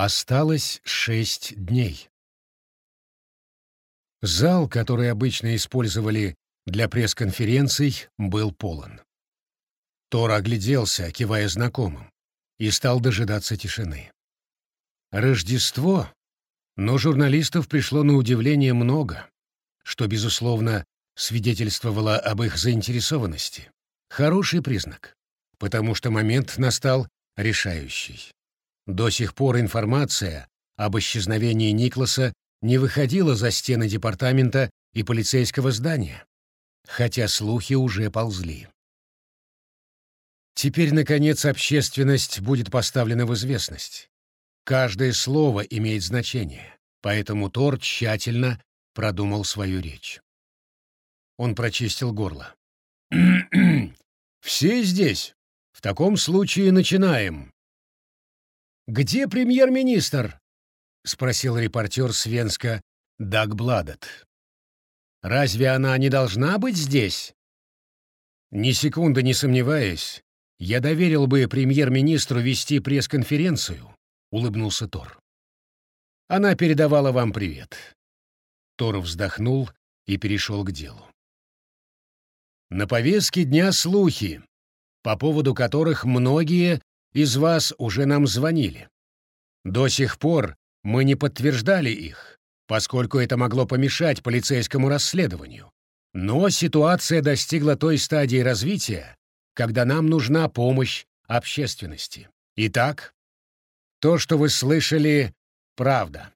Осталось шесть дней. Зал, который обычно использовали для пресс-конференций, был полон. Тор огляделся, кивая знакомым, и стал дожидаться тишины. Рождество, но журналистов пришло на удивление много, что, безусловно, свидетельствовало об их заинтересованности. Хороший признак, потому что момент настал решающий. До сих пор информация об исчезновении Никласа не выходила за стены департамента и полицейского здания, хотя слухи уже ползли. Теперь, наконец, общественность будет поставлена в известность. Каждое слово имеет значение, поэтому Тор тщательно продумал свою речь. Он прочистил горло. «Все здесь? В таком случае начинаем. «Где премьер-министр?» — спросил репортер Свенска Дагбладет. «Разве она не должна быть здесь?» Ни секунды не сомневаясь, я доверил бы премьер-министру вести пресс-конференцию, — улыбнулся Тор. Она передавала вам привет. Тор вздохнул и перешел к делу. На повестке дня слухи, по поводу которых многие из вас уже нам звонили. До сих пор мы не подтверждали их, поскольку это могло помешать полицейскому расследованию. Но ситуация достигла той стадии развития, когда нам нужна помощь общественности. Итак, то, что вы слышали, правда.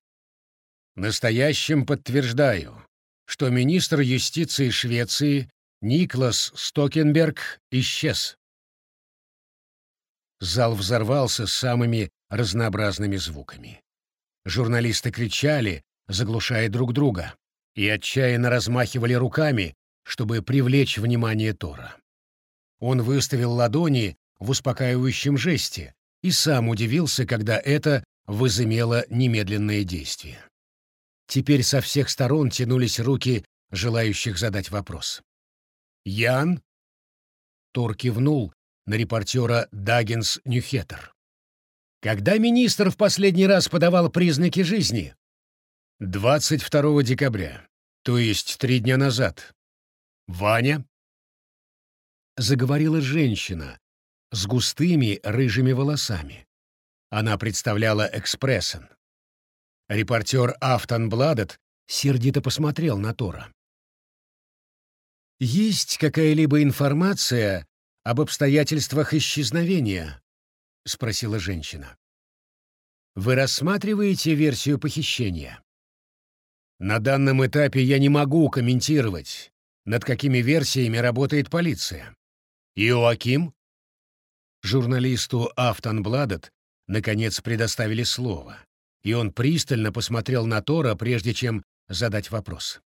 Настоящим подтверждаю, что министр юстиции Швеции Никлас Стокенберг исчез. Зал взорвался самыми разнообразными звуками. Журналисты кричали, заглушая друг друга, и отчаянно размахивали руками, чтобы привлечь внимание Тора. Он выставил ладони в успокаивающем жесте и сам удивился, когда это возымело немедленное действие. Теперь со всех сторон тянулись руки желающих задать вопрос. «Ян?» Тор кивнул, на репортера Даггинс Нюхеттер. Когда министр в последний раз подавал признаки жизни? 22 декабря, то есть три дня назад. Ваня? Заговорила женщина с густыми рыжими волосами. Она представляла «Экспрессен». Репортер Автонбладет сердито посмотрел на Тора. «Есть какая-либо информация об обстоятельствах исчезновения?» — спросила женщина. «Вы рассматриваете версию похищения?» «На данном этапе я не могу комментировать, над какими версиями работает полиция. Иоаким?» Журналисту Автонбладет наконец предоставили слово, и он пристально посмотрел на Тора, прежде чем задать вопрос.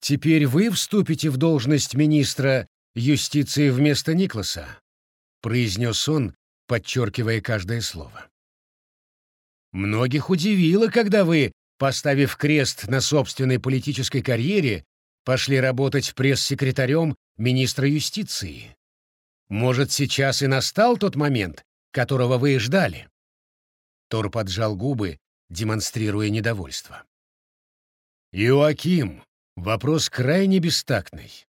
«Теперь вы вступите в должность министра юстиции вместо Никласа», — произнес он, подчеркивая каждое слово. «Многих удивило, когда вы, поставив крест на собственной политической карьере, пошли работать пресс-секретарем министра юстиции. Может, сейчас и настал тот момент, которого вы ждали?» Тор поджал губы, демонстрируя недовольство. «Иоаким, вопрос крайне бестактный.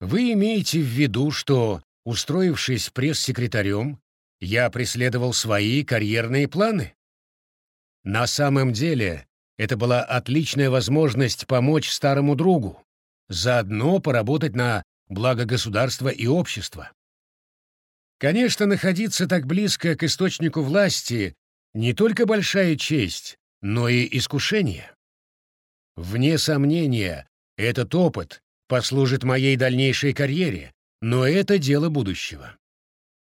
Вы имеете в виду, что, устроившись пресс-секретарем, я преследовал свои карьерные планы? На самом деле, это была отличная возможность помочь старому другу, заодно поработать на благо государства и общества. Конечно, находиться так близко к источнику власти не только большая честь, но и искушение. Вне сомнения, этот опыт послужит моей дальнейшей карьере, но это дело будущего.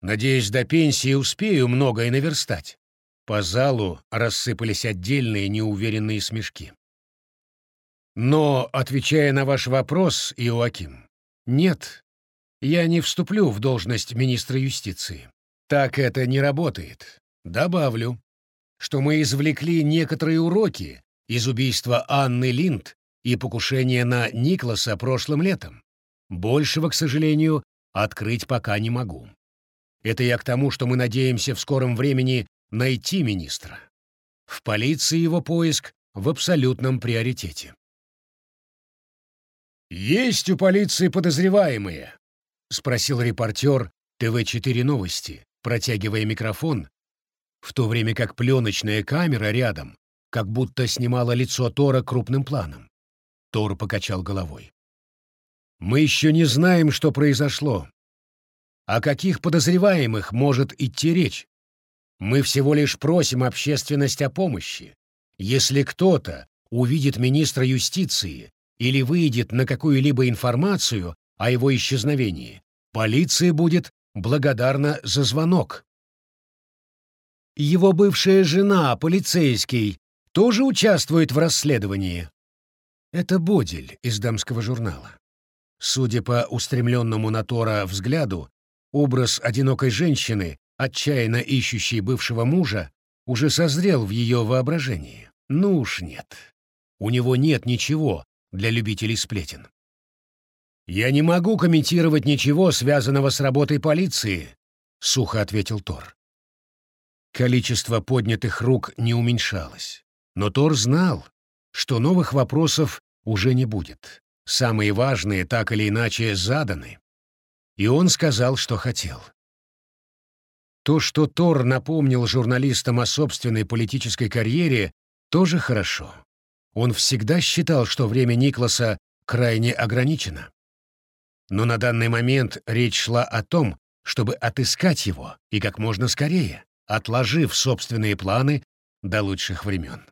Надеюсь, до пенсии успею многое наверстать. По залу рассыпались отдельные неуверенные смешки. Но, отвечая на ваш вопрос, Иоаким, нет, я не вступлю в должность министра юстиции. Так это не работает. Добавлю, что мы извлекли некоторые уроки из убийства Анны Линд и покушение на Никласа прошлым летом. Большего, к сожалению, открыть пока не могу. Это я к тому, что мы надеемся в скором времени найти министра. В полиции его поиск в абсолютном приоритете. «Есть у полиции подозреваемые?» — спросил репортер ТВ-4 новости, протягивая микрофон, в то время как пленочная камера рядом как будто снимала лицо Тора крупным планом. Тор покачал головой. «Мы еще не знаем, что произошло. О каких подозреваемых может идти речь? Мы всего лишь просим общественность о помощи. Если кто-то увидит министра юстиции или выйдет на какую-либо информацию о его исчезновении, полиция будет благодарна за звонок. Его бывшая жена, полицейский, тоже участвует в расследовании. Это Бодель из дамского журнала. Судя по устремленному на Тора взгляду, образ одинокой женщины, отчаянно ищущей бывшего мужа, уже созрел в ее воображении. Ну уж нет. У него нет ничего для любителей сплетен. «Я не могу комментировать ничего, связанного с работой полиции», — сухо ответил Тор. Количество поднятых рук не уменьшалось, но Тор знал, что новых вопросов уже не будет. Самые важные так или иначе заданы. И он сказал, что хотел. То, что Тор напомнил журналистам о собственной политической карьере, тоже хорошо. Он всегда считал, что время Никласа крайне ограничено. Но на данный момент речь шла о том, чтобы отыскать его и как можно скорее, отложив собственные планы до лучших времен.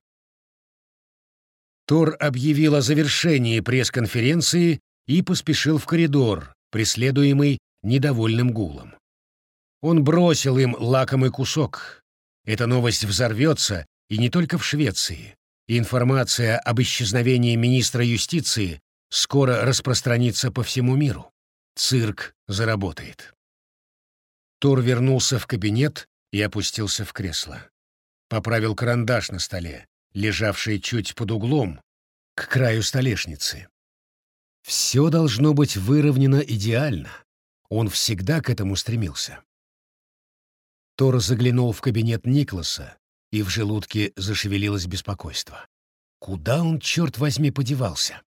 Тор объявил о завершении пресс-конференции и поспешил в коридор, преследуемый недовольным гулом. Он бросил им лакомый кусок. Эта новость взорвется, и не только в Швеции. Информация об исчезновении министра юстиции скоро распространится по всему миру. Цирк заработает. Тор вернулся в кабинет и опустился в кресло. Поправил карандаш на столе, лежавший чуть под углом, к краю столешницы. Все должно быть выровнено идеально. Он всегда к этому стремился. Тор заглянул в кабинет Никласа, и в желудке зашевелилось беспокойство. Куда он, черт возьми, подевался?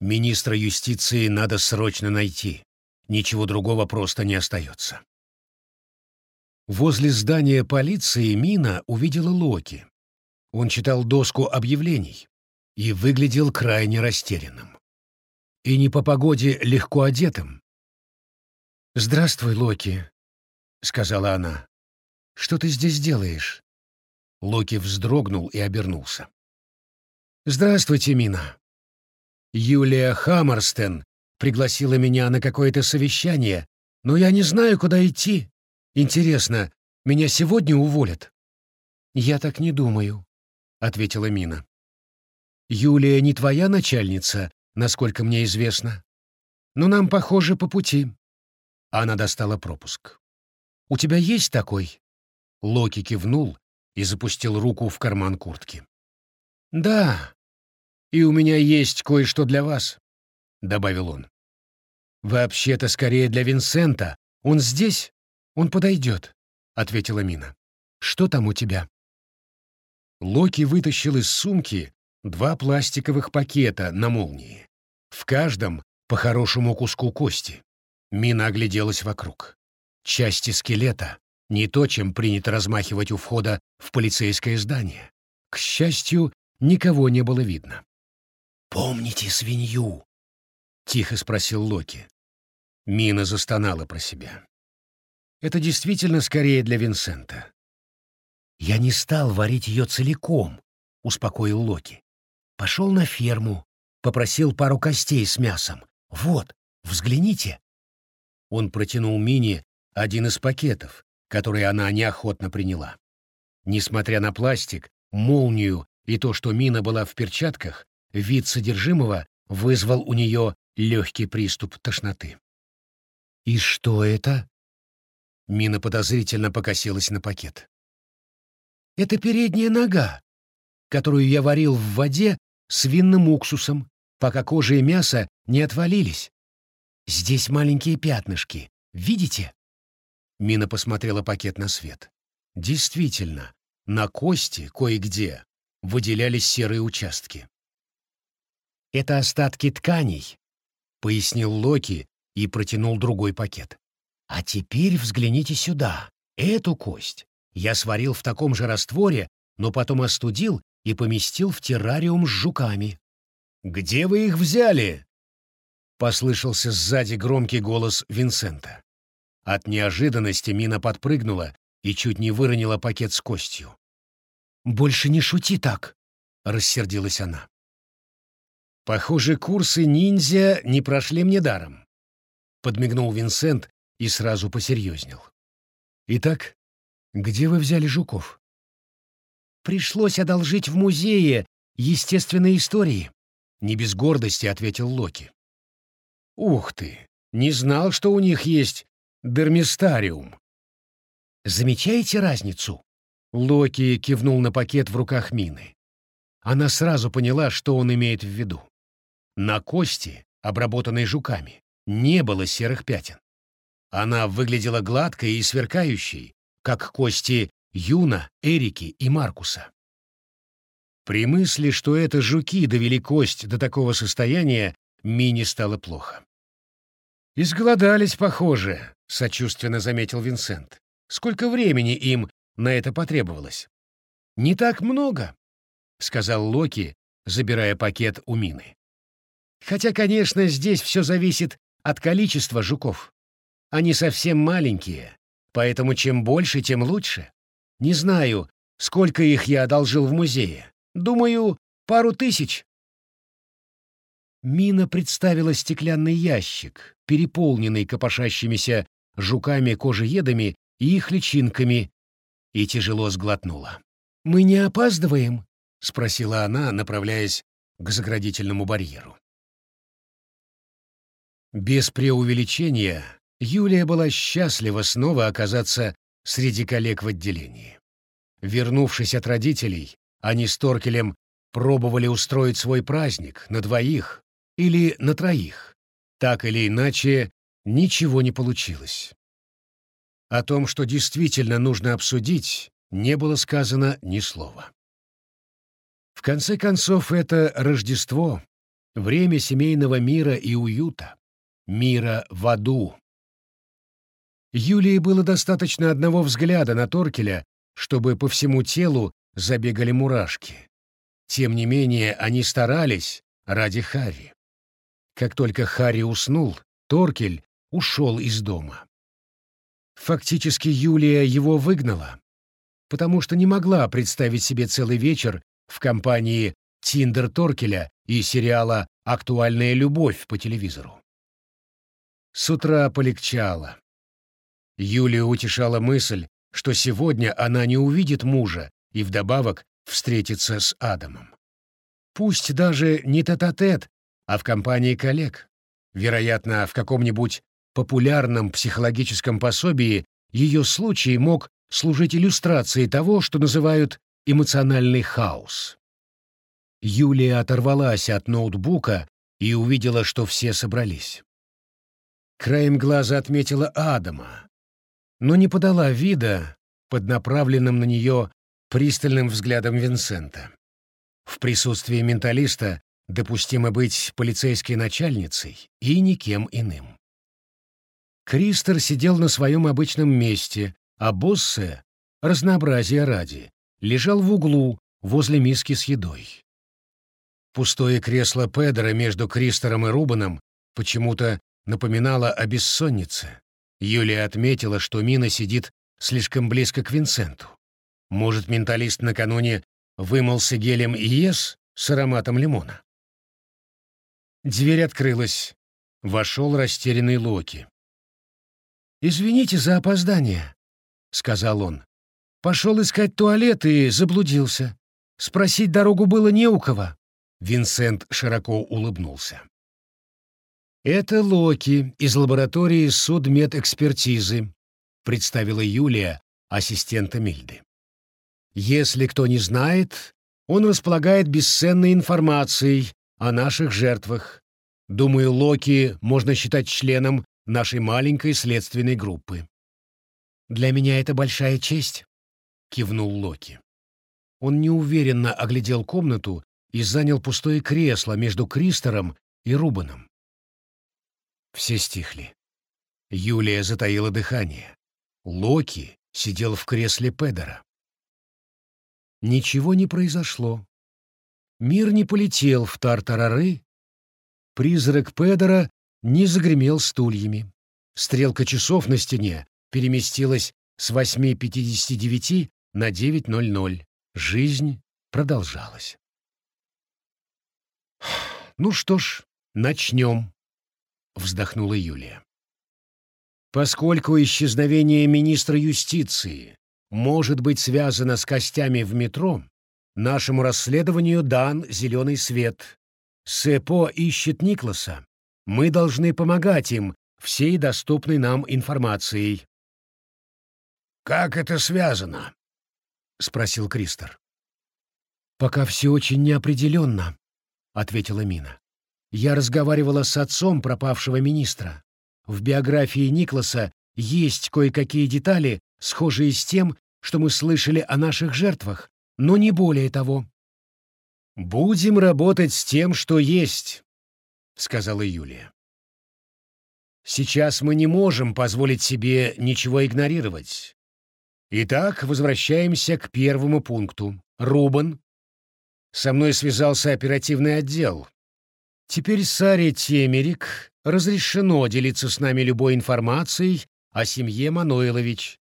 Министра юстиции надо срочно найти. Ничего другого просто не остается. Возле здания полиции Мина увидела Локи. Он читал доску объявлений и выглядел крайне растерянным. И не по погоде легко одетым. «Здравствуй, Локи», — сказала она. «Что ты здесь делаешь?» Локи вздрогнул и обернулся. «Здравствуйте, Мина. Юлия Хаммерстен пригласила меня на какое-то совещание, но я не знаю, куда идти. Интересно, меня сегодня уволят?» «Я так не думаю», — ответила Мина. «Юлия не твоя начальница, насколько мне известно. Но нам, похоже, по пути». Она достала пропуск. У тебя есть такой?» Локи кивнул и запустил руку в карман куртки. «Да, и у меня есть кое-что для вас», — добавил он. «Вообще-то скорее для Винсента. Он здесь? Он подойдет», — ответила Мина. «Что там у тебя?» Локи вытащил из сумки два пластиковых пакета на молнии. В каждом по хорошему куску кости. Мина огляделась вокруг части скелета, не то, чем принято размахивать у входа в полицейское здание. К счастью, никого не было видно. «Помните свинью?» — тихо спросил Локи. Мина застонала про себя. Это действительно скорее для Винсента. «Я не стал варить ее целиком», — успокоил Локи. «Пошел на ферму, попросил пару костей с мясом. Вот, взгляните». Он протянул Мине один из пакетов, который она неохотно приняла. Несмотря на пластик, молнию и то, что мина была в перчатках, вид содержимого вызвал у нее легкий приступ тошноты. «И что это?» Мина подозрительно покосилась на пакет. «Это передняя нога, которую я варил в воде с винным уксусом, пока кожа и мясо не отвалились. Здесь маленькие пятнышки, видите?» Мина посмотрела пакет на свет. Действительно, на кости кое-где выделялись серые участки. «Это остатки тканей», — пояснил Локи и протянул другой пакет. «А теперь взгляните сюда. Эту кость я сварил в таком же растворе, но потом остудил и поместил в террариум с жуками». «Где вы их взяли?» — послышался сзади громкий голос Винсента. От неожиданности Мина подпрыгнула и чуть не выронила пакет с костью. «Больше не шути так!» — рассердилась она. «Похоже, курсы ниндзя не прошли мне даром», — подмигнул Винсент и сразу посерьезнел. «Итак, где вы взяли жуков?» «Пришлось одолжить в музее естественной истории», — не без гордости ответил Локи. Ух ты! Не знал, что у них есть дермистариум. Замечаете разницу? Локи кивнул на пакет в руках Мины. Она сразу поняла, что он имеет в виду. На кости, обработанной жуками, не было серых пятен. Она выглядела гладкой и сверкающей, как кости Юна, Эрики и Маркуса. При мысли, что это жуки довели кость до такого состояния, Мине стало плохо. «Изголодались, похоже», — сочувственно заметил Винсент. «Сколько времени им на это потребовалось?» «Не так много», — сказал Локи, забирая пакет у Мины. «Хотя, конечно, здесь все зависит от количества жуков. Они совсем маленькие, поэтому чем больше, тем лучше. Не знаю, сколько их я одолжил в музее. Думаю, пару тысяч. Мина представила стеклянный ящик, переполненный копошащимися жуками-кожеедами и их личинками, и тяжело сглотнула. «Мы не опаздываем?» — спросила она, направляясь к заградительному барьеру. Без преувеличения, Юлия была счастлива снова оказаться среди коллег в отделении. Вернувшись от родителей, они с Торкелем пробовали устроить свой праздник на двоих, или на троих. Так или иначе, ничего не получилось. О том, что действительно нужно обсудить, не было сказано ни слова. В конце концов, это Рождество, время семейного мира и уюта, мира в аду. Юлии было достаточно одного взгляда на Торкеля, чтобы по всему телу забегали мурашки. Тем не менее, они старались ради Харри. Как только Харри уснул, Торкель ушел из дома. Фактически Юлия его выгнала, потому что не могла представить себе целый вечер в компании Тиндер Торкеля и сериала «Актуальная любовь» по телевизору. С утра полегчало. Юлия утешала мысль, что сегодня она не увидит мужа и вдобавок встретится с Адамом. Пусть даже не тет-а-тет, -тет, а в компании коллег. Вероятно, в каком-нибудь популярном психологическом пособии ее случай мог служить иллюстрацией того, что называют эмоциональный хаос. Юлия оторвалась от ноутбука и увидела, что все собрались. Краем глаза отметила Адама, но не подала вида под направленным на нее пристальным взглядом Винсента. В присутствии менталиста допустимо быть полицейской начальницей и никем иным. Кристер сидел на своем обычном месте, а Боссе, разнообразия ради, лежал в углу возле миски с едой. Пустое кресло Педера между Кристером и Рубаном почему-то напоминало о бессоннице. Юлия отметила, что Мина сидит слишком близко к Винсенту. Может, менталист накануне вымылся гелем ИЕС с ароматом лимона? Дверь открылась. Вошел растерянный Локи. «Извините за опоздание», — сказал он. «Пошел искать туалет и заблудился. Спросить дорогу было не у кого». Винсент широко улыбнулся. «Это Локи из лаборатории судмедэкспертизы», — представила Юлия, ассистента Мильды. «Если кто не знает, он располагает бесценной информацией о наших жертвах. Думаю, Локи можно считать членом нашей маленькой следственной группы. Для меня это большая честь, — кивнул Локи. Он неуверенно оглядел комнату и занял пустое кресло между Кристором и Рубаном. Все стихли. Юлия затаила дыхание. Локи сидел в кресле Педера. Ничего не произошло. Мир не полетел в тартарары. Призрак Педера не загремел стульями. Стрелка часов на стене переместилась с 8.59 на 9.00. Жизнь продолжалась. «Ну что ж, начнем», — вздохнула Юлия. Поскольку исчезновение министра юстиции может быть связано с костями в метро, нашему расследованию дан зеленый свет. СЭПО ищет Никласа. Мы должны помогать им всей доступной нам информацией. «Как это связано?» — спросил Кристер. «Пока все очень неопределенно», — ответила Мина. «Я разговаривала с отцом пропавшего министра. В биографии Никласа есть кое-какие детали, схожие с тем, что мы слышали о наших жертвах, но не более того». «Будем работать с тем, что есть», — сказала Юлия. «Сейчас мы не можем позволить себе ничего игнорировать. Итак, возвращаемся к первому пункту. Рубан. Со мной связался оперативный отдел. Теперь Саре Темерик разрешено делиться с нами любой информацией о семье Мануилович.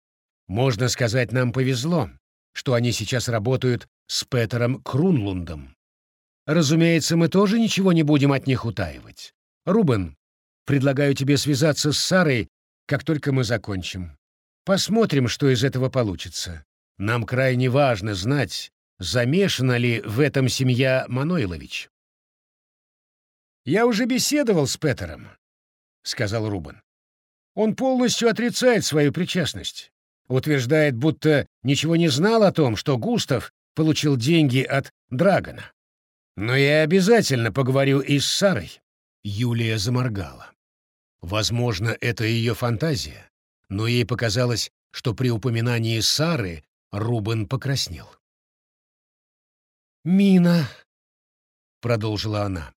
Можно сказать, нам повезло, что они сейчас работают с Петером Крунлундом. Разумеется, мы тоже ничего не будем от них утаивать. Рубен, предлагаю тебе связаться с Сарой, как только мы закончим. Посмотрим, что из этого получится. Нам крайне важно знать, замешана ли в этом семья Манойлович. «Я уже беседовал с Петером», — сказал Рубен. «Он полностью отрицает свою причастность. Утверждает, будто ничего не знал о том, что Густав получил деньги от Драгона. Но я обязательно поговорю и с Сарой». Юлия заморгала. Возможно, это ее фантазия но ей показалось, что при упоминании Сары Рубен покраснел. «Мина», — продолжила она, —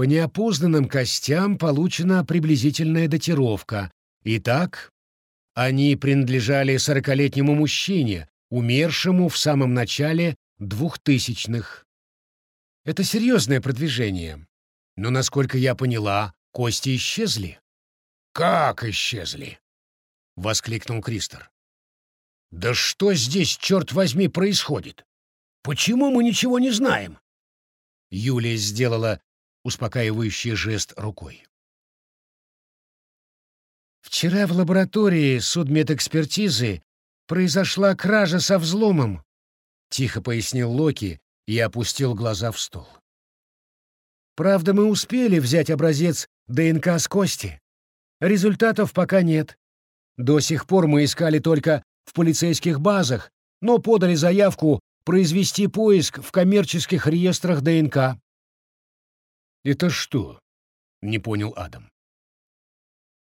«по неопознанным костям получена приблизительная датировка. Итак, они принадлежали сорокалетнему мужчине, умершему в самом начале двухтысячных. Это серьезное продвижение, но, насколько я поняла, кости исчезли». «Как исчезли?» — воскликнул Кристер. «Да что здесь, черт возьми, происходит? Почему мы ничего не знаем?» Юлия сделала успокаивающий жест рукой. «Вчера в лаборатории судмедэкспертизы произошла кража со взломом», — тихо пояснил Локи и опустил глаза в стол. «Правда, мы успели взять образец ДНК с кости. Результатов пока нет. До сих пор мы искали только в полицейских базах, но подали заявку произвести поиск в коммерческих реестрах ДНК. «Это что?» — не понял Адам.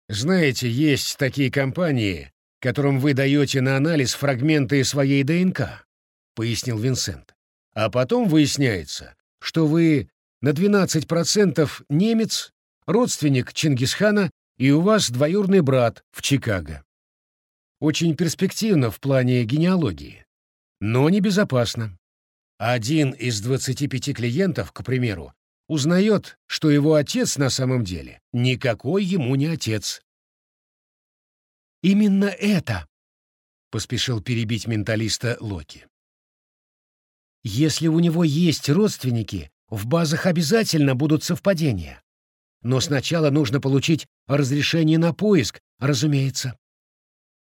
«Знаете, есть такие компании, которым вы даете на анализ фрагменты своей ДНК», — пояснил Винсент. «А потом выясняется, что вы на 12% немец, родственник Чингисхана, и у вас двоюродный брат в Чикаго очень перспективно в плане генеалогии, но небезопасно. Один из 25 клиентов, к примеру, узнает, что его отец на самом деле никакой ему не отец. «Именно это!» — поспешил перебить менталиста Локи. «Если у него есть родственники, в базах обязательно будут совпадения. Но сначала нужно получить разрешение на поиск, разумеется.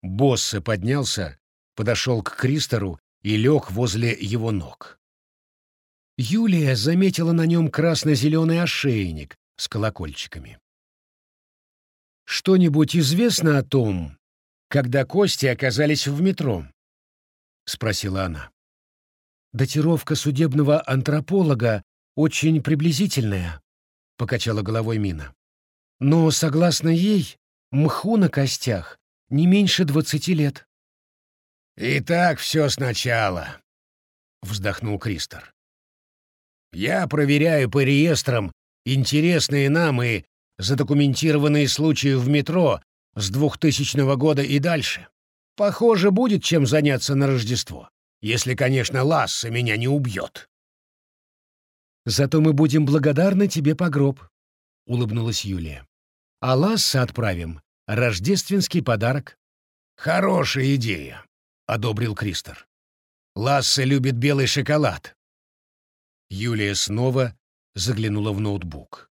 Босса поднялся, подошел к Кристору и лег возле его ног. Юлия заметила на нем красно-зеленый ошейник с колокольчиками. «Что-нибудь известно о том, когда кости оказались в метро?» — спросила она. «Датировка судебного антрополога очень приблизительная», — покачала головой Мина. «Но, согласно ей, мху на костях не меньше двадцати лет. «Итак, все сначала», — вздохнул Кристор. «Я проверяю по реестрам интересные нам и задокументированные случаи в метро с 2000 года и дальше. Похоже, будет чем заняться на Рождество, если, конечно, Ласса меня не убьет». «Зато мы будем благодарны тебе по гроб», — улыбнулась Юлия. «А Ласса отправим. Рождественский подарок». «Хорошая идея», — одобрил Кристор. «Ласса любит белый шоколад». Юлия снова заглянула в ноутбук.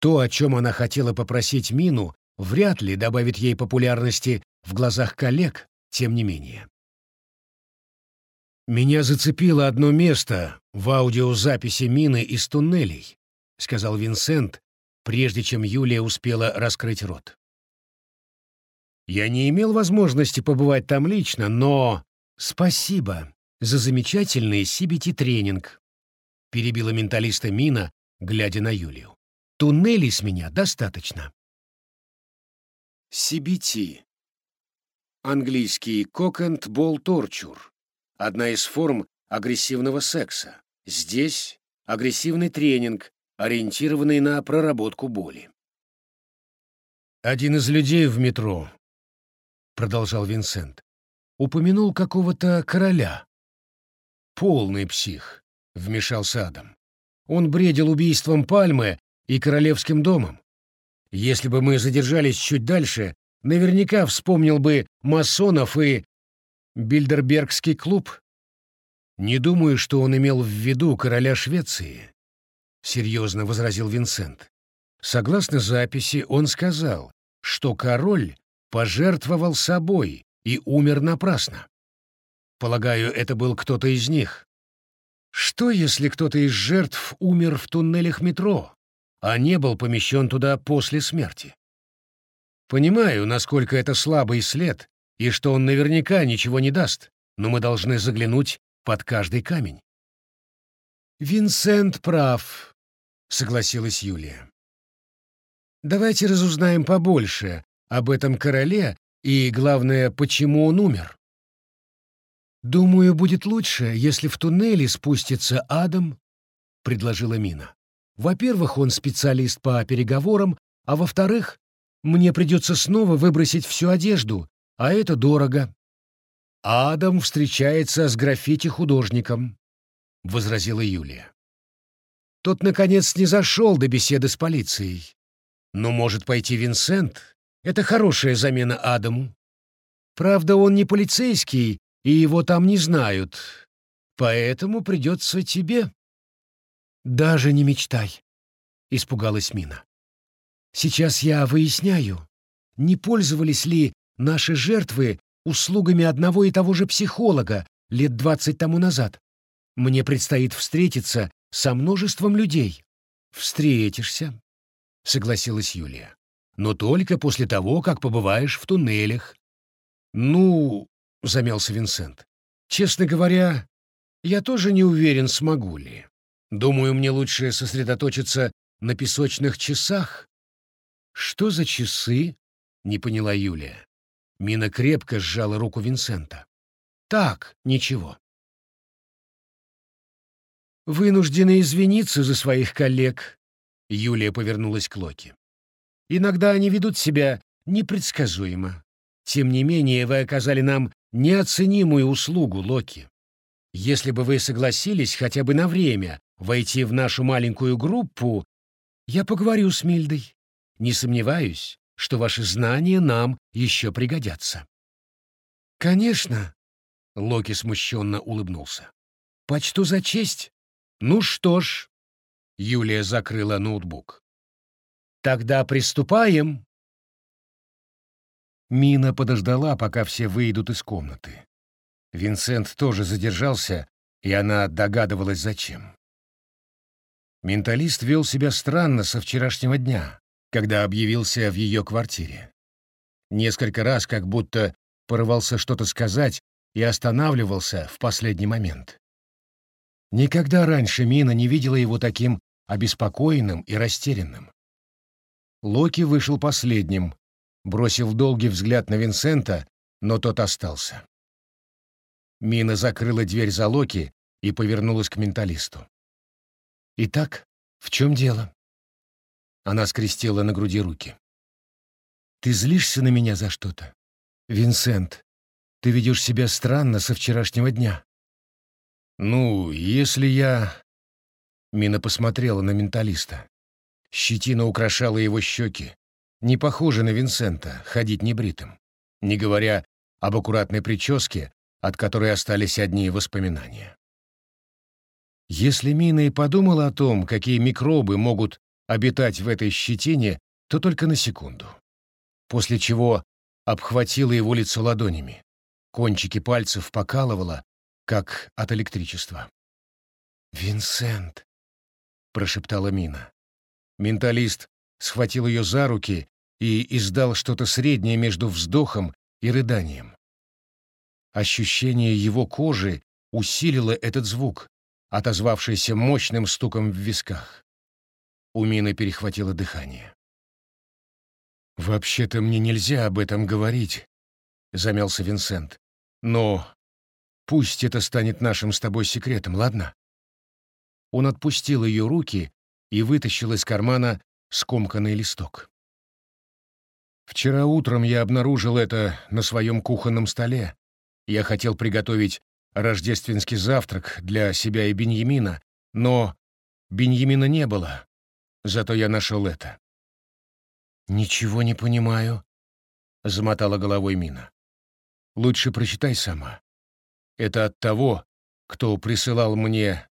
То, о чем она хотела попросить Мину, вряд ли добавит ей популярности в глазах коллег, тем не менее. «Меня зацепило одно место в аудиозаписи Мины из туннелей», — сказал Винсент, прежде чем Юлия успела раскрыть рот. «Я не имел возможности побывать там лично, но...» «Спасибо за замечательный CBT-тренинг», — перебила менталиста Мина, глядя на Юлию. «Туннелей с меня достаточно». CBT. Английский Cock and Ball Torture. Одна из форм агрессивного секса. Здесь агрессивный тренинг, ориентированный на проработку боли. «Один из людей в метро», — продолжал Винсент, — упомянул какого-то короля. «Полный псих», — вмешался Адам. «Он бредил убийством Пальмы и королевским домом. Если бы мы задержались чуть дальше, наверняка вспомнил бы масонов и Бильдербергский клуб. Не думаю, что он имел в виду короля Швеции, серьезно возразил Винсент. Согласно записи, он сказал, что король пожертвовал собой и умер напрасно. Полагаю, это был кто-то из них. Что, если кто-то из жертв умер в туннелях метро, а не был помещен туда после смерти? Понимаю, насколько это слабый след, и что он наверняка ничего не даст, но мы должны заглянуть под каждый камень. «Винсент прав», — согласилась Юлия. «Давайте разузнаем побольше об этом короле и, главное, почему он умер». «Думаю, будет лучше, если в туннеле спустится Адам», — предложила Мина. «Во-первых, он специалист по переговорам, а во-вторых, мне придется снова выбросить всю одежду, а это дорого. Адам встречается с граффити-художником, — возразила Юлия. Тот, наконец, не зашел до беседы с полицией. Но может пойти Винсент. Это хорошая замена Адаму. Правда, он не полицейский, и его там не знают. Поэтому придется тебе. Даже не мечтай, — испугалась Мина. Сейчас я выясняю, не пользовались ли наши жертвы услугами одного и того же психолога лет двадцать тому назад. Мне предстоит встретиться со множеством людей. Встретишься, согласилась Юлия. Но только после того, как побываешь в туннелях. Ну, замялся Винсент. Честно говоря, я тоже не уверен, смогу ли. Думаю, мне лучше сосредоточиться на песочных часах. Что за часы? Не поняла Юлия. Мина крепко сжала руку Винсента. «Так, ничего». «Вынуждены извиниться за своих коллег», — Юлия повернулась к Локи. «Иногда они ведут себя непредсказуемо. Тем не менее, вы оказали нам неоценимую услугу, Локи. Если бы вы согласились хотя бы на время войти в нашу маленькую группу, я поговорю с Мильдой. Не сомневаюсь, что ваши знания нам еще пригодятся. Конечно, Локи смущенно улыбнулся. Почту за честь. Ну что ж, Юлия закрыла ноутбук. Тогда приступаем. Мина подождала, пока все выйдут из комнаты. Винсент тоже задержался, и она догадывалась, зачем. Менталист вел себя странно со вчерашнего дня когда объявился в ее квартире. Несколько раз как будто порывался что-то сказать и останавливался в последний момент. Никогда раньше Мина не видела его таким обеспокоенным и растерянным. Локи вышел последним, бросив долгий взгляд на Винсента, но тот остался. Мина закрыла дверь за Локи и повернулась к менталисту. «Итак, в чем дело?» Она скрестила на груди руки. «Ты злишься на меня за что-то? Винсент, ты ведешь себя странно со вчерашнего дня». «Ну, если я...» Мина посмотрела на менталиста. Щетина украшала его щеки. Не похоже на Винсента, ходить небритым. Не говоря об аккуратной прическе, от которой остались одни воспоминания. Если Мина и подумала о том, какие микробы могут обитать в этой щетине, то только на секунду. После чего обхватила его лицо ладонями. Кончики пальцев покалывала, как от электричества. «Винсент», — прошептала Мина. Менталист схватил ее за руки и издал что-то среднее между вздохом и рыданием. Ощущение его кожи усилило этот звук, отозвавшийся мощным стуком в висках. У Мины перехватило дыхание. «Вообще-то мне нельзя об этом говорить», — замялся Винсент. «Но пусть это станет нашим с тобой секретом, ладно?» Он отпустил ее руки и вытащил из кармана скомканный листок. Вчера утром я обнаружил это на своем кухонном столе. Я хотел приготовить рождественский завтрак для себя и Беньямина, но Беньямина не было. Зато я нашел это. «Ничего не понимаю», — замотала головой Мина. «Лучше прочитай сама. Это от того, кто присылал мне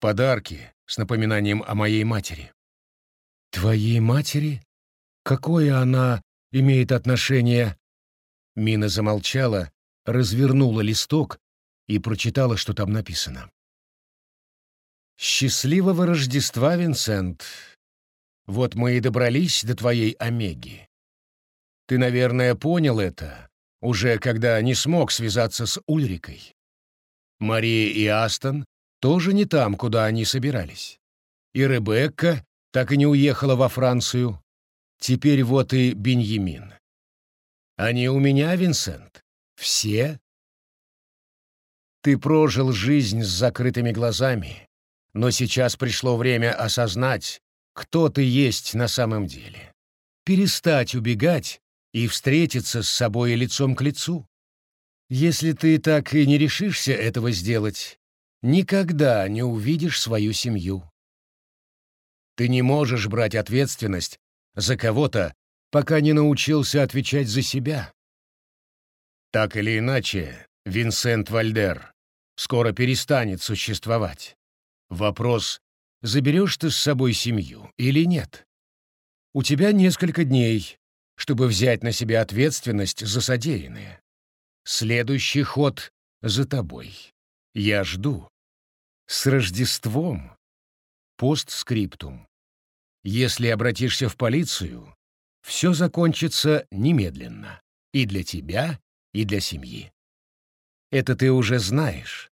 подарки с напоминанием о моей матери». «Твоей матери? Какое она имеет отношение?» Мина замолчала, развернула листок и прочитала, что там написано. «Счастливого Рождества, Винсент! Вот мы и добрались до твоей Омеги. Ты, наверное, понял это, уже когда не смог связаться с Ульрикой. Мария и Астон тоже не там, куда они собирались. И Ребекка так и не уехала во Францию. Теперь вот и Беньямин. Они у меня, Винсент. Все ты прожил жизнь с закрытыми глазами, но сейчас пришло время осознать, кто ты есть на самом деле. Перестать убегать и встретиться с собой лицом к лицу. Если ты так и не решишься этого сделать, никогда не увидишь свою семью. Ты не можешь брать ответственность за кого-то, пока не научился отвечать за себя. Так или иначе, Винсент Вальдер, скоро перестанет существовать. Вопрос, заберешь ты с собой семью или нет? У тебя несколько дней, чтобы взять на себя ответственность за содеянное. Следующий ход за тобой. Я жду. С Рождеством. Постскриптум. Если обратишься в полицию, все закончится немедленно. И для тебя, и для семьи. Это ты уже знаешь.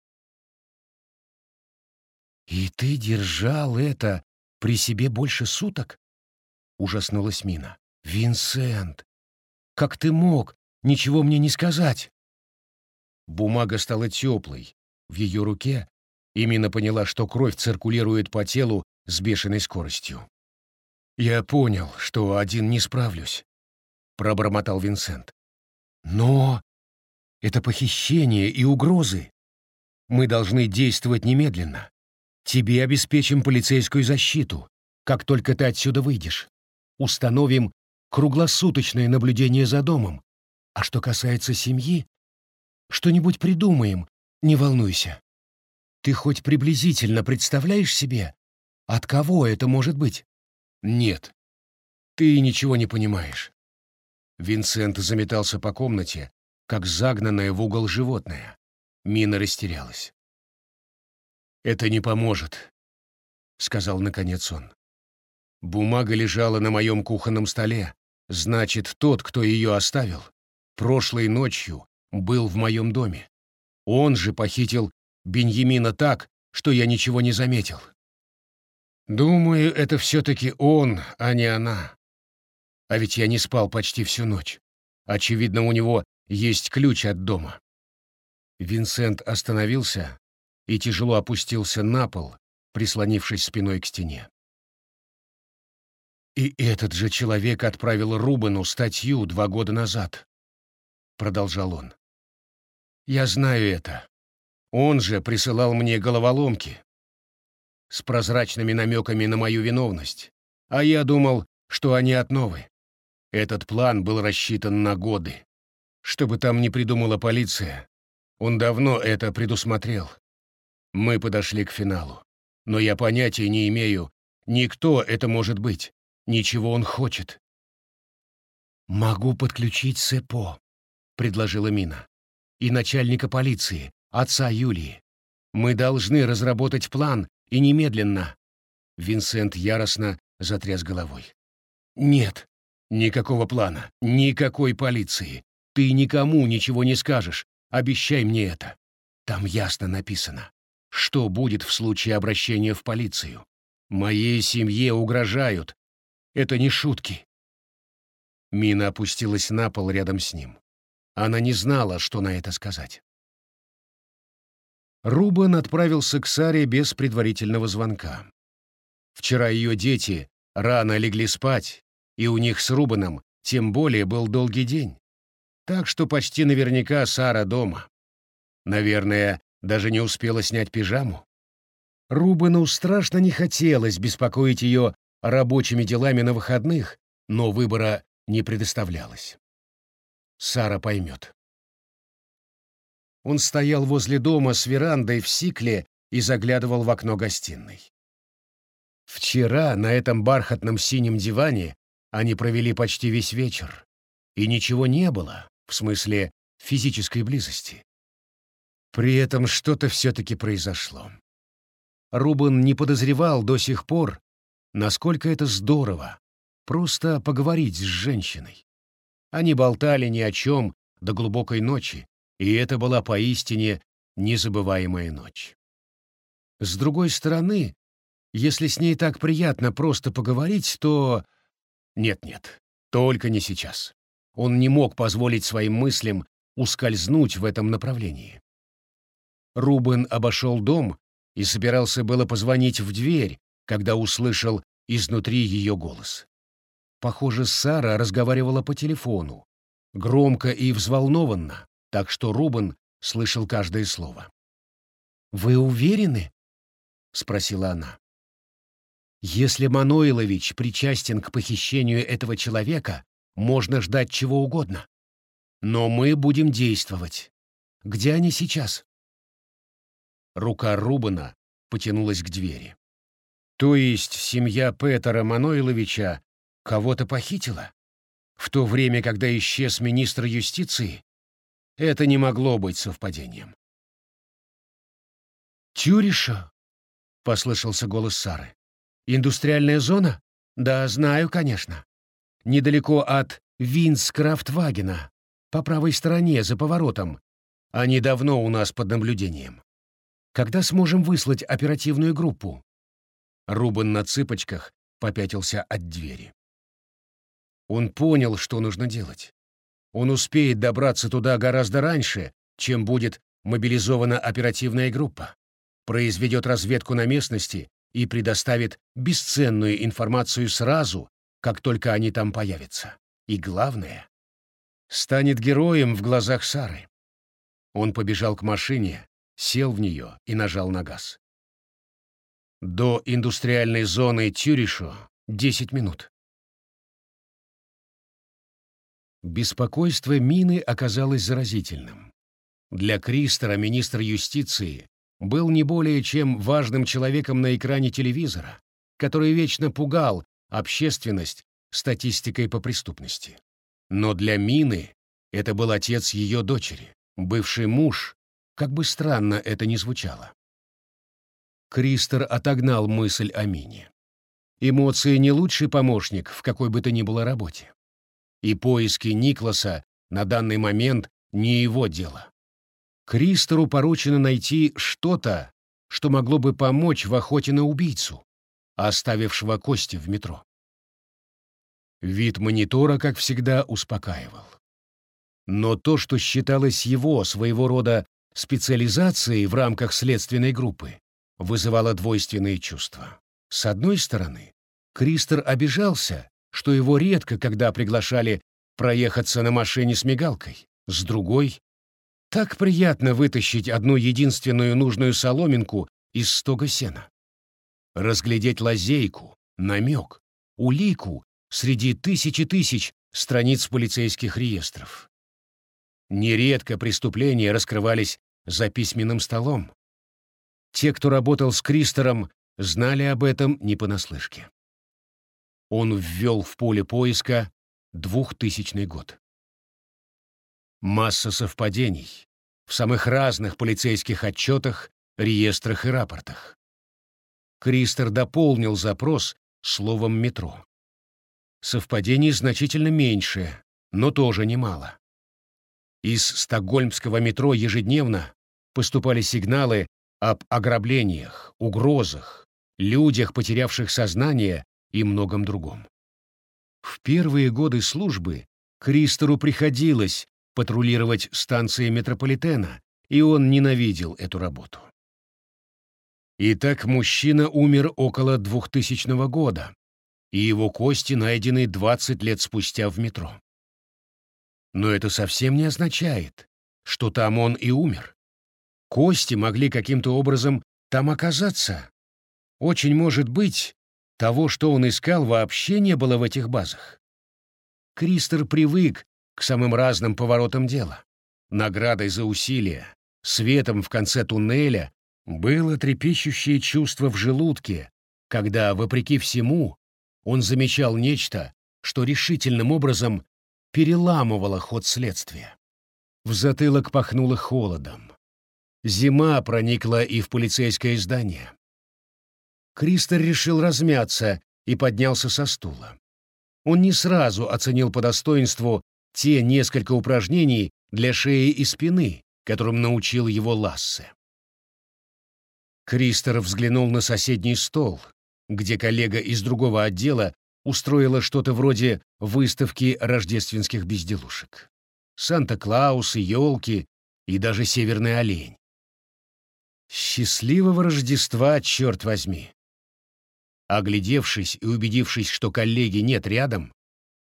«И ты держал это при себе больше суток?» — ужаснулась Мина. «Винсент, как ты мог ничего мне не сказать?» Бумага стала теплой. В ее руке и Мина поняла, что кровь циркулирует по телу с бешеной скоростью. «Я понял, что один не справлюсь», — пробормотал Винсент. «Но это похищение и угрозы. Мы должны действовать немедленно. Тебе обеспечим полицейскую защиту, как только ты отсюда выйдешь. Установим круглосуточное наблюдение за домом. А что касается семьи, что-нибудь придумаем, не волнуйся. Ты хоть приблизительно представляешь себе, от кого это может быть? Нет. Ты ничего не понимаешь. Винсент заметался по комнате, как загнанное в угол животное. Мина растерялась. «Это не поможет», — сказал наконец он. «Бумага лежала на моем кухонном столе. Значит, тот, кто ее оставил, прошлой ночью был в моем доме. Он же похитил Беньямина так, что я ничего не заметил. Думаю, это все-таки он, а не она. А ведь я не спал почти всю ночь. Очевидно, у него есть ключ от дома. Винсент остановился и тяжело опустился на пол, прислонившись спиной к стене. И этот же человек отправил Рубену статью два года назад, продолжал он. Я знаю это. Он же присылал мне головоломки с прозрачными намеками на мою виновность, а я думал, что они от новой. Этот план был рассчитан на годы. Что бы там ни придумала полиция, он давно это предусмотрел. Мы подошли к финалу. Но я понятия не имею, никто это может быть, ничего он хочет. «Могу подключить Сэпо», — предложила Мина, «и начальника полиции, отца Юлии. Мы должны разработать план, и немедленно». Винсент яростно затряс головой. «Нет, никакого плана, никакой полиции. Ты никому ничего не скажешь, обещай мне это. Там ясно написано, что будет в случае обращения в полицию. Моей семье угрожают. Это не шутки». Мина опустилась на пол рядом с ним. Она не знала, что на это сказать. Рубен отправился к Саре без предварительного звонка. Вчера ее дети рано легли спать, и у них с Рубаном тем более был долгий день. Так что почти наверняка Сара дома. Наверное, даже не успела снять пижаму. Рубену страшно не хотелось беспокоить ее рабочими делами на выходных, но выбора не предоставлялось. Сара поймет. Он стоял возле дома с верандой в сикле и заглядывал в окно гостиной. Вчера на этом бархатном синем диване они провели почти весь вечер, и ничего не было, в смысле физической близости. При этом что-то все-таки произошло. Рубен не подозревал до сих пор, насколько это здорово, просто поговорить с женщиной. Они болтали ни о чем до глубокой ночи, и это была поистине незабываемая ночь. С другой стороны, если с ней так приятно просто поговорить, то... Нет-нет, только не сейчас. Он не мог позволить своим мыслям ускользнуть в этом направлении. Рубен обошел дом и собирался было позвонить в дверь, когда услышал изнутри ее голос. Похоже, Сара разговаривала по телефону, громко и взволнованно, так что Рубен слышал каждое слово. «Вы уверены?» — спросила она. «Если Маноилович причастен к похищению этого человека, можно ждать чего угодно. Но мы будем действовать. Где они сейчас?» Рука Рубена потянулась к двери. «То есть семья Петера Маноиловича кого-то похитила? В то время, когда исчез министр юстиции? Это не могло быть совпадением. «Тюриша?» — послышался голос Сары. «Индустриальная зона? Да, знаю, конечно. Недалеко от Винскрафтвагена, по правой стороне, за поворотом. Они давно у нас под наблюдением. Когда сможем выслать оперативную группу?» Рубан на цыпочках попятился от двери. Он понял, что нужно делать он успеет добраться туда гораздо раньше, чем будет мобилизована оперативная группа, произведет разведку на местности и предоставит бесценную информацию сразу, как только они там появятся. И главное, станет героем в глазах Сары. Он побежал к машине, сел в нее и нажал на газ. До индустриальной зоны Тюришо 10 минут. Беспокойство Мины оказалось заразительным. Для Кристера министр юстиции был не более чем важным человеком на экране телевизора, который вечно пугал общественность статистикой по преступности. Но для Мины это был отец ее дочери, бывший муж, как бы странно это ни звучало. Кристер отогнал мысль о Мине. Эмоции не лучший помощник в какой бы то ни было работе и поиски Никласа на данный момент не его дело. Кристору поручено найти что-то, что могло бы помочь в охоте на убийцу, оставившего кости в метро. Вид монитора, как всегда, успокаивал. Но то, что считалось его своего рода специализации в рамках следственной группы вызывало двойственные чувства. С одной стороны, Кристер обижался, что его редко когда приглашали проехаться на машине с мигалкой. С другой, так приятно вытащить одну единственную нужную соломинку из стога сена. Разглядеть лазейку, намек, улику среди тысячи тысяч страниц полицейских реестров. Нередко преступления раскрывались за письменным столом. Те, кто работал с Кристером, знали об этом не понаслышке. Он ввел в поле поиска двухтысячный год. Масса совпадений в самых разных полицейских отчетах, реестрах и рапортах. Кристер дополнил запрос словом «метро». Совпадений значительно меньше, но тоже немало. Из стокгольмского метро ежедневно поступали сигналы об ограблениях, угрозах, людях, потерявших сознание и многом другом. В первые годы службы Кристору приходилось патрулировать станции метрополитена, и он ненавидел эту работу. Итак, мужчина умер около 2000 года, и его кости найдены 20 лет спустя в метро. Но это совсем не означает, что там он и умер. Кости могли каким-то образом там оказаться. Очень может быть, того, что он искал, вообще не было в этих базах. Кристер привык к самым разным поворотам дела. Наградой за усилия, светом в конце туннеля было трепещущее чувство в желудке, когда, вопреки всему, он замечал нечто, что решительным образом переламывало ход следствия. В затылок пахнуло холодом. Зима проникла и в полицейское здание. Кристер решил размяться и поднялся со стула. Он не сразу оценил по достоинству те несколько упражнений для шеи и спины, которым научил его Лассе. Кристер взглянул на соседний стол, где коллега из другого отдела устроила что-то вроде выставки рождественских безделушек. Санта-Клаус елки, и даже северный олень. Счастливого Рождества, черт возьми! Оглядевшись и убедившись, что коллеги нет рядом,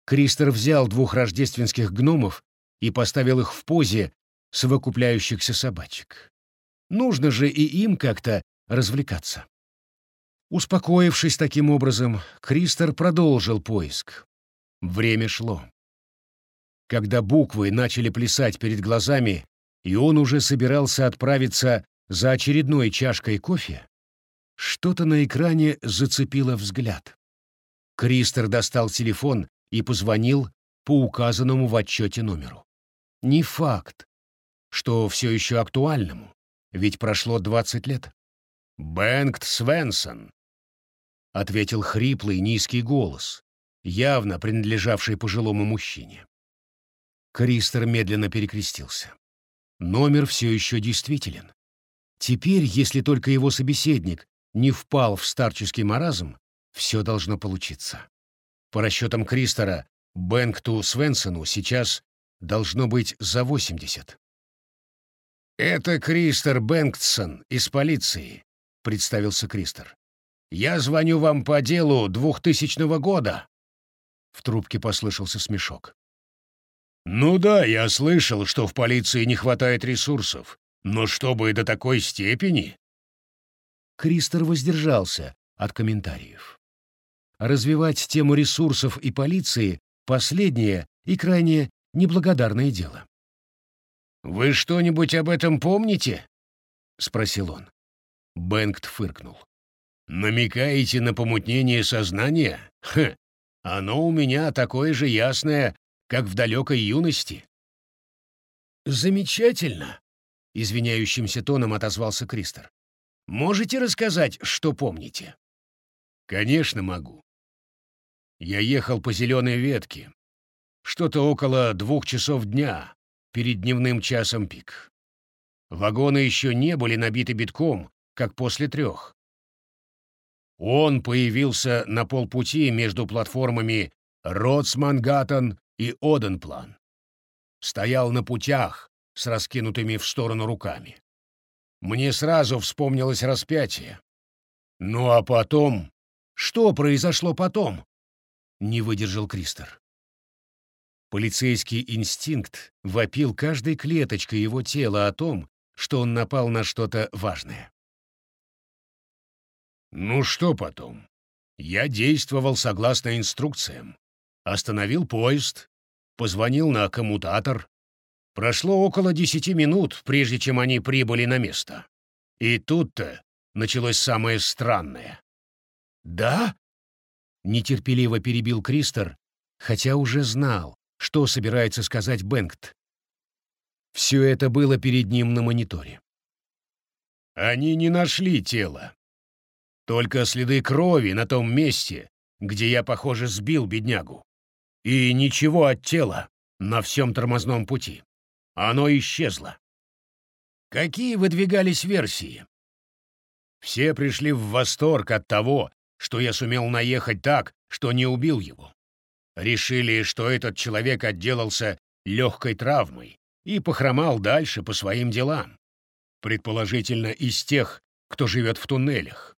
Кристер взял двух рождественских гномов и поставил их в позе совокупляющихся собачек. Нужно же и им как-то развлекаться. Успокоившись таким образом, Кристер продолжил поиск. Время шло. Когда буквы начали плясать перед глазами, и он уже собирался отправиться за очередной чашкой кофе, что-то на экране зацепило взгляд. Кристер достал телефон и позвонил по указанному в отчете номеру. Не факт, что все еще актуальному, ведь прошло 20 лет. «Бенгт Свенсон», — ответил хриплый низкий голос, явно принадлежавший пожилому мужчине. Кристер медленно перекрестился. Номер все еще действителен. Теперь, если только его собеседник не впал в старческий маразм, все должно получиться. По расчетам Кристера, Бэнкту Свенсону сейчас должно быть за 80. «Это Кристер Бэнктсон из полиции», — представился Кристер. «Я звоню вам по делу двухтысячного года». В трубке послышался смешок. «Ну да, я слышал, что в полиции не хватает ресурсов, но чтобы до такой степени...» Кристер воздержался от комментариев. Развивать тему ресурсов и полиции — последнее и крайне неблагодарное дело. «Вы что-нибудь об этом помните?» — спросил он. Бенгт фыркнул. «Намекаете на помутнение сознания? Хм, оно у меня такое же ясное, как в далекой юности». «Замечательно», — извиняющимся тоном отозвался Кристер. «Можете рассказать, что помните?» «Конечно могу. Я ехал по зеленой ветке. Что-то около двух часов дня, перед дневным часом пик. Вагоны еще не были набиты битком, как после трех. Он появился на полпути между платформами Ротсмангаттен и Оденплан. Стоял на путях с раскинутыми в сторону руками. Мне сразу вспомнилось распятие. Ну а потом... Что произошло потом? Не выдержал Кристер. Полицейский инстинкт вопил каждой клеточкой его тела о том, что он напал на что-то важное. Ну что потом? Я действовал согласно инструкциям. Остановил поезд, позвонил на коммутатор. Прошло около десяти минут, прежде чем они прибыли на место. И тут-то началось самое странное. «Да?» — нетерпеливо перебил Кристер, хотя уже знал, что собирается сказать Бенгт. Все это было перед ним на мониторе. Они не нашли тело. Только следы крови на том месте, где я, похоже, сбил беднягу. И ничего от тела на всем тормозном пути. Оно исчезло. Какие выдвигались версии? Все пришли в восторг от того, что я сумел наехать так, что не убил его. Решили, что этот человек отделался легкой травмой и похромал дальше по своим делам. Предположительно, из тех, кто живет в туннелях.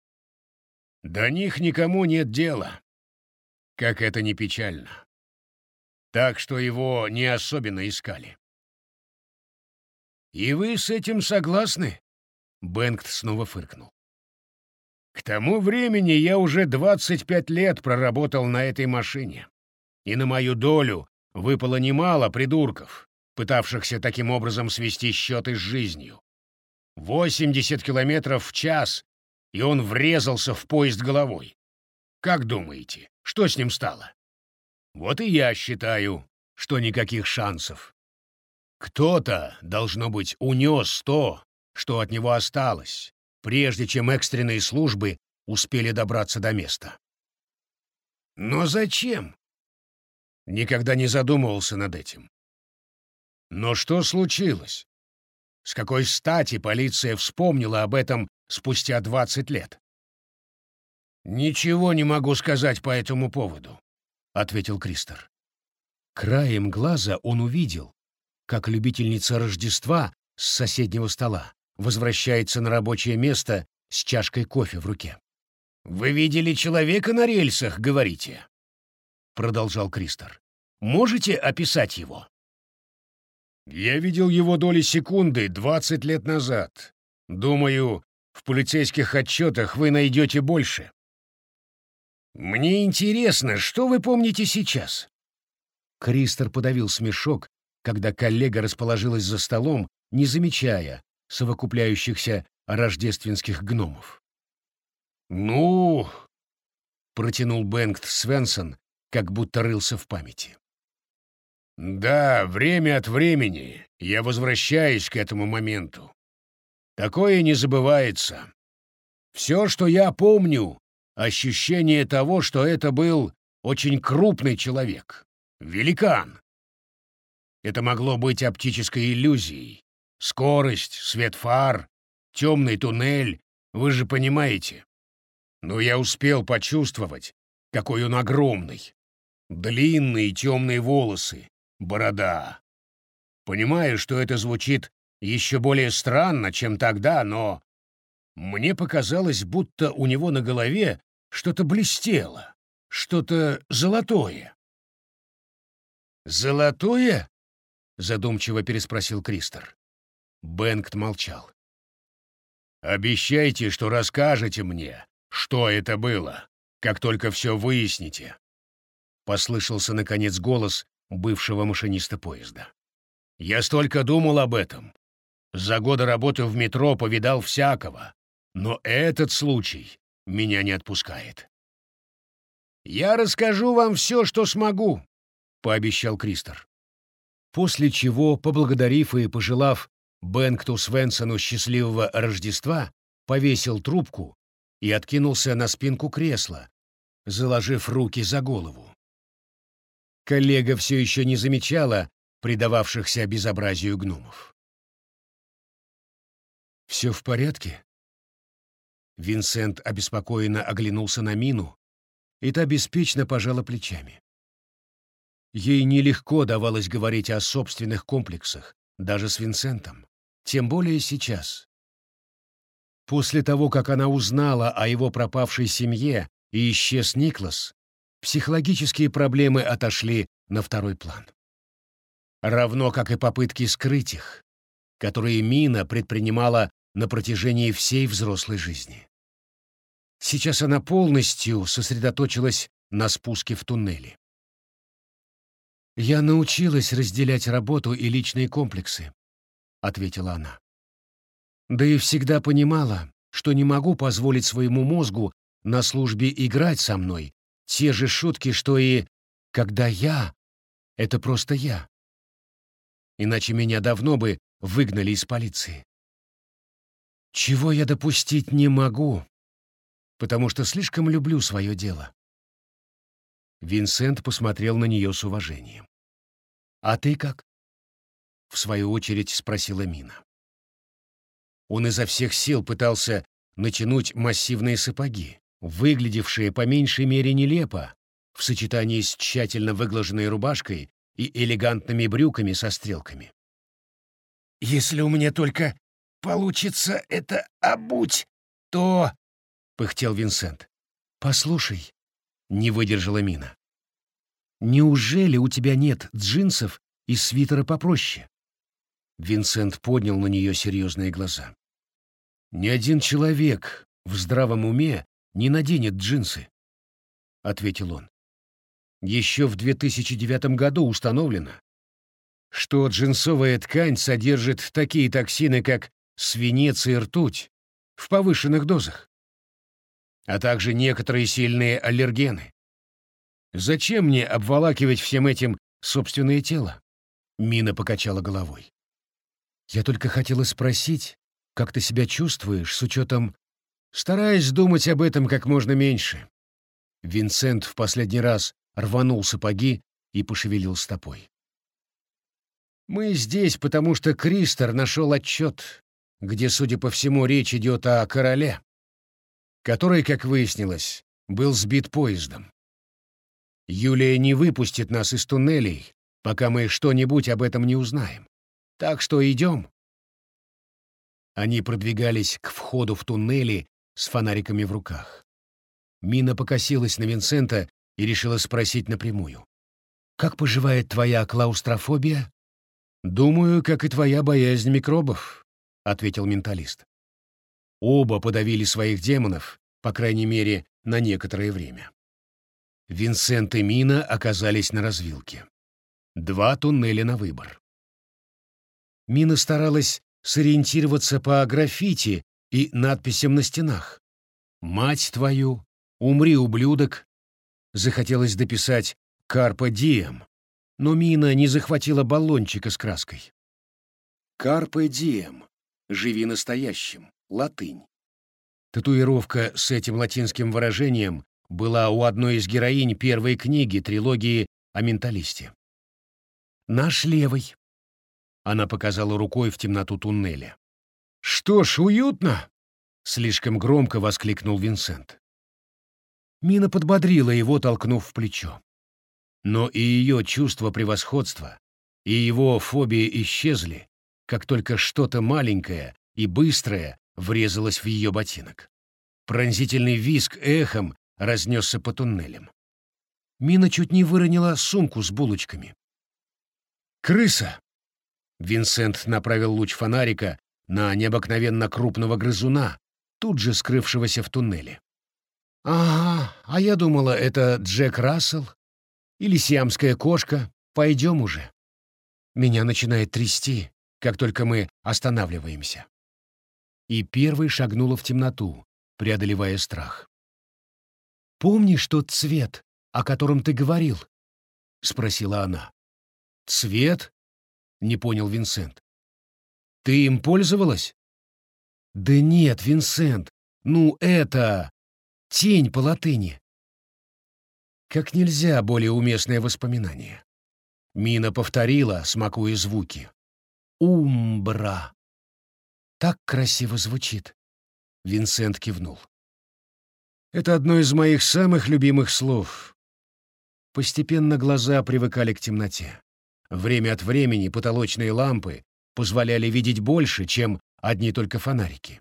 До них никому нет дела. Как это не печально. Так что его не особенно искали. «И вы с этим согласны?» Бенгт снова фыркнул. «К тому времени я уже 25 лет проработал на этой машине, и на мою долю выпало немало придурков, пытавшихся таким образом свести счеты с жизнью. 80 километров в час и он врезался в поезд головой. Как думаете, что с ним стало? Вот и я считаю, что никаких шансов. Кто-то, должно быть, унес то, что от него осталось, прежде чем экстренные службы успели добраться до места. Но зачем? Никогда не задумывался над этим. Но что случилось? С какой стати полиция вспомнила об этом спустя двадцать лет. «Ничего не могу сказать по этому поводу», — ответил Кристер. Краем глаза он увидел, как любительница Рождества с соседнего стола возвращается на рабочее место с чашкой кофе в руке. «Вы видели человека на рельсах, говорите?» — продолжал Кристер. «Можете описать его?» «Я видел его доли секунды двадцать лет назад. Думаю, в полицейских отчетах вы найдете больше. Мне интересно, что вы помните сейчас?» Кристер подавил смешок, когда коллега расположилась за столом, не замечая совокупляющихся рождественских гномов. «Ну...» — протянул Бенгт Свенсон, как будто рылся в памяти. «Да, время от времени я возвращаюсь к этому моменту. Такое не забывается. Все, что я помню, ощущение того, что это был очень крупный человек, великан. Это могло быть оптической иллюзией. Скорость, свет фар, темный туннель, вы же понимаете. Но я успел почувствовать, какой он огромный. Длинные темные волосы, борода. Понимаю, что это звучит еще более странно, чем тогда, но мне показалось, будто у него на голове что-то блестело, что-то золотое. «Золотое?» — задумчиво переспросил Кристер. Бенгт молчал. «Обещайте, что расскажете мне, что это было, как только все выясните», — послышался, наконец, голос бывшего машиниста поезда. «Я столько думал об этом, за годы работы в метро повидал всякого, но этот случай меня не отпускает. «Я расскажу вам все, что смогу», — пообещал Кристер. После чего, поблагодарив и пожелав Бенкту Свенсону счастливого Рождества, повесил трубку и откинулся на спинку кресла, заложив руки за голову. Коллега все еще не замечала предававшихся безобразию гномов. «Все в порядке?» Винсент обеспокоенно оглянулся на Мину, и та беспечно пожала плечами. Ей нелегко давалось говорить о собственных комплексах, даже с Винсентом, тем более сейчас. После того, как она узнала о его пропавшей семье и исчез Никлас, психологические проблемы отошли на второй план. Равно как и попытки скрыть их, которые Мина предпринимала на протяжении всей взрослой жизни. Сейчас она полностью сосредоточилась на спуске в туннели. «Я научилась разделять работу и личные комплексы», — ответила она. «Да и всегда понимала, что не могу позволить своему мозгу на службе играть со мной те же шутки, что и «когда я» — это просто я. Иначе меня давно бы выгнали из полиции. Чего я допустить не могу, потому что слишком люблю свое дело. Винсент посмотрел на нее с уважением. «А ты как?» — в свою очередь спросила Мина. Он изо всех сил пытался натянуть массивные сапоги, выглядевшие по меньшей мере нелепо, в сочетании с тщательно выглаженной рубашкой и элегантными брюками со стрелками. «Если у меня только получится это обуть, то...» — пыхтел Винсент. «Послушай», — не выдержала Мина. «Неужели у тебя нет джинсов и свитера попроще?» Винсент поднял на нее серьезные глаза. «Ни один человек в здравом уме не наденет джинсы», — ответил он. «Еще в 2009 году установлено, что джинсовая ткань содержит такие токсины, как свинец и ртуть, в повышенных дозах, а также некоторые сильные аллергены. Зачем мне обволакивать всем этим собственное тело?» Мина покачала головой. «Я только хотела спросить, как ты себя чувствуешь с учетом стараясь думать об этом как можно меньше. Винсент в последний раз рванул сапоги и пошевелил стопой. «Мы здесь, потому что Кристер нашел отчет, где, судя по всему, речь идет о короле, который, как выяснилось, был сбит поездом. Юлия не выпустит нас из туннелей, пока мы что-нибудь об этом не узнаем. Так что идем». Они продвигались к входу в туннели с фонариками в руках. Мина покосилась на Винсента и решила спросить напрямую. «Как поживает твоя клаустрофобия?» «Думаю, как и твоя боязнь микробов», — ответил менталист. Оба подавили своих демонов, по крайней мере, на некоторое время. Винсент и Мина оказались на развилке. Два туннеля на выбор. Мина старалась сориентироваться по граффити и надписям на стенах. «Мать твою! Умри, ублюдок!» Захотелось дописать «Карпа Дием», но Мина не захватила баллончика с краской. «Карпе Дием» — «Живи настоящим», латынь. Татуировка с этим латинским выражением была у одной из героинь первой книги трилогии о менталисте. «Наш левый», — она показала рукой в темноту туннеля. «Что ж, уютно!» — слишком громко воскликнул Винсент. Мина подбодрила его, толкнув в плечо. Но и ее чувство превосходства, и его фобия исчезли, как только что-то маленькое и быстрое врезалось в ее ботинок. Пронзительный визг эхом разнесся по туннелям. Мина чуть не выронила сумку с булочками. «Крыса!» Винсент направил луч фонарика на необыкновенно крупного грызуна, тут же скрывшегося в туннеле. «Ага, а я думала, это Джек Рассел или сиамская кошка. Пойдем уже». Меня начинает трясти, как только мы останавливаемся. И первой шагнула в темноту, преодолевая страх. «Помнишь тот цвет, о котором ты говорил?» — спросила она. «Цвет?» — не понял Винсент. Ты им пользовалась? Да нет, Винсент, ну это... Тень по латыни. Как нельзя более уместное воспоминание. Мина повторила, смакуя звуки. «Умбра». Так красиво звучит. Винсент кивнул. Это одно из моих самых любимых слов. Постепенно глаза привыкали к темноте. Время от времени потолочные лампы позволяли видеть больше, чем одни только фонарики.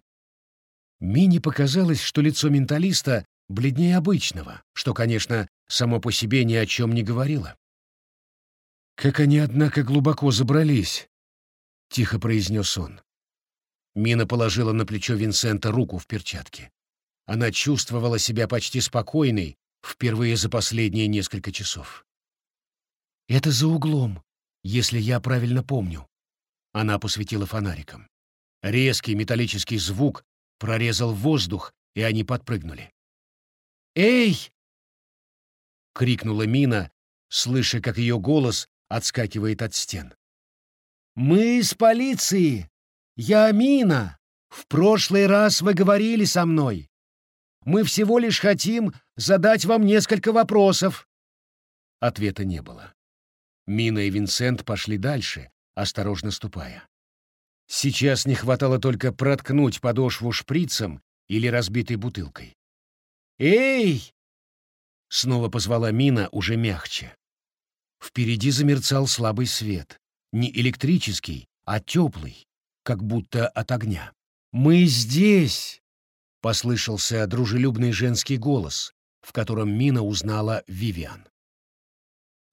Мине показалось, что лицо менталиста бледнее обычного, что, конечно, само по себе ни о чем не говорило. «Как они, однако, глубоко забрались», — тихо произнес он. Мина положила на плечо Винсента руку в перчатке. Она чувствовала себя почти спокойной впервые за последние несколько часов. «Это за углом, если я правильно помню», — она посветила фонариком. Резкий металлический звук прорезал воздух, и они подпрыгнули. «Эй!» — крикнула Мина, слыша, как ее голос отскакивает от стен. «Мы из полиции! Я Мина! В прошлый раз вы говорили со мной. Мы всего лишь хотим задать вам несколько вопросов». Ответа не было. Мина и Винсент пошли дальше, осторожно ступая. Сейчас не хватало только проткнуть подошву шприцем или разбитой бутылкой. «Эй!» — снова позвала Мина уже мягче. Впереди замерцал слабый свет. Не электрический, а теплый, как будто от огня. «Мы здесь!» — послышался дружелюбный женский голос, в котором Мина узнала Вивиан.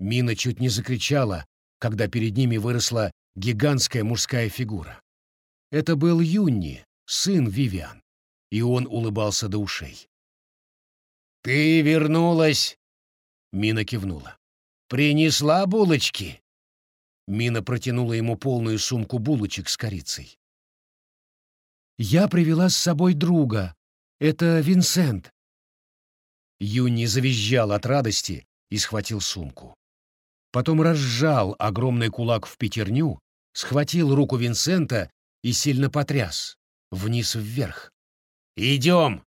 Мина чуть не закричала, когда перед ними выросла гигантская мужская фигура. Это был Юнни, сын Вивиан, и он улыбался до ушей. «Ты вернулась?» Мина кивнула. «Принесла булочки?» Мина протянула ему полную сумку булочек с корицей. «Я привела с собой друга. Это Винсент». Юни завизжал от радости и схватил сумку. Потом разжал огромный кулак в пятерню, схватил руку Винсента и сильно потряс, вниз-вверх. «Идем!»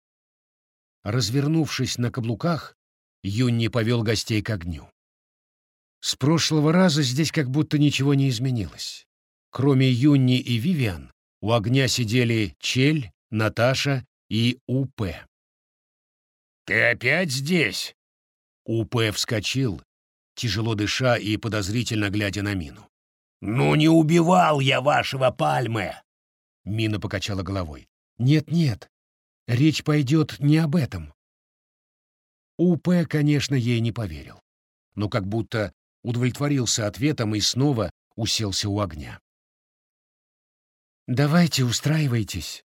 Развернувшись на каблуках, Юнни повел гостей к огню. С прошлого раза здесь как будто ничего не изменилось. Кроме Юнни и Вивиан, у огня сидели Чель, Наташа и УП. «Ты опять здесь?» УП вскочил, тяжело дыша и подозрительно глядя на Мину. «Ну не убивал я вашего Пальмы!» Мина покачала головой. «Нет-нет, речь пойдет не об этом». УП, конечно, ей не поверил, но как будто удовлетворился ответом и снова уселся у огня. «Давайте, устраивайтесь».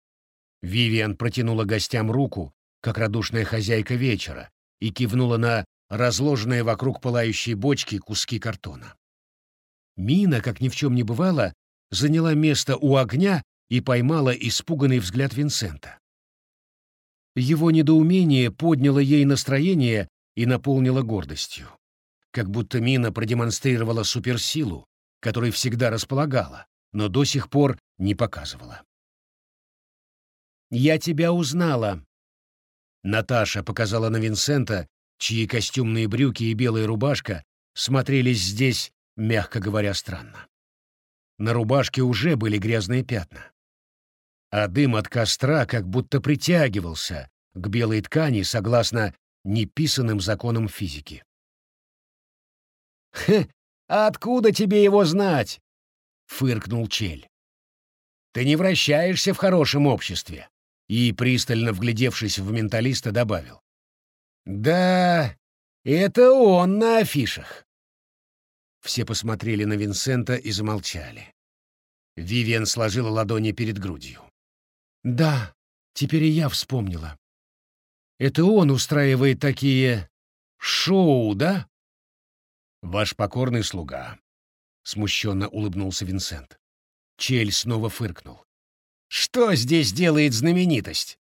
Вивиан протянула гостям руку, как радушная хозяйка вечера, и кивнула на разложенные вокруг пылающей бочки куски картона. Мина, как ни в чем не бывало, заняла место у огня и поймала испуганный взгляд Винсента. Его недоумение подняло ей настроение и наполнило гордостью. Как будто Мина продемонстрировала суперсилу, которой всегда располагала, но до сих пор не показывала. «Я тебя узнала», — Наташа показала на Винсента, чьи костюмные брюки и белая рубашка смотрелись здесь, мягко говоря, странно. На рубашке уже были грязные пятна а дым от костра как будто притягивался к белой ткани согласно неписанным законам физики. «Хе, откуда тебе его знать?» — фыркнул Чель. «Ты не вращаешься в хорошем обществе», и, пристально вглядевшись в менталиста, добавил. «Да, это он на афишах». Все посмотрели на Винсента и замолчали. Вивиан сложила ладони перед грудью. Да, теперь и я вспомнила. Это он устраивает такие шоу, да? Ваш покорный слуга. Смущенно улыбнулся Винсент. Чель снова фыркнул. Что здесь делает знаменитость?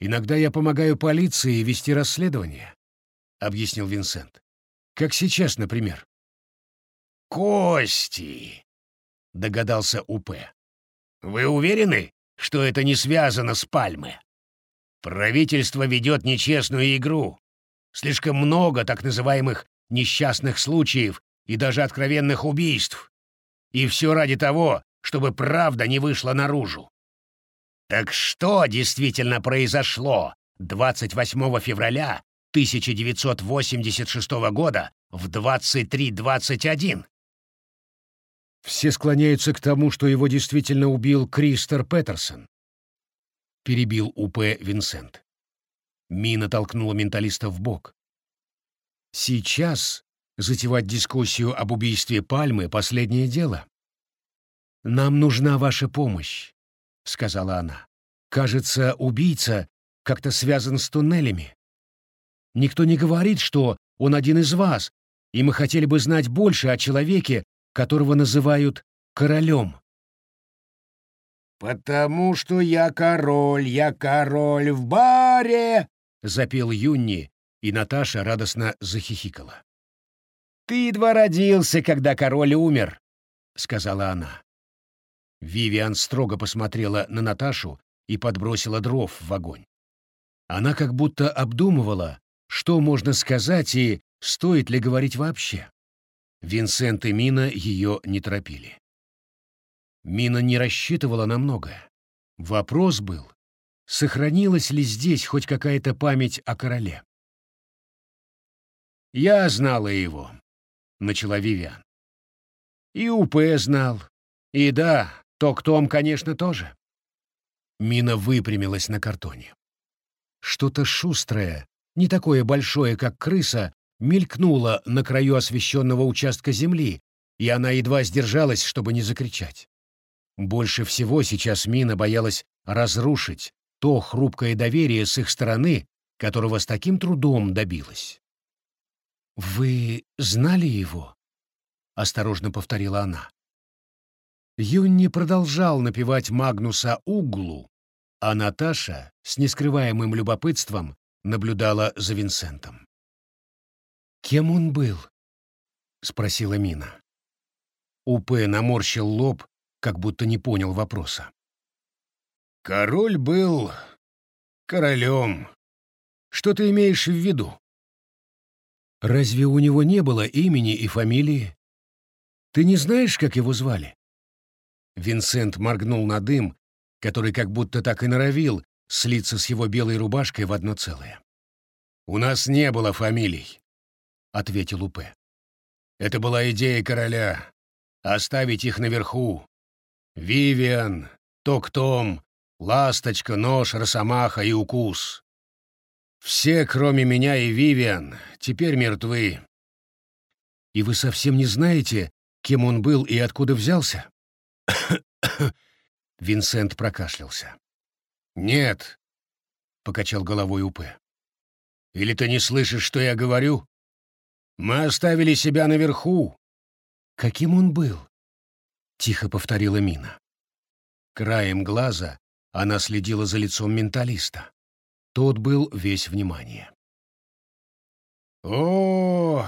Иногда я помогаю полиции вести расследование, объяснил Винсент. Как сейчас, например. Кости, догадался УП. Вы уверены, что это не связано с Пальмы. Правительство ведет нечестную игру. Слишком много так называемых несчастных случаев и даже откровенных убийств. И все ради того, чтобы правда не вышла наружу. Так что действительно произошло 28 февраля 1986 года в 23.21? Все склоняются к тому, что его действительно убил Кристер Петерсон. — перебил УП Винсент. Мина толкнула менталиста в бок. «Сейчас затевать дискуссию об убийстве Пальмы — последнее дело. Нам нужна ваша помощь», — сказала она. «Кажется, убийца как-то связан с туннелями. Никто не говорит, что он один из вас, и мы хотели бы знать больше о человеке, которого называют королем». «Потому что я король, я король в баре!» — запел Юнни, и Наташа радостно захихикала. «Ты едва родился, когда король умер», — сказала она. Вивиан строго посмотрела на Наташу и подбросила дров в огонь. Она как будто обдумывала, что можно сказать и стоит ли говорить вообще. Винсент и Мина ее не торопили. Мина не рассчитывала на многое. Вопрос был, сохранилась ли здесь хоть какая-то память о короле. «Я знала его», — начала Вивиан. «И УП знал. И да, Ток-Том, конечно, тоже». Мина выпрямилась на картоне. Что-то шустрое, не такое большое, как крыса, мелькнуло на краю освещенного участка земли, и она едва сдержалась, чтобы не закричать. Больше всего сейчас Мина боялась разрушить то хрупкое доверие с их стороны, которого с таким трудом добилась. «Вы знали его?» — осторожно повторила она. Юнни продолжал напевать Магнуса Углу, а Наташа с нескрываемым любопытством наблюдала за Винсентом. «Кем он был?» — спросила Мина. Упе наморщил лоб как будто не понял вопроса. «Король был королем. Что ты имеешь в виду?» «Разве у него не было имени и фамилии? Ты не знаешь, как его звали?» Винсент моргнул на дым, который как будто так и норовил слиться с его белой рубашкой в одно целое. «У нас не было фамилий», — ответил Упе. «Это была идея короля — оставить их наверху, Вивиан, Ток-Том, Ласточка, Нож, Росомаха и Укус. Все, кроме меня и Вивиан, теперь мертвы. И вы совсем не знаете, кем он был и откуда взялся? Винсент прокашлялся. «Нет», — покачал головой Упе. «Или ты не слышишь, что я говорю? Мы оставили себя наверху». «Каким он был?» тихо повторила Мина. Краем глаза она следила за лицом менталиста. Тот был весь внимание. О,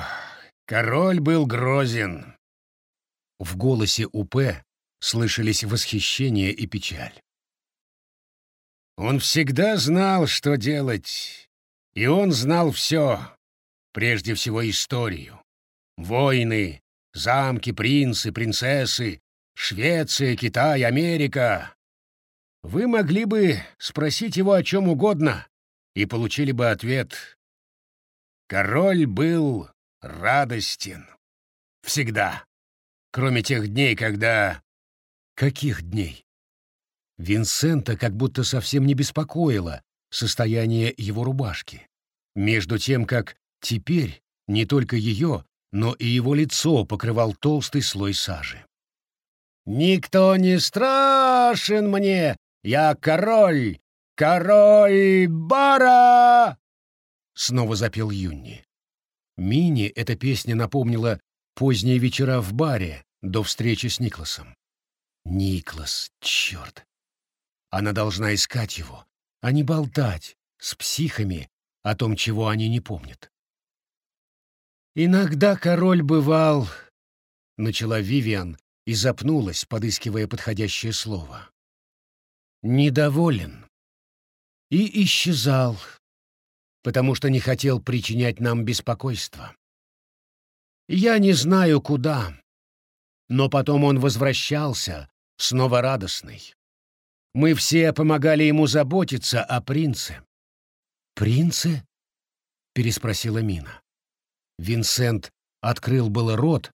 король был грозен. В голосе УП слышались восхищение и печаль. Он всегда знал, что делать, и он знал все, прежде всего историю. Войны, замки, принцы, принцессы, Швеция, Китай, Америка. Вы могли бы спросить его о чем угодно и получили бы ответ. Король был радостен. Всегда. Кроме тех дней, когда... Каких дней? Винсента как будто совсем не беспокоило состояние его рубашки. Между тем, как теперь не только ее, но и его лицо покрывал толстый слой сажи. «Никто не страшен мне! Я король! Король Бара!» Снова запел Юнни. Мини эта песня напомнила поздние вечера в баре до встречи с Никласом. Никлас, черт! Она должна искать его, а не болтать с психами о том, чего они не помнят. «Иногда король бывал...» — начала Вивиан, и запнулась, подыскивая подходящее слово. «Недоволен» и исчезал, потому что не хотел причинять нам беспокойство. Я не знаю, куда, но потом он возвращался, снова радостный. Мы все помогали ему заботиться о принце. «Принце?» — переспросила Мина. Винсент открыл было рот,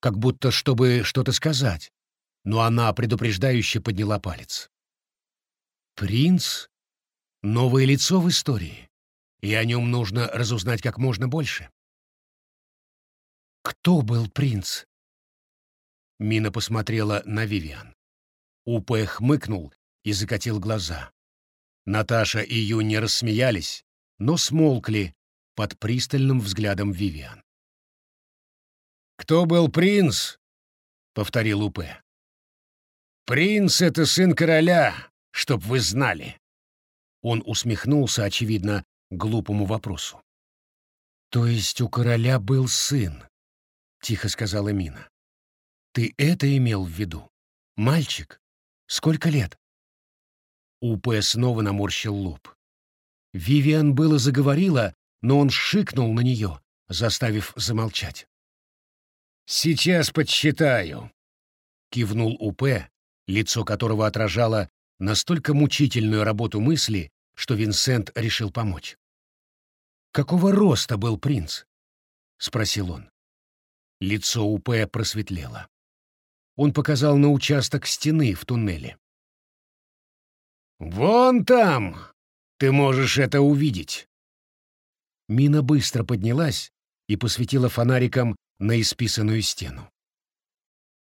как будто чтобы что-то сказать, но она предупреждающе подняла палец. «Принц новое лицо в истории, и о нем нужно разузнать как можно больше. Кто был принц? Мина посмотрела на Вивиан. Упэ хмыкнул и закатил глаза. Наташа и Юни рассмеялись, но смолкли под пристальным взглядом Вивиан. «Кто был принц?» — повторил Упэ. «Принц — это сын короля, чтоб вы знали». Он усмехнулся, очевидно, глупому вопросу. «То есть у короля был сын?» — тихо сказала Мина. «Ты это имел в виду? Мальчик? Сколько лет?» Упэ снова наморщил лоб. Вивиан было заговорила, но он шикнул на нее, заставив замолчать. «Сейчас подсчитаю», — кивнул Упе, лицо которого отражало настолько мучительную работу мысли, что Винсент решил помочь. «Какого роста был принц?» — спросил он. Лицо Упе просветлело. Он показал на участок стены в туннеле. «Вон там! Ты можешь это увидеть!» Мина быстро поднялась и посветила фонариком на исписанную стену.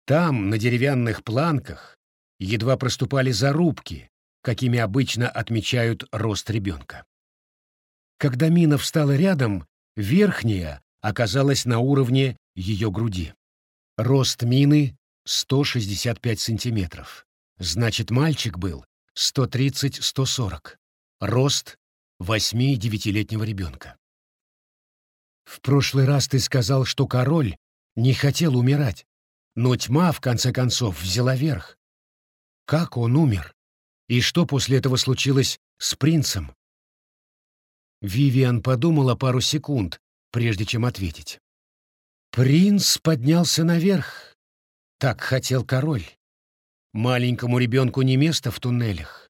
Там, на деревянных планках, едва проступали зарубки, какими обычно отмечают рост ребенка. Когда Мина встала рядом, верхняя оказалась на уровне ее груди. Рост Мины — 165 сантиметров. Значит, мальчик был 130-140. Рост 8-9-летнего ребенка. В прошлый раз ты сказал, что король не хотел умирать, но тьма, в конце концов, взяла верх. Как он умер? И что после этого случилось с принцем? Вивиан подумала пару секунд, прежде чем ответить. Принц поднялся наверх. Так хотел король. Маленькому ребенку не место в туннелях.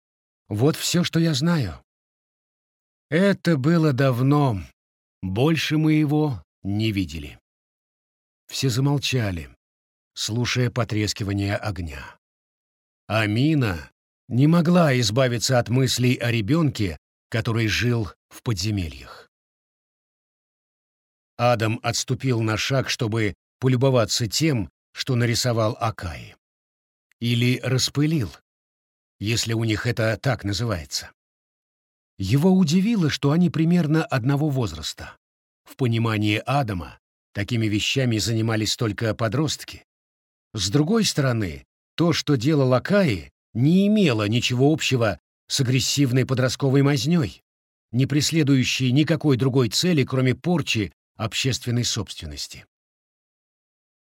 Вот все, что я знаю. Это было давно. Больше мы его не видели. Все замолчали, слушая потрескивание огня. Амина не могла избавиться от мыслей о ребенке, который жил в подземельях. Адам отступил на шаг, чтобы полюбоваться тем, что нарисовал Акаи. Или распылил, если у них это так называется. Его удивило, что они примерно одного возраста. В понимании Адама такими вещами занимались только подростки. С другой стороны, то, что делал Акаи, не имело ничего общего с агрессивной подростковой мазнёй, не преследующей никакой другой цели, кроме порчи общественной собственности.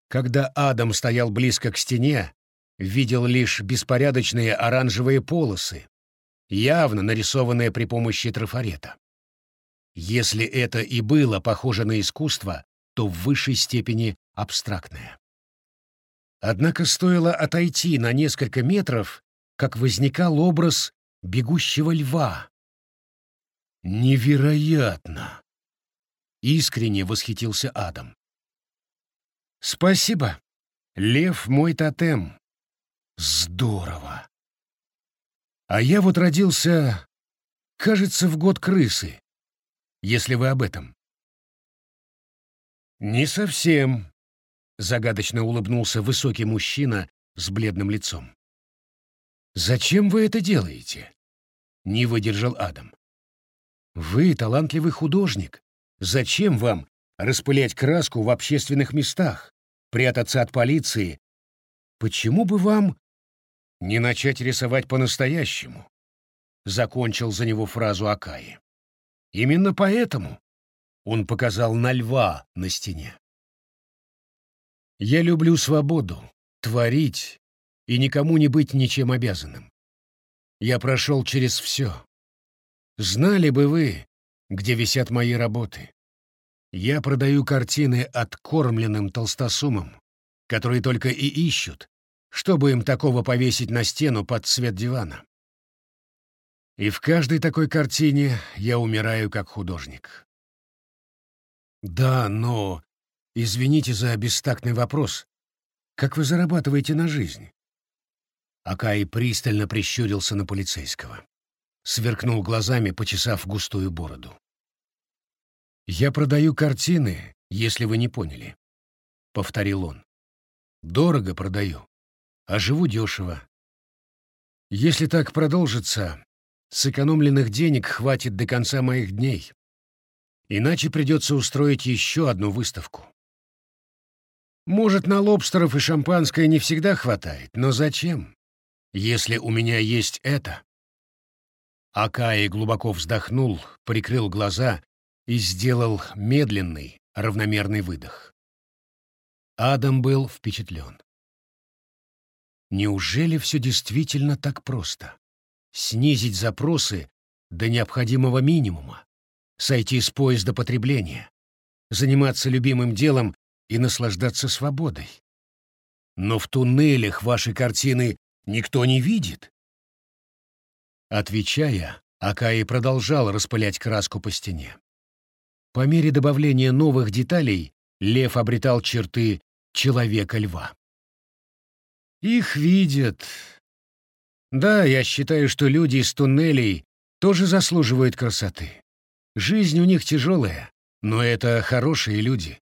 Когда Адам стоял близко к стене, видел лишь беспорядочные оранжевые полосы, явно нарисованные при помощи трафарета. Если это и было похоже на искусство, то в высшей степени абстрактное. Однако стоило отойти на несколько метров, как возникал образ бегущего льва. «Невероятно!» — искренне восхитился Адам. «Спасибо. Лев — мой тотем. Здорово. А я вот родился, кажется, в год крысы, если вы об этом. Не совсем, загадочно улыбнулся высокий мужчина с бледным лицом. Зачем вы это делаете? Не выдержал Адам. Вы талантливый художник. Зачем вам распылять краску в общественных местах, прятаться от полиции? Почему бы вам не начать рисовать по-настоящему, закончил за него фразу Акаи. Именно поэтому он показал на льва на стене. Я люблю свободу, творить и никому не быть ничем обязанным. Я прошел через все. Знали бы вы, где висят мои работы. Я продаю картины откормленным толстосумам, которые только и ищут, чтобы им такого повесить на стену под цвет дивана. И в каждой такой картине я умираю как художник. Да, но... Извините за бестактный вопрос. Как вы зарабатываете на жизнь? Акай пристально прищурился на полицейского. сверкнул глазами, почесав густую бороду. «Я продаю картины, если вы не поняли», — повторил он. «Дорого продаю, а живу дешево. Если так продолжится, сэкономленных денег хватит до конца моих дней. Иначе придется устроить еще одну выставку. Может, на лобстеров и шампанское не всегда хватает, но зачем, если у меня есть это?» Акаи глубоко вздохнул, прикрыл глаза и сделал медленный, равномерный выдох. Адам был впечатлен. Неужели все действительно так просто? Снизить запросы до необходимого минимума, сойти с поезда потребления, заниматься любимым делом и наслаждаться свободой. Но в туннелях ваши картины никто не видит. Отвечая, Акаи продолжал распылять краску по стене. По мере добавления новых деталей лев обретал черты человека-льва. Их видят. Да, я считаю, что люди из туннелей тоже заслуживают красоты. Жизнь у них тяжелая, но это хорошие люди.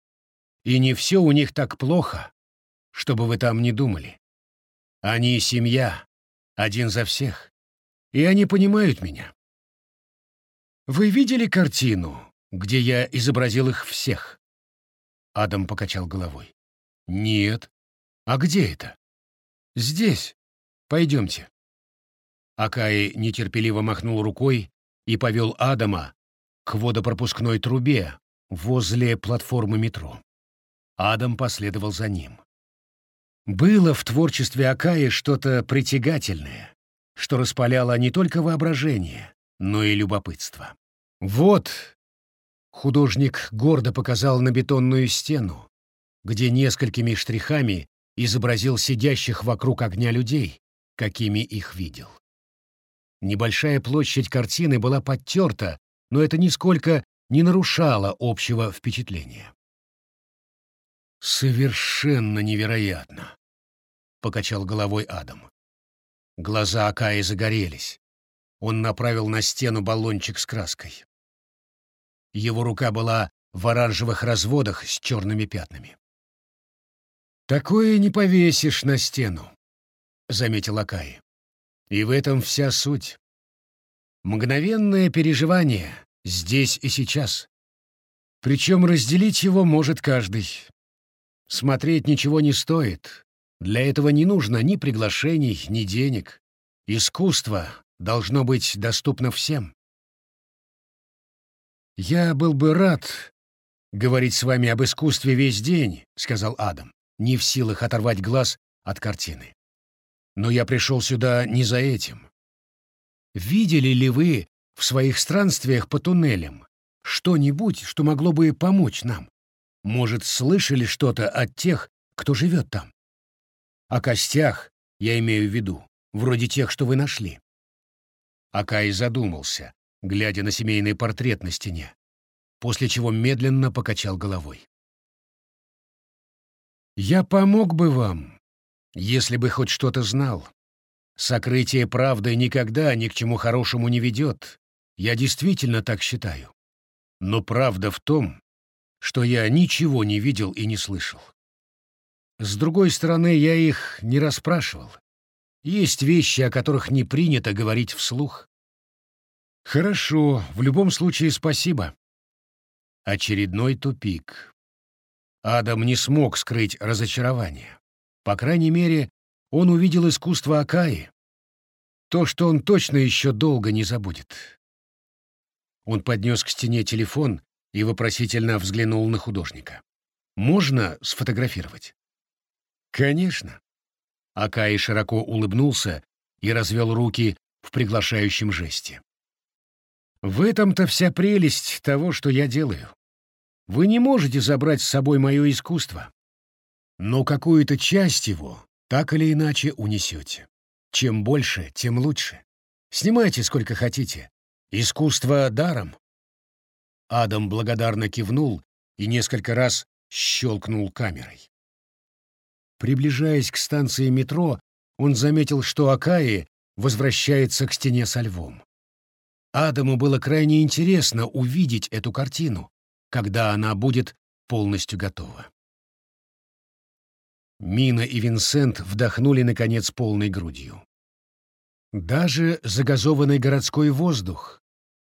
И не все у них так плохо, чтобы вы там не думали. Они семья, один за всех. И они понимают меня. Вы видели картину, где я изобразил их всех?» Адам покачал головой. «Нет. А где это?» «Здесь. Пойдемте». Акаи нетерпеливо махнул рукой и повел Адама к водопропускной трубе возле платформы метро. Адам последовал за ним. Было в творчестве Акаи что-то притягательное, что распаляло не только воображение, но и любопытство. Вот Художник гордо показал на бетонную стену, где несколькими штрихами изобразил сидящих вокруг огня людей, какими их видел. Небольшая площадь картины была подтерта, но это нисколько не нарушало общего впечатления. «Совершенно невероятно!» — покачал головой Адам. Глаза Акаи загорелись. Он направил на стену баллончик с краской. Его рука была в оранжевых разводах с черными пятнами. «Такое не повесишь на стену», — заметил Акай. «И в этом вся суть. Мгновенное переживание здесь и сейчас. Причем разделить его может каждый. Смотреть ничего не стоит. Для этого не нужно ни приглашений, ни денег. Искусство должно быть доступно всем. «Я был бы рад говорить с вами об искусстве весь день», — сказал Адам, не в силах оторвать глаз от картины. «Но я пришел сюда не за этим. Видели ли вы в своих странствиях по туннелям что-нибудь, что могло бы помочь нам? Может, слышали что-то от тех, кто живет там? О костях я имею в виду, вроде тех, что вы нашли». Акай задумался, глядя на семейный портрет на стене, после чего медленно покачал головой. «Я помог бы вам, если бы хоть что-то знал. Сокрытие правды никогда ни к чему хорошему не ведет. Я действительно так считаю. Но правда в том, что я ничего не видел и не слышал. С другой стороны, я их не расспрашивал. Есть вещи, о которых не принято говорить вслух. Хорошо, в любом случае спасибо. Очередной тупик. Адам не смог скрыть разочарование. По крайней мере, он увидел искусство Акаи. То, что он точно еще долго не забудет. Он поднес к стене телефон и вопросительно взглянул на художника. «Можно сфотографировать?» «Конечно». Акаи широко улыбнулся и развел руки в приглашающем жесте. В этом-то вся прелесть того, что я делаю. Вы не можете забрать с собой мое искусство, но какую-то часть его так или иначе унесете. Чем больше, тем лучше. Снимайте сколько хотите. Искусство даром. Адам благодарно кивнул и несколько раз щелкнул камерой. Приближаясь к станции метро, он заметил, что Акаи возвращается к стене со львом. Адаму было крайне интересно увидеть эту картину, когда она будет полностью готова. Мина и Винсент вдохнули, наконец, полной грудью. Даже загазованный городской воздух,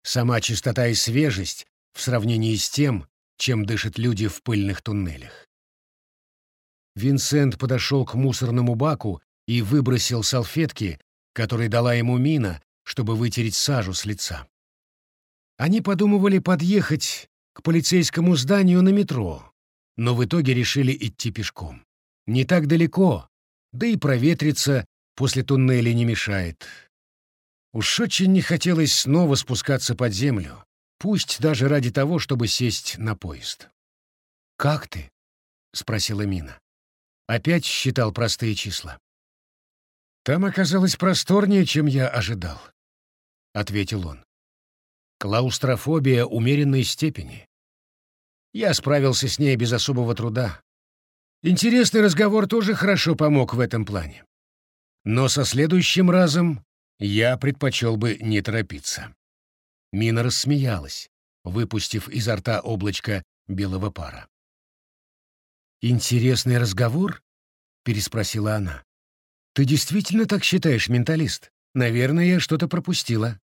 сама чистота и свежесть в сравнении с тем, чем дышат люди в пыльных туннелях. Винсент подошел к мусорному баку и выбросил салфетки, которые дала ему Мина, чтобы вытереть сажу с лица. Они подумывали подъехать к полицейскому зданию на метро, но в итоге решили идти пешком. Не так далеко, да и проветриться после туннеля не мешает. Уж очень не хотелось снова спускаться под землю, пусть даже ради того, чтобы сесть на поезд. «Как ты?» — спросила Мина. Опять считал простые числа. «Там оказалось просторнее, чем я ожидал», — ответил он. «Клаустрофобия умеренной степени. Я справился с ней без особого труда. Интересный разговор тоже хорошо помог в этом плане. Но со следующим разом я предпочел бы не торопиться». Мина рассмеялась, выпустив изо рта облачко белого пара. «Интересный разговор?» — переспросила она. «Ты действительно так считаешь, менталист? Наверное, я что-то пропустила».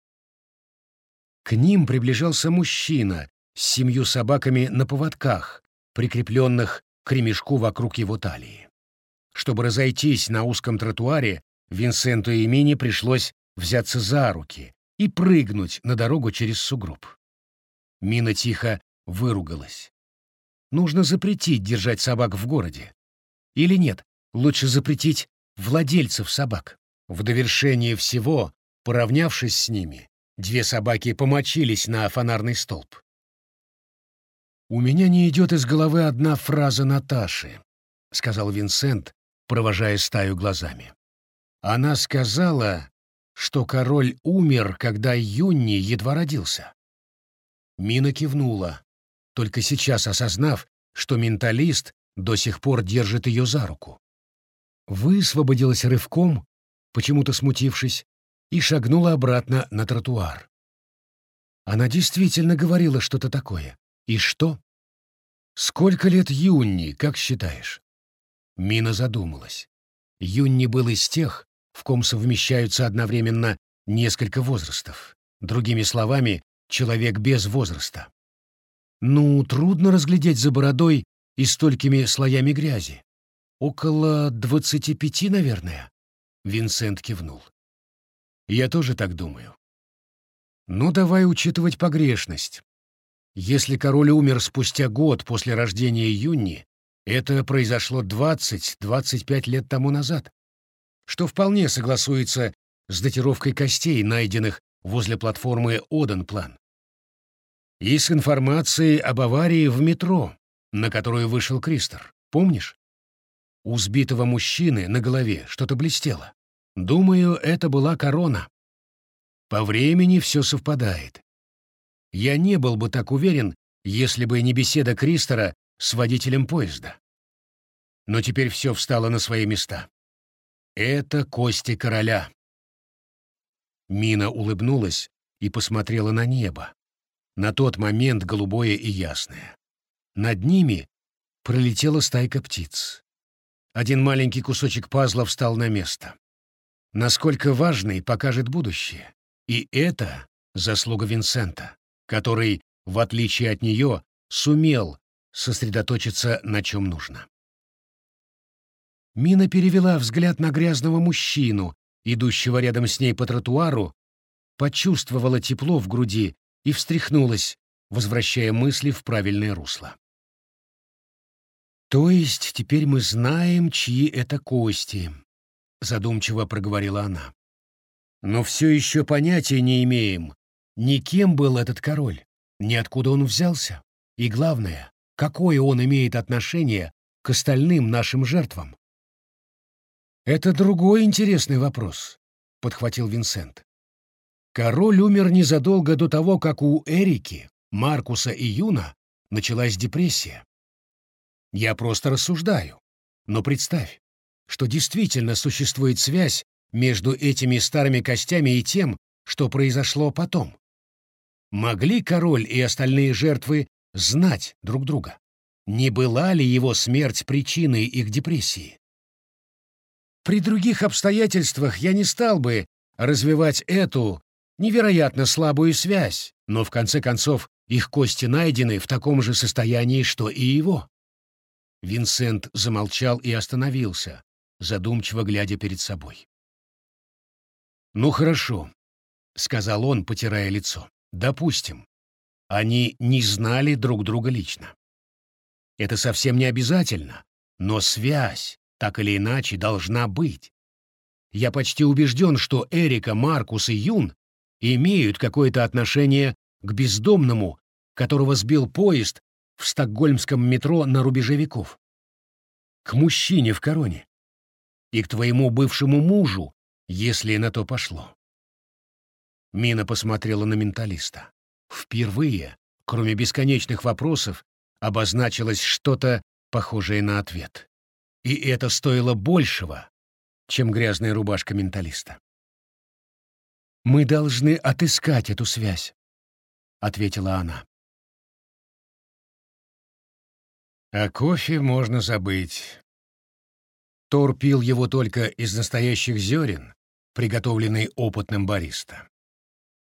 К ним приближался мужчина с семью собаками на поводках, прикрепленных к ремешку вокруг его талии. Чтобы разойтись на узком тротуаре, Винсенту и Мине пришлось взяться за руки и прыгнуть на дорогу через сугроб. Мина тихо выругалась. Нужно запретить держать собак в городе. Или нет, лучше запретить владельцев собак. В довершение всего, поравнявшись с ними, две собаки помочились на фонарный столб. «У меня не идет из головы одна фраза Наташи», — сказал Винсент, провожая стаю глазами. Она сказала, что король умер, когда Юнни едва родился. Мина кивнула, только сейчас осознав, что менталист до сих пор держит ее за руку. Высвободилась рывком, почему-то смутившись, и шагнула обратно на тротуар. Она действительно говорила что-то такое. И что? Сколько лет Юнни, как считаешь? Мина задумалась. Юнни был из тех, в ком совмещаются одновременно несколько возрастов. Другими словами, человек без возраста. Ну, трудно разглядеть за бородой и столькими слоями грязи. Около двадцати пяти, наверное. Винсент кивнул. Я тоже так думаю. Ну, давай учитывать погрешность. Если король умер спустя год после рождения Юнни, это произошло 20-25 лет тому назад, что вполне согласуется с датировкой костей, найденных возле платформы Оденплан и с информацией об аварии в метро, на которую вышел Кристер. Помнишь? У сбитого мужчины на голове что-то блестело. Думаю, это была корона. По времени все совпадает. Я не был бы так уверен, если бы не беседа Кристера с водителем поезда. Но теперь все встало на свои места. Это кости короля. Мина улыбнулась и посмотрела на небо, на тот момент голубое и ясное. Над ними пролетела стайка птиц. Один маленький кусочек пазла встал на место. Насколько важный покажет будущее. И это заслуга Винсента, который, в отличие от нее, сумел сосредоточиться на чем нужно. Мина перевела взгляд на грязного мужчину, идущего рядом с ней по тротуару, почувствовала тепло в груди и встряхнулась, возвращая мысли в правильное русло. «То есть теперь мы знаем, чьи это кости», — задумчиво проговорила она. «Но все еще понятия не имеем, ни кем был этот король, ни откуда он взялся, и главное, какое он имеет отношение к остальным нашим жертвам». «Это другой интересный вопрос», — подхватил Винсент. Король умер незадолго до того, как у Эрики, Маркуса и Юна началась депрессия. Я просто рассуждаю. Но представь, что действительно существует связь между этими старыми костями и тем, что произошло потом. Могли король и остальные жертвы знать друг друга? Не была ли его смерть причиной их депрессии? При других обстоятельствах я не стал бы развивать эту невероятно слабую связь, но в конце концов их кости найдены в таком же состоянии, что и его. Винсент замолчал и остановился, задумчиво глядя перед собой. «Ну хорошо», — сказал он, потирая лицо. «Допустим, они не знали друг друга лично. Это совсем не обязательно, но связь, так или иначе, должна быть. Я почти убежден, что Эрика, Маркус и Юн имеют какое-то отношение к бездомному, которого сбил поезд в стокгольмском метро на рубеже веков. К мужчине в короне. И к твоему бывшему мужу, если на то пошло. Мина посмотрела на менталиста. Впервые, кроме бесконечных вопросов, обозначилось что-то похожее на ответ. И это стоило большего, чем грязная рубашка менталиста. «Мы должны отыскать эту связь», — ответила она. О кофе можно забыть. Тор пил его только из настоящих зерен, приготовленный опытным бариста.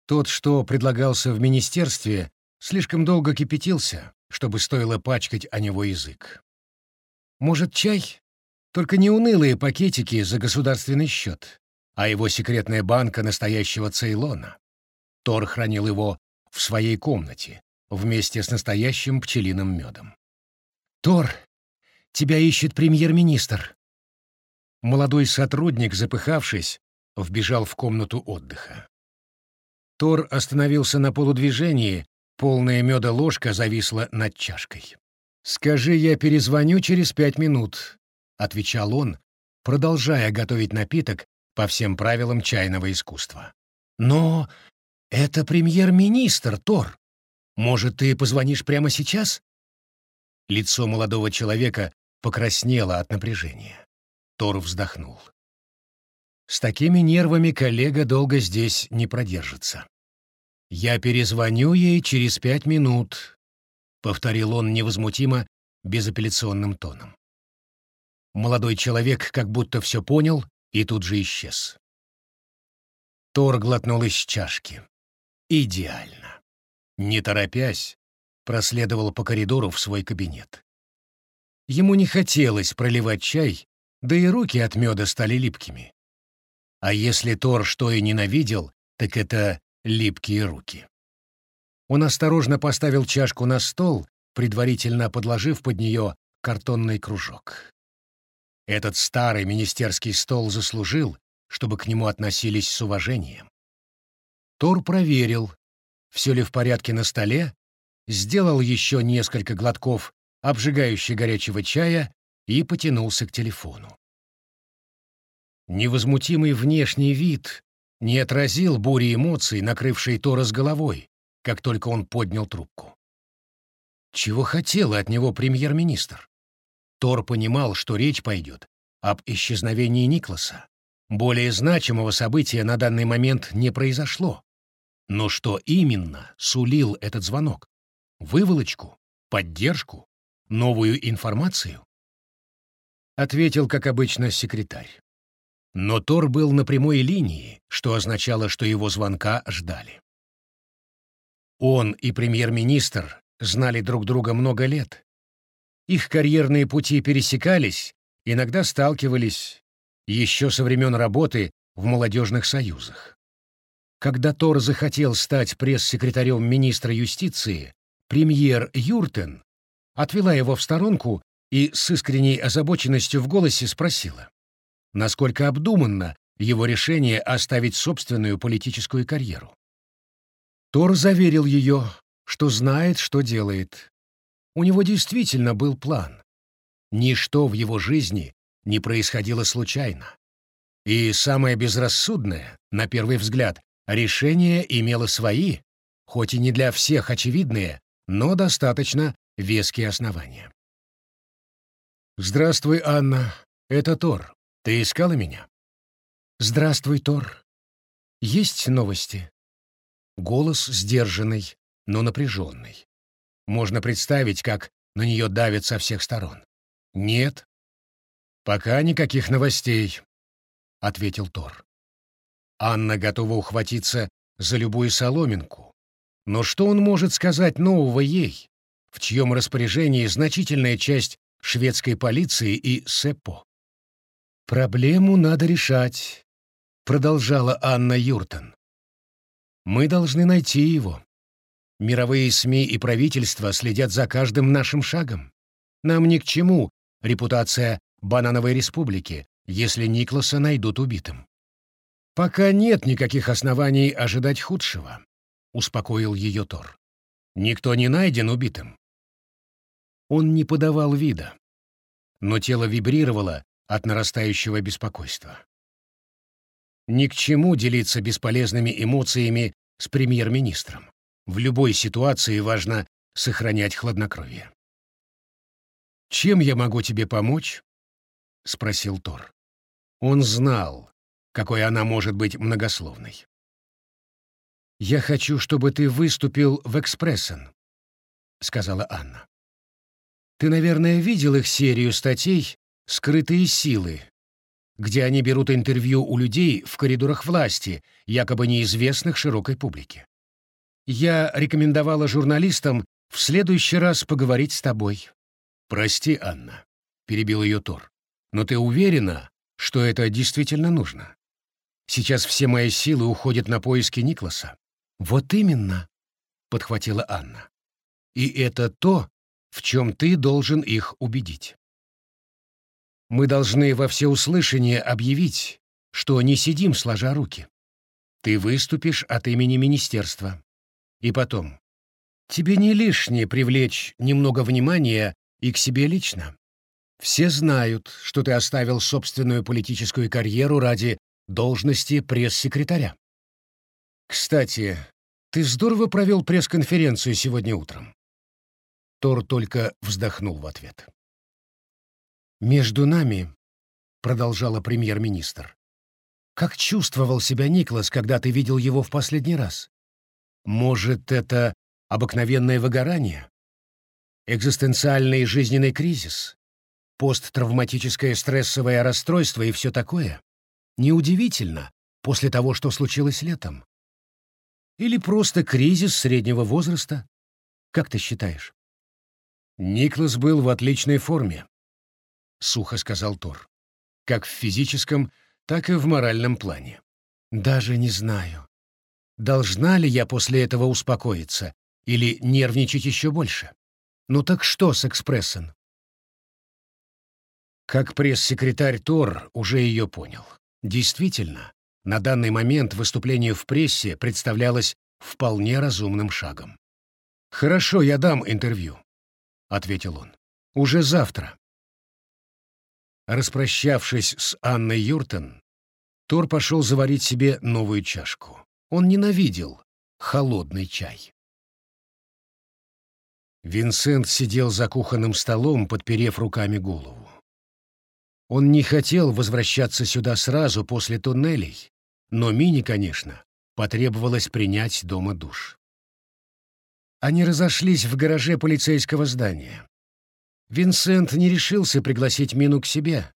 Тот, что предлагался в министерстве, слишком долго кипятился, чтобы стоило пачкать о него язык. Может, чай? Только не унылые пакетики за государственный счет, а его секретная банка настоящего Цейлона. Тор хранил его в своей комнате вместе с настоящим пчелиным медом. «Тор, тебя ищет премьер-министр». Молодой сотрудник, запыхавшись, вбежал в комнату отдыха. Тор остановился на полудвижении, полная меда ложка зависла над чашкой. «Скажи, я перезвоню через пять минут», — отвечал он, продолжая готовить напиток по всем правилам чайного искусства. «Но это премьер-министр, Тор. Может, ты позвонишь прямо сейчас?» Лицо молодого человека покраснело от напряжения. Тор вздохнул. С такими нервами коллега долго здесь не продержится. «Я перезвоню ей через пять минут», — повторил он невозмутимо, безапелляционным тоном. Молодой человек как будто все понял и тут же исчез. Тор глотнул из чашки. Идеально. Не торопясь, проследовал по коридору в свой кабинет. Ему не хотелось проливать чай, да и руки от меда стали липкими. А если Тор что и ненавидел, так это липкие руки. Он осторожно поставил чашку на стол, предварительно подложив под нее картонный кружок. Этот старый министерский стол заслужил, чтобы к нему относились с уважением. Тор проверил, все ли в порядке на столе, сделал еще несколько глотков обжигающего горячего чая и потянулся к телефону. Невозмутимый внешний вид не отразил бури эмоций, накрывшей Тора с головой, как только он поднял трубку. Чего хотел от него премьер-министр? Тор понимал, что речь пойдет об исчезновении Никласа. Более значимого события на данный момент не произошло. Но что именно сулил этот звонок? Выволочку? Поддержку? Новую информацию? Ответил, как обычно, секретарь. Но Тор был на прямой линии, что означало, что его звонка ждали. Он и премьер-министр знали друг друга много лет. Их карьерные пути пересекались, иногда сталкивались, еще со времен работы в молодежных союзах. Когда Тор захотел стать пресс-секретарем министра юстиции, премьер Юртен отвела его в сторонку и с искренней озабоченностью в голосе спросила, насколько обдуманно его решение оставить собственную политическую карьеру. Тор заверил ее, что знает, что делает. У него действительно был план. Ничто в его жизни не происходило случайно. И самое безрассудное, на первый взгляд, решение имело свои, хоть и не для всех очевидные, но достаточно веские основания. «Здравствуй, Анна. Это Тор. Ты искала меня?» «Здравствуй, Тор. Есть новости?» Голос сдержанный, но напряженный. Можно представить, как на нее давят со всех сторон. «Нет, пока никаких новостей», — ответил Тор. Анна готова ухватиться за любую соломинку. Но что он может сказать нового ей, в чьем распоряжении значительная часть шведской полиции и СЭПО? «Проблему надо решать», — продолжала Анна Юртон. «Мы должны найти его. Мировые СМИ и правительства следят за каждым нашим шагом. Нам ни к чему репутация Банановой республики, если Никласа найдут убитым. «Пока нет никаких оснований ожидать худшего», — успокоил ее Тор. «Никто не найден убитым». Он не подавал вида, но тело вибрировало от нарастающего беспокойства. Ни к чему делиться бесполезными эмоциями с премьер-министром. В любой ситуации важно сохранять хладнокровие. «Чем я могу тебе помочь?» — спросил Тор. Он знал, какой она может быть многословной. «Я хочу, чтобы ты выступил в «Экспрессен», — сказала Анна. «Ты, наверное, видел их серию статей «Скрытые силы», где они берут интервью у людей в коридорах власти, якобы неизвестных широкой публике. Я рекомендовала журналистам в следующий раз поговорить с тобой. «Прости, Анна», — перебил ее Тор, — «но ты уверена, что это действительно нужно?» Сейчас все мои силы уходят на поиски Никласа. Вот именно, подхватила Анна. И это то, в чем ты должен их убедить. Мы должны во всеуслышание объявить, что не сидим сложа руки. Ты выступишь от имени министерства. И потом, тебе не лишнее привлечь немного внимания и к себе лично. Все знают, что ты оставил собственную политическую карьеру ради должности пресс-секретаря. Кстати, ты здорово провел пресс-конференцию сегодня утром. Тор только вздохнул в ответ. «Между нами», — продолжала премьер-министр, — «как чувствовал себя Никлас, когда ты видел его в последний раз? Может, это обыкновенное выгорание? Экзистенциальный жизненный кризис? Посттравматическое стрессовое расстройство и все такое? Неудивительно, после того, что случилось летом. Или просто кризис среднего возраста? Как ты считаешь? Никлас был в отличной форме, — сухо сказал Тор. Как в физическом, так и в моральном плане. Даже не знаю. Должна ли я после этого успокоиться или нервничать еще больше? Ну так что с экспрессом? Как пресс-секретарь Тор уже ее понял. Действительно, на данный момент выступление в прессе представлялось вполне разумным шагом. «Хорошо, я дам интервью», — ответил он. «Уже завтра». Распрощавшись с Анной Юртон, Тор пошел заварить себе новую чашку. Он ненавидел холодный чай. Винсент сидел за кухонным столом, подперев руками голову. Он не хотел возвращаться сюда сразу после туннелей, но Мини, конечно, потребовалось принять дома душ. Они разошлись в гараже полицейского здания. Винсент не решился пригласить Мину к себе.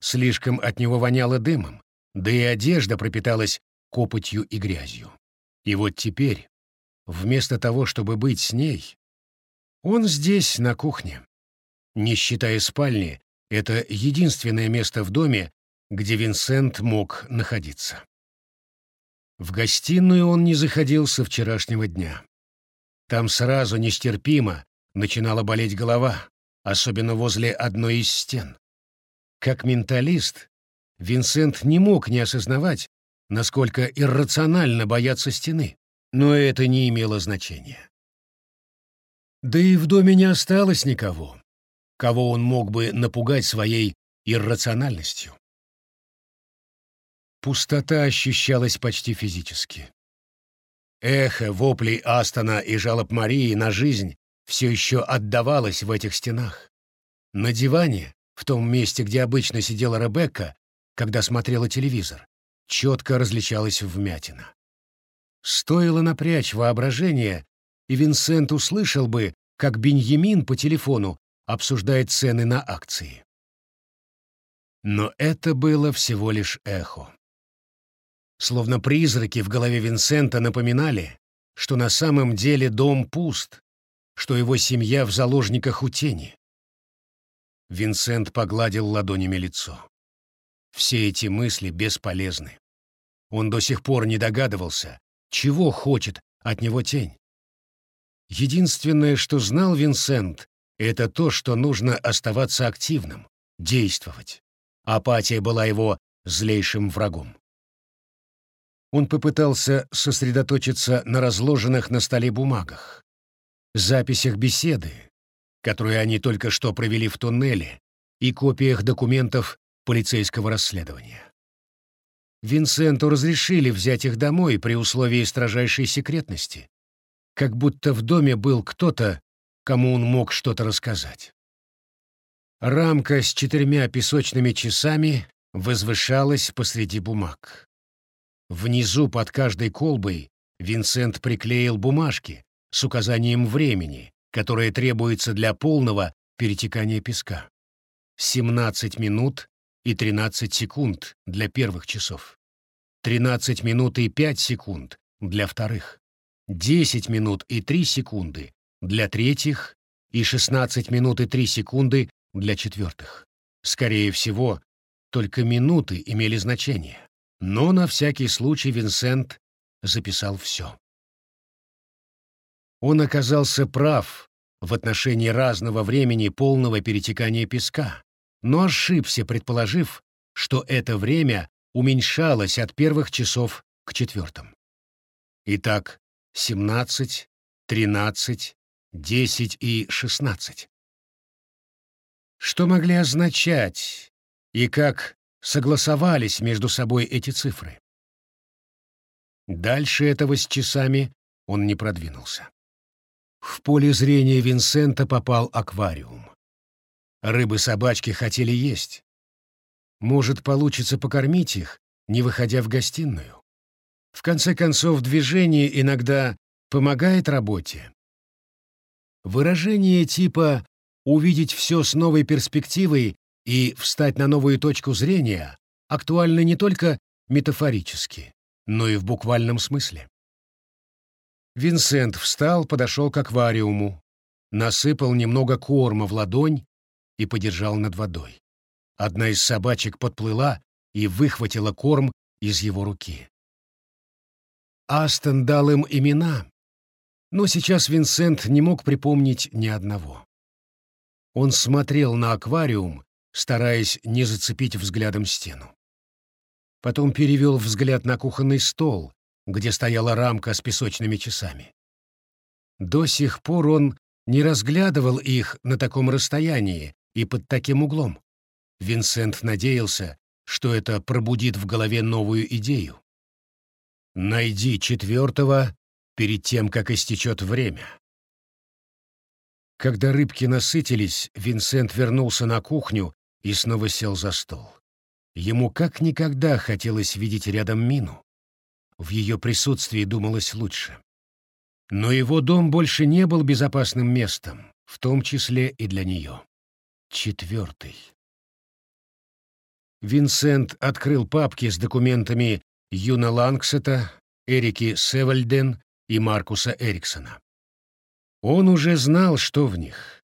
Слишком от него воняло дымом, да и одежда пропиталась копотью и грязью. И вот теперь, вместо того, чтобы быть с ней, он здесь, на кухне. Не считая спальни, это единственное место в доме, где Винсент мог находиться. В гостиную он не заходил со вчерашнего дня. Там сразу нестерпимо начинала болеть голова, особенно возле одной из стен. Как менталист, Винсент не мог не осознавать, насколько иррационально бояться стены, но это не имело значения. Да и в доме не осталось никого, кого он мог бы напугать своей иррациональностью. Пустота ощущалась почти физически. Эхо воплей Астона и жалоб Марии на жизнь все еще отдавалось в этих стенах. На диване, в том месте, где обычно сидела Ребекка, когда смотрела телевизор, четко различалась вмятина. Стоило напрячь воображение, и Винсент услышал бы, как Беньямин по телефону обсуждает цены на акции. Но это было всего лишь эхо. Словно призраки в голове Винсента напоминали, что на самом деле дом пуст, что его семья в заложниках у тени. Винсент погладил ладонями лицо. Все эти мысли бесполезны. Он до сих пор не догадывался, чего хочет от него тень. Единственное, что знал Винсент, это то, что нужно оставаться активным, действовать. Апатия была его злейшим врагом. Он попытался сосредоточиться на разложенных на столе бумагах, записях беседы, которые они только что провели в туннеле, и копиях документов полицейского расследования. Винсенту разрешили взять их домой при условии строжайшей секретности, как будто в доме был кто-то, кому он мог что-то рассказать. Рамка с четырьмя песочными часами возвышалась посреди бумаг. Внизу под каждой колбой Винсент приклеил бумажки с указанием времени, которое требуется для полного перетекания песка. 17 минут и 13 секунд для первых часов. 13 минут и 5 секунд для вторых. 10 минут и 3 секунды для третьих и 16 минут и 3 секунды для четвертых. Скорее всего, только минуты имели значение. Но на всякий случай Винсент записал все. Он оказался прав в отношении разного времени полного перетекания песка, но ошибся, предположив, что это время уменьшалось от первых часов к четвертым. Итак, 17, 13, 10 и 16. Что могли означать и как согласовались между собой эти цифры. Дальше этого с часами он не продвинулся. В поле зрения Винсента попал аквариум. Рыбы-собачки хотели есть. Может, получится покормить их, не выходя в гостиную. В конце концов, движение иногда помогает работе. Выражение типа «увидеть все с новой перспективой» и встать на новую точку зрения актуальны не только метафорически, но и в буквальном смысле. Винсент встал, подошел к аквариуму, насыпал немного корма в ладонь и подержал над водой. Одна из собачек подплыла и выхватила корм из его руки. Астон дал им имена, но сейчас Винсент не мог припомнить ни одного. Он смотрел на аквариум стараясь не зацепить взглядом стену. Потом перевел взгляд на кухонный стол, где стояла рамка с песочными часами. До сих пор он не разглядывал их на таком расстоянии и под таким углом. Винсент надеялся, что это пробудит в голове новую идею. «Найди четвертого перед тем, как истечет время». Когда рыбки насытились, Винсент вернулся на кухню и снова сел за стол. Ему как никогда хотелось видеть рядом Мину. В ее присутствии думалось лучше. Но его дом больше не был безопасным местом, в том числе и для нее. Четвертый. Винсент открыл папки с документами Юна Лангсета, Эрики Севальден и Маркуса Эриксона. Он уже знал, что в них.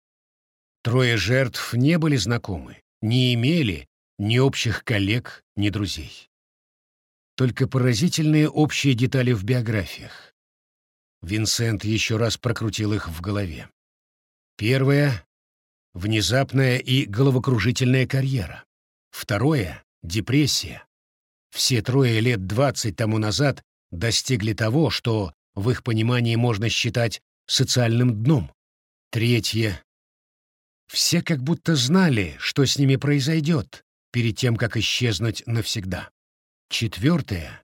Трое жертв не были знакомы не имели ни общих коллег, ни друзей. Только поразительные общие детали в биографиях. Винсент еще раз прокрутил их в голове. Первое — внезапная и головокружительная карьера. Второе — депрессия. Все трое лет двадцать тому назад достигли того, что в их понимании можно считать социальным дном. Третье все как будто знали, что с ними произойдет, перед тем, как исчезнуть навсегда. Четвертое.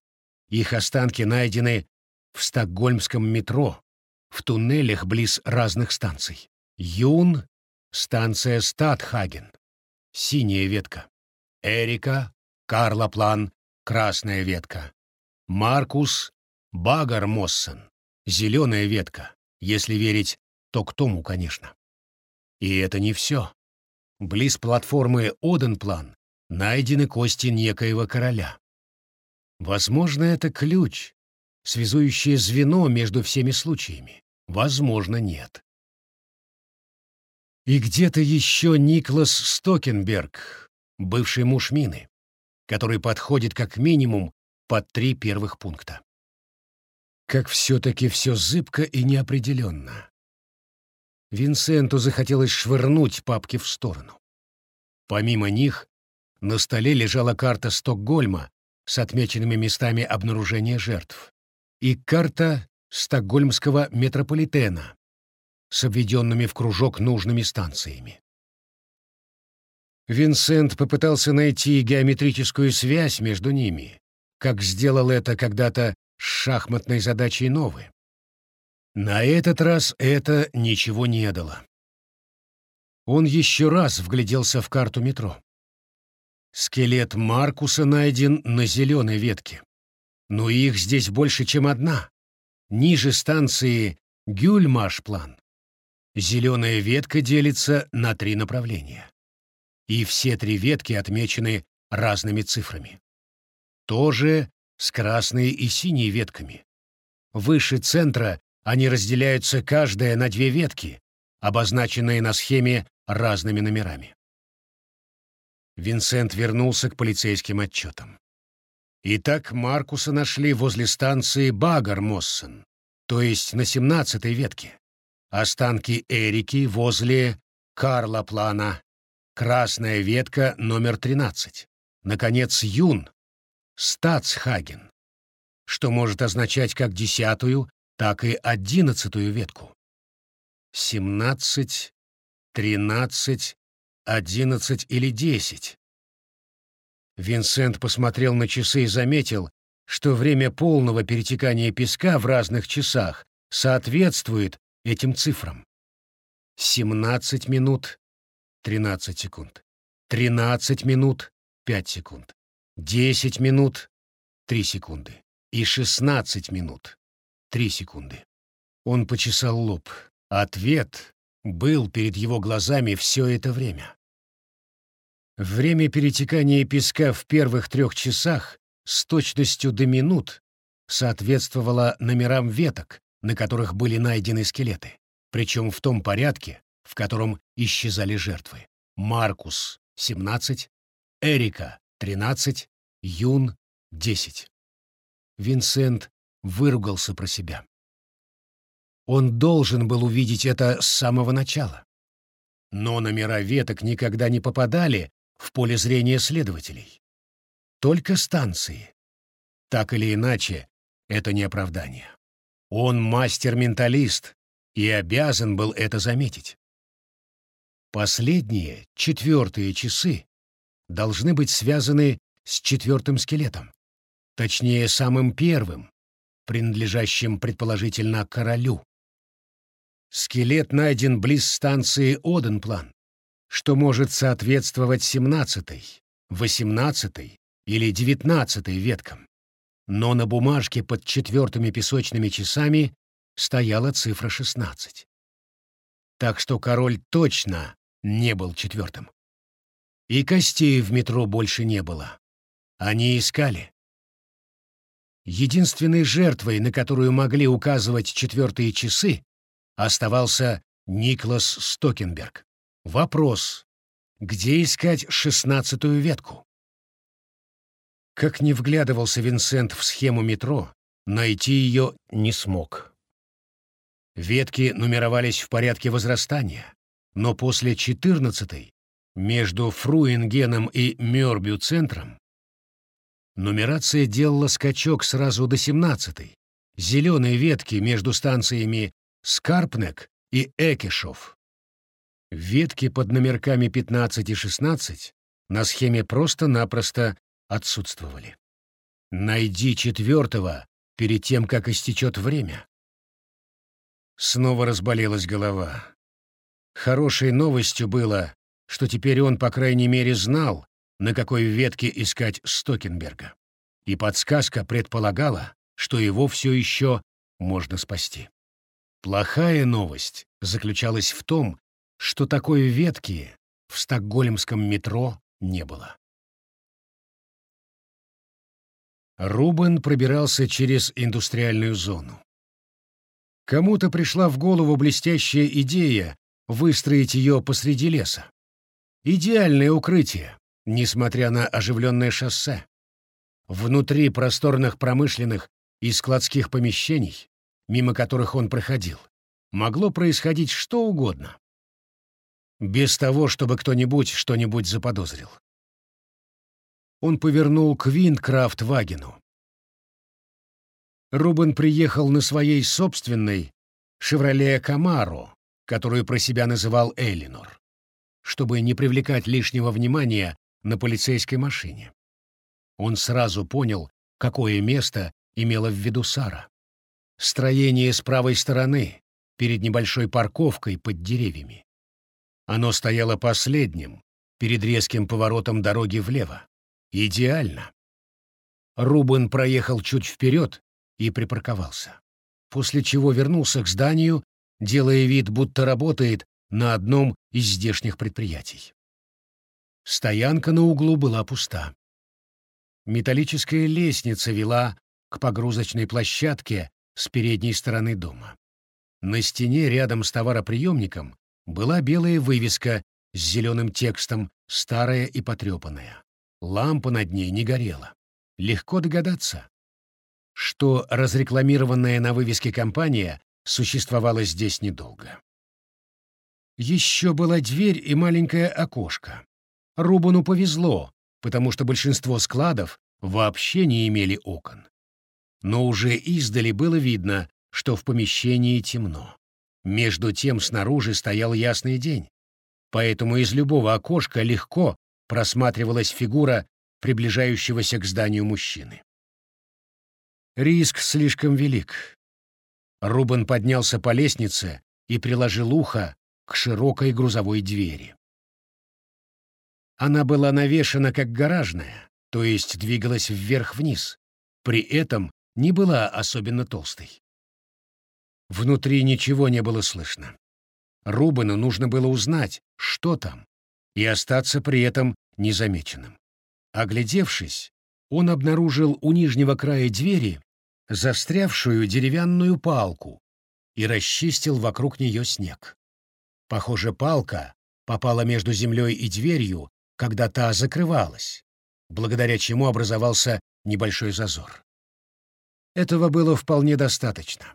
Их останки найдены в стокгольмском метро, в туннелях близ разных станций. Юн — станция Стадхаген, синяя ветка. Эрика — Карлоплан, красная ветка. Маркус Багар Моссен, зеленая ветка, если верить, то к тому, конечно. И это не все. Близ платформы Оденплан найдены кости некоего короля. Возможно, это ключ, связующее звено между всеми случаями. Возможно, нет. И где-то еще Никлас Стокенберг, бывший муж Мины, который подходит как минимум под три первых пункта. Как все-таки все зыбко и неопределенно. Винсенту захотелось швырнуть папки в сторону. Помимо них, на столе лежала карта Стокгольма с отмеченными местами обнаружения жертв и карта стокгольмского метрополитена с обведенными в кружок нужными станциями. Винсент попытался найти геометрическую связь между ними, как сделал это когда-то с шахматной задачей Новы. На этот раз это ничего не дало. Он еще раз вгляделся в карту метро. Скелет Маркуса найден на зеленой ветке. Но их здесь больше, чем одна. Ниже станции Гюльмаш-план Зеленая ветка делится на три направления. И все три ветки отмечены разными цифрами. Тоже с красной и синей ветками. Выше центра они разделяются каждая на две ветки, обозначенные на схеме разными номерами. Винсент вернулся к полицейским отчетам. Итак, Маркуса нашли возле станции Багар-Моссен, то есть на 17-й ветке. Останки Эрики возле Карла Плана. Красная ветка номер 13. Наконец, Юн. Стацхаген. Что может означать как десятую, так и одиннадцатую ветку. Семнадцать, тринадцать, одиннадцать или десять. Винсент посмотрел на часы и заметил, что время полного перетекания песка в разных часах соответствует этим цифрам. 17 минут 13 секунд. 13 минут 5 секунд. 10 минут 3 секунды. И 16 минут 3 секунды. Он почесал лоб. Ответ был перед его глазами все это время. Время перетекания песка в первых трех часах с точностью до минут соответствовало номерам веток, на которых были найдены скелеты, причем в том порядке, в котором исчезали жертвы. Маркус — 17, Эрика — 13, Юн — 10. Винсент выругался про себя. Он должен был увидеть это с самого начала. Но номера веток никогда не попадали в поле зрения следователей. Только станции. Так или иначе, это не оправдание. Он мастер-менталист и обязан был это заметить. Последние, четвертые часы должны быть связаны с четвертым скелетом, точнее, самым первым, принадлежащим, предположительно, королю. Скелет найден близ станции Оденплан, что может соответствовать семнадцатой, восемнадцатой или девятнадцатой веткам но на бумажке под четвертыми песочными часами стояла цифра 16. Так что король точно не был четвертым. И костей в метро больше не было. Они искали. Единственной жертвой, на которую могли указывать четвертые часы, оставался Никлас Стокенберг. Вопрос, где искать шестнадцатую ветку? Как не вглядывался Винсент в схему метро, найти ее не смог. Ветки нумеровались в порядке возрастания, но после 14 между Фруингеном и Мёрбю-центром нумерация делала скачок сразу до 17 зеленой ветки между станциями Скарпнек и Экишов. Ветки под номерками 15 и 16 на схеме просто-напросто отсутствовали. Найди четвертого перед тем, как истечет время. Снова разболелась голова. Хорошей новостью было, что теперь он, по крайней мере, знал, на какой ветке искать Стокенберга. И подсказка предполагала, что его все еще можно спасти. Плохая новость заключалась в том, что такой ветки в стокгольмском метро не было. Рубен пробирался через индустриальную зону. Кому-то пришла в голову блестящая идея выстроить ее посреди леса. Идеальное укрытие, несмотря на оживленное шоссе. Внутри просторных промышленных и складских помещений, мимо которых он проходил, могло происходить что угодно. Без того, чтобы кто-нибудь что-нибудь заподозрил. Он повернул к Виндкрафт-вагену. Рубен приехал на своей собственной «Шевроле Камаро», которую про себя называл Эллинор, чтобы не привлекать лишнего внимания на полицейской машине. Он сразу понял, какое место имела в виду Сара. Строение с правой стороны, перед небольшой парковкой под деревьями. Оно стояло последним, перед резким поворотом дороги влево. Идеально. Рубен проехал чуть вперед и припарковался, после чего вернулся к зданию, делая вид, будто работает на одном из здешних предприятий. Стоянка на углу была пуста. Металлическая лестница вела к погрузочной площадке с передней стороны дома. На стене рядом с товароприемником была белая вывеска с зеленым текстом, старая и потрепанная. Лампа над ней не горела. Легко догадаться, что разрекламированная на вывеске компания существовала здесь недолго. Еще была дверь и маленькое окошко. Рубану повезло, потому что большинство складов вообще не имели окон. Но уже издали было видно, что в помещении темно. Между тем снаружи стоял ясный день, поэтому из любого окошка легко просматривалась фигура приближающегося к зданию мужчины. Риск слишком велик. Рубен поднялся по лестнице и приложил ухо к широкой грузовой двери. Она была навешана как гаражная, то есть двигалась вверх-вниз, при этом не была особенно толстой. Внутри ничего не было слышно. Рубену нужно было узнать, что там, и остаться при этом незамеченным. Оглядевшись, он обнаружил у нижнего края двери застрявшую деревянную палку и расчистил вокруг нее снег. Похоже, палка попала между землей и дверью, когда та закрывалась, благодаря чему образовался небольшой зазор. Этого было вполне достаточно.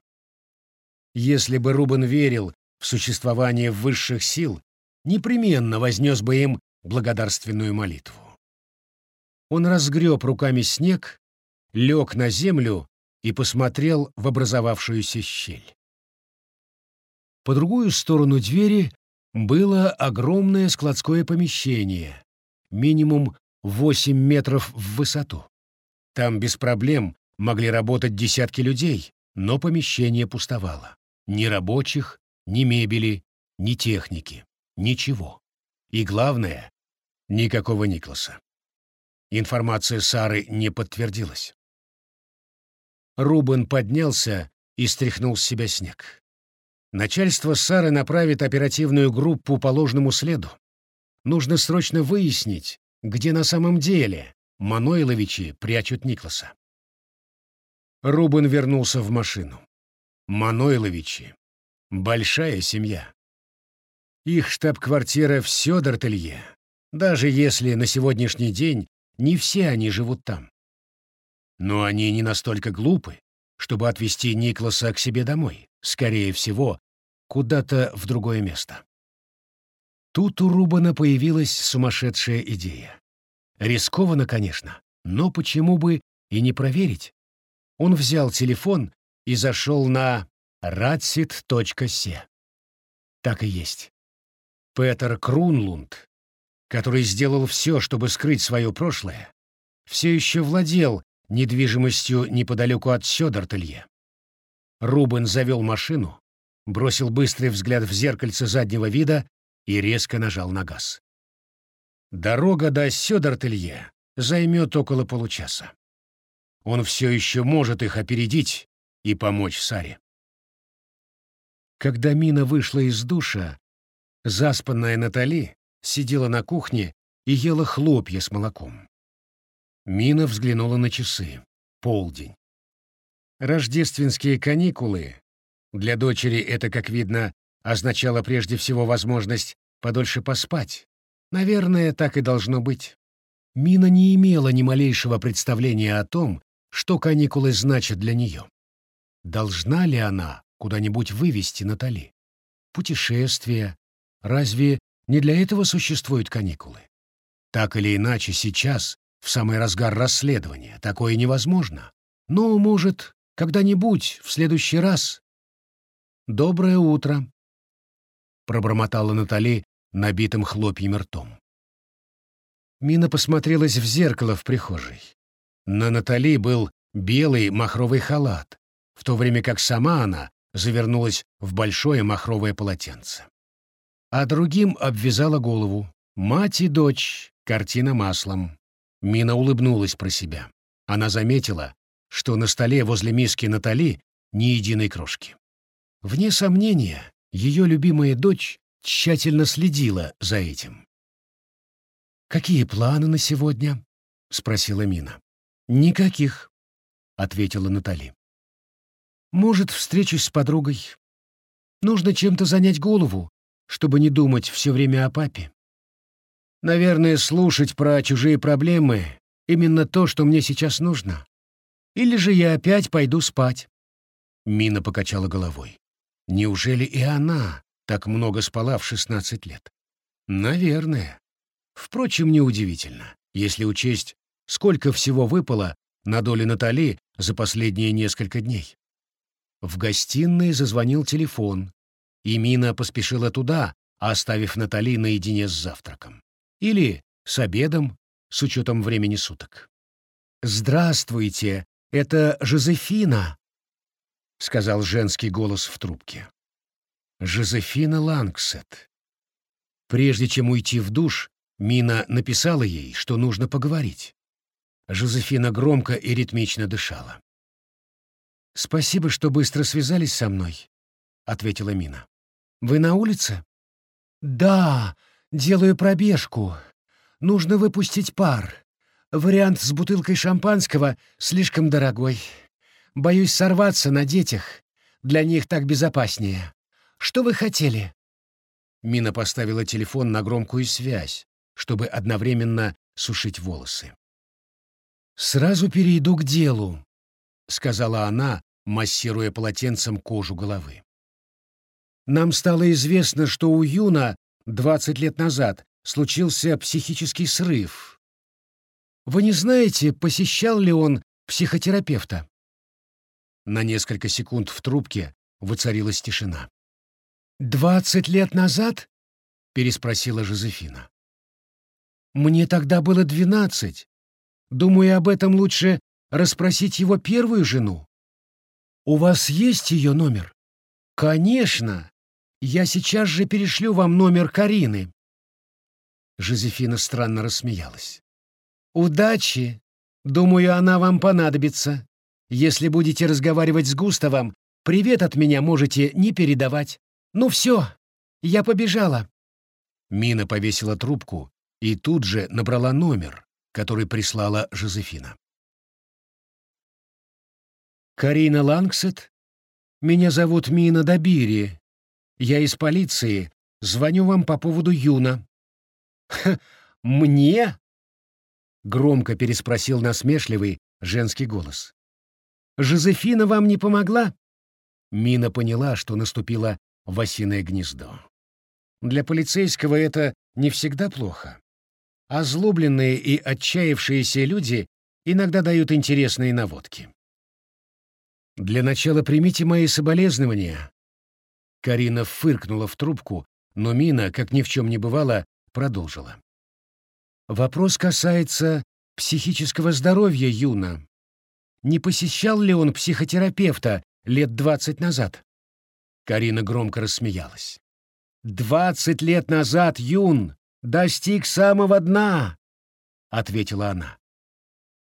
Если бы Рубен верил в существование высших сил, непременно вознес бы им благодарственную молитву. Он разгреб руками снег, лег на землю и посмотрел в образовавшуюся щель. По другую сторону двери было огромное складское помещение, минимум 8 метров в высоту. Там без проблем могли работать десятки людей, но помещение пустовало. Ни рабочих, ни мебели, ни техники, ничего. И главное, никакого Никласа. Информация Сары не подтвердилась. Рубен поднялся и стряхнул с себя снег. Начальство Сары направит оперативную группу по ложному следу. Нужно срочно выяснить, где на самом деле Манойловичи прячут Никласа. Рубен вернулся в машину. Манойловичи. Большая семья. Их штаб-квартира в Сёдортелье, даже если на сегодняшний день не все они живут там. Но они не настолько глупы, чтобы отвезти Никласа к себе домой, скорее всего, куда-то в другое место. Тут у Рубана появилась сумасшедшая идея. Рискованно, конечно, но почему бы и не проверить? Он взял телефон и зашел на ratsit.se. Так и есть. Петер Крунлунд, который сделал все, чтобы скрыть свое прошлое, все еще владел недвижимостью неподалеку от Сёдортелье. Рубен завел машину, бросил быстрый взгляд в зеркальце заднего вида и резко нажал на газ. Дорога до Сёдортелье займет около получаса. он все еще может их опередить и помочь Саре. Когда Мина вышла из душа, заспанная Натали сидела на кухне и ела хлопья с молоком. Мина взглянула на часы. Полдень. Рождественские каникулы. Для дочери это, как видно, означало прежде всего возможность подольше поспать. Наверное, так и должно быть. Мина не имела ни малейшего представления о том, что каникулы значат для нее. Должна ли она куда-нибудь вывести Натали? Путешествия. Разве не для этого существуют каникулы? Так или иначе, сейчас, в самый разгар расследования, такое невозможно. Но, может, когда-нибудь, в следующий раз. «Доброе утро», — пробормотала Натали набитым хлопьями ртом. Мина посмотрелась в зеркало в прихожей. На Натали был белый махровый халат, в то время как сама она завернулась в большое махровое полотенце. А другим обвязала голову. Мать и дочь, картина маслом. Мина улыбнулась про себя. Она заметила, что на столе возле миски Натали ни единой крошки. Вне сомнения, ее любимая дочь тщательно следила за этим. «Какие планы на сегодня?» — спросила Мина. «Никаких», — ответила Натали. «Может, встречусь с подругой. Нужно чем-то занять голову, чтобы не думать все время о папе. Наверное, слушать про чужие проблемы — именно то, что мне сейчас нужно. Или же я опять пойду спать». Мина покачала головой. Неужели и она так много спала в 16 лет? Наверное. Впрочем, неудивительно, если учесть, сколько всего выпало на доле Натали за последние несколько дней. В гостиной зазвонил телефон, и Мина поспешила туда, оставив Натали наедине с завтраком. Или с обедом, с учетом времени суток. «Здравствуйте, это Жозефина», — сказал женский голос в трубке. Жозефина Лангсет. Прежде чем уйти в душ, Мина написала ей, что нужно поговорить. Жозефина громко и ритмично дышала. «Спасибо, что быстро связались со мной», — ответила Мина. «Вы на улице?» «Да, делаю пробежку. Нужно выпустить пар. Вариант с бутылкой шампанского слишком дорогой. Боюсь сорваться на детях. Для них так безопаснее. Что вы хотели?» Мина поставила телефон на громкую связь, чтобы одновременно сушить волосы. «Сразу перейду к делу», — сказала она, массируя полотенцем кожу головы. «Нам стало известно, что у Юна 20 лет назад случился психический срыв. Вы не знаете, посещал ли он психотерапевта?» На несколько секунд в трубке воцарилась тишина. «Двадцать лет назад?» — переспросила Жозефина. Мне тогда было двенадцать. Думаю, об этом лучше расспросить его первую жену. У вас есть ее номер? Конечно. Я сейчас же перешлю вам номер Карины. Жозефина странно рассмеялась. Удачи. Думаю, она вам понадобится. Если будете разговаривать с Густавом, привет от меня можете не передавать. Ну все, я побежала. Мина повесила трубку и тут же набрала номер, который прислала Жозефина. «Карина Лангсет? Меня зовут Мина Добири. Я из полиции. Звоню вам по поводу Юна». «Ха, мне?» — громко переспросил насмешливый женский голос. «Жозефина вам не помогла?» Мина поняла, что наступило в осиное гнездо. Для полицейского это не всегда плохо. Озлобленные и отчаявшиеся люди иногда дают интересные наводки. «Для начала примите мои соболезнования». Карина фыркнула в трубку, но Мина, как ни в чем не бывало, продолжила. «Вопрос касается психического здоровья Юна. Не посещал ли он психотерапевта лет двадцать назад?» Карина громко рассмеялась. «Двадцать лет назад Юн достиг самого дна», — ответила она.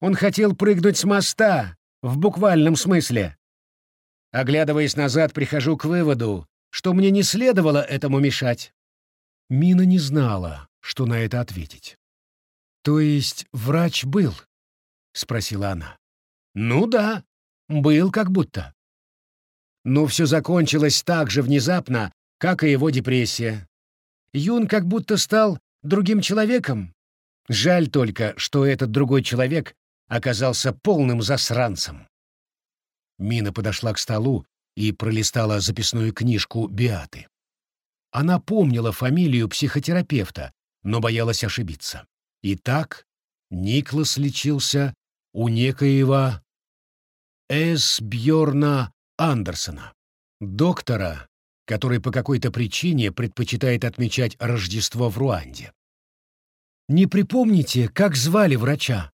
Он хотел прыгнуть с моста, в буквальном смысле. Оглядываясь назад, прихожу к выводу, что мне не следовало этому мешать. Мина не знала, что на это ответить. «То есть врач был?» — спросила она. «Ну да, был как будто. Но все закончилось так же внезапно, как и его депрессия. Юн как будто стал другим человеком. Жаль только, что этот другой человек оказался полным засранцем. Мина подошла к столу и пролистала записную книжку Биаты. Она помнила фамилию психотерапевта, но боялась ошибиться. Итак, Никлас лечился у некоего С. Бьорна Андерсона, доктора, который по какой-то причине предпочитает отмечать Рождество в Руанде. «Не припомните, как звали врача?»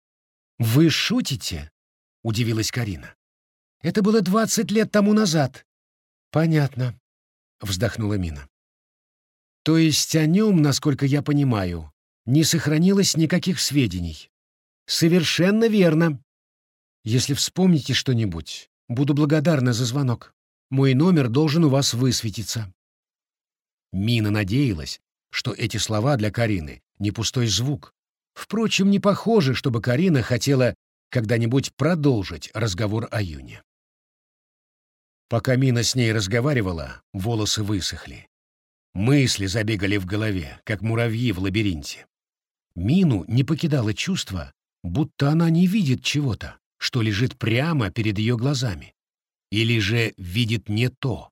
«Вы шутите?» — удивилась Карина. «Это было двадцать лет тому назад». «Понятно», — вздохнула Мина. «То есть о нем, насколько я понимаю, не сохранилось никаких сведений?» «Совершенно верно. Если вспомните что-нибудь, буду благодарна за звонок. Мой номер должен у вас высветиться». Мина надеялась, что эти слова для Карины не пустой звук. Впрочем, не похоже, чтобы Карина хотела когда-нибудь продолжить разговор о Юне. Пока Мина с ней разговаривала, волосы высохли. Мысли забегали в голове, как муравьи в лабиринте. Мину не покидало чувство, будто она не видит чего-то, что лежит прямо перед ее глазами. Или же видит не то.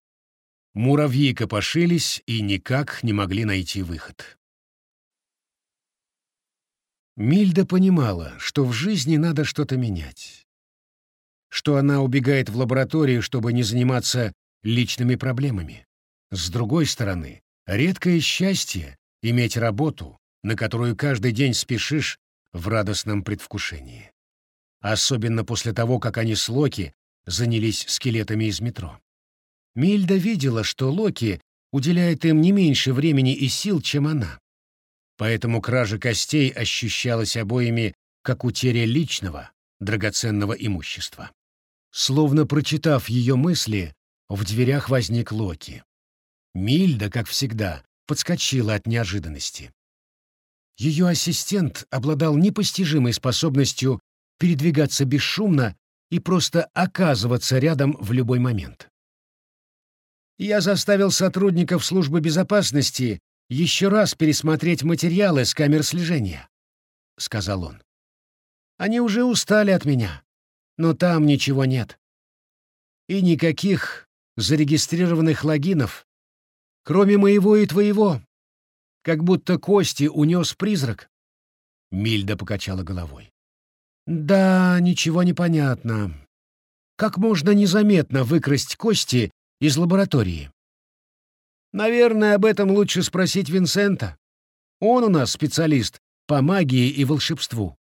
Муравьи копошились и никак не могли найти выход. Мильда понимала, что в жизни надо что-то менять. Что она убегает в лабораторию, чтобы не заниматься личными проблемами. С другой стороны, редкое счастье — иметь работу, на которую каждый день спешишь в радостном предвкушении. Особенно после того, как они с Локи занялись скелетами из метро. Мильда видела, что Локи уделяет им не меньше времени и сил, чем она. Поэтому кража костей ощущалась обоими как утеря личного, драгоценного имущества. Словно прочитав ее мысли, в дверях возник Локи. Мильда, как всегда, подскочила от неожиданности. Ее ассистент обладал непостижимой способностью передвигаться бесшумно и просто оказываться рядом в любой момент. Я заставил сотрудников службы безопасности еще раз пересмотреть материалы с камер слежения, — сказал он. Они уже устали от меня, но там ничего нет. И никаких зарегистрированных логинов, кроме моего и твоего. Как будто кости унес призрак. Мильда покачала головой. Да, ничего не понятно. Как можно незаметно выкрасть кости из лаборатории? Наверное, об этом лучше спросить Винсента. Он у нас специалист по магии и волшебству.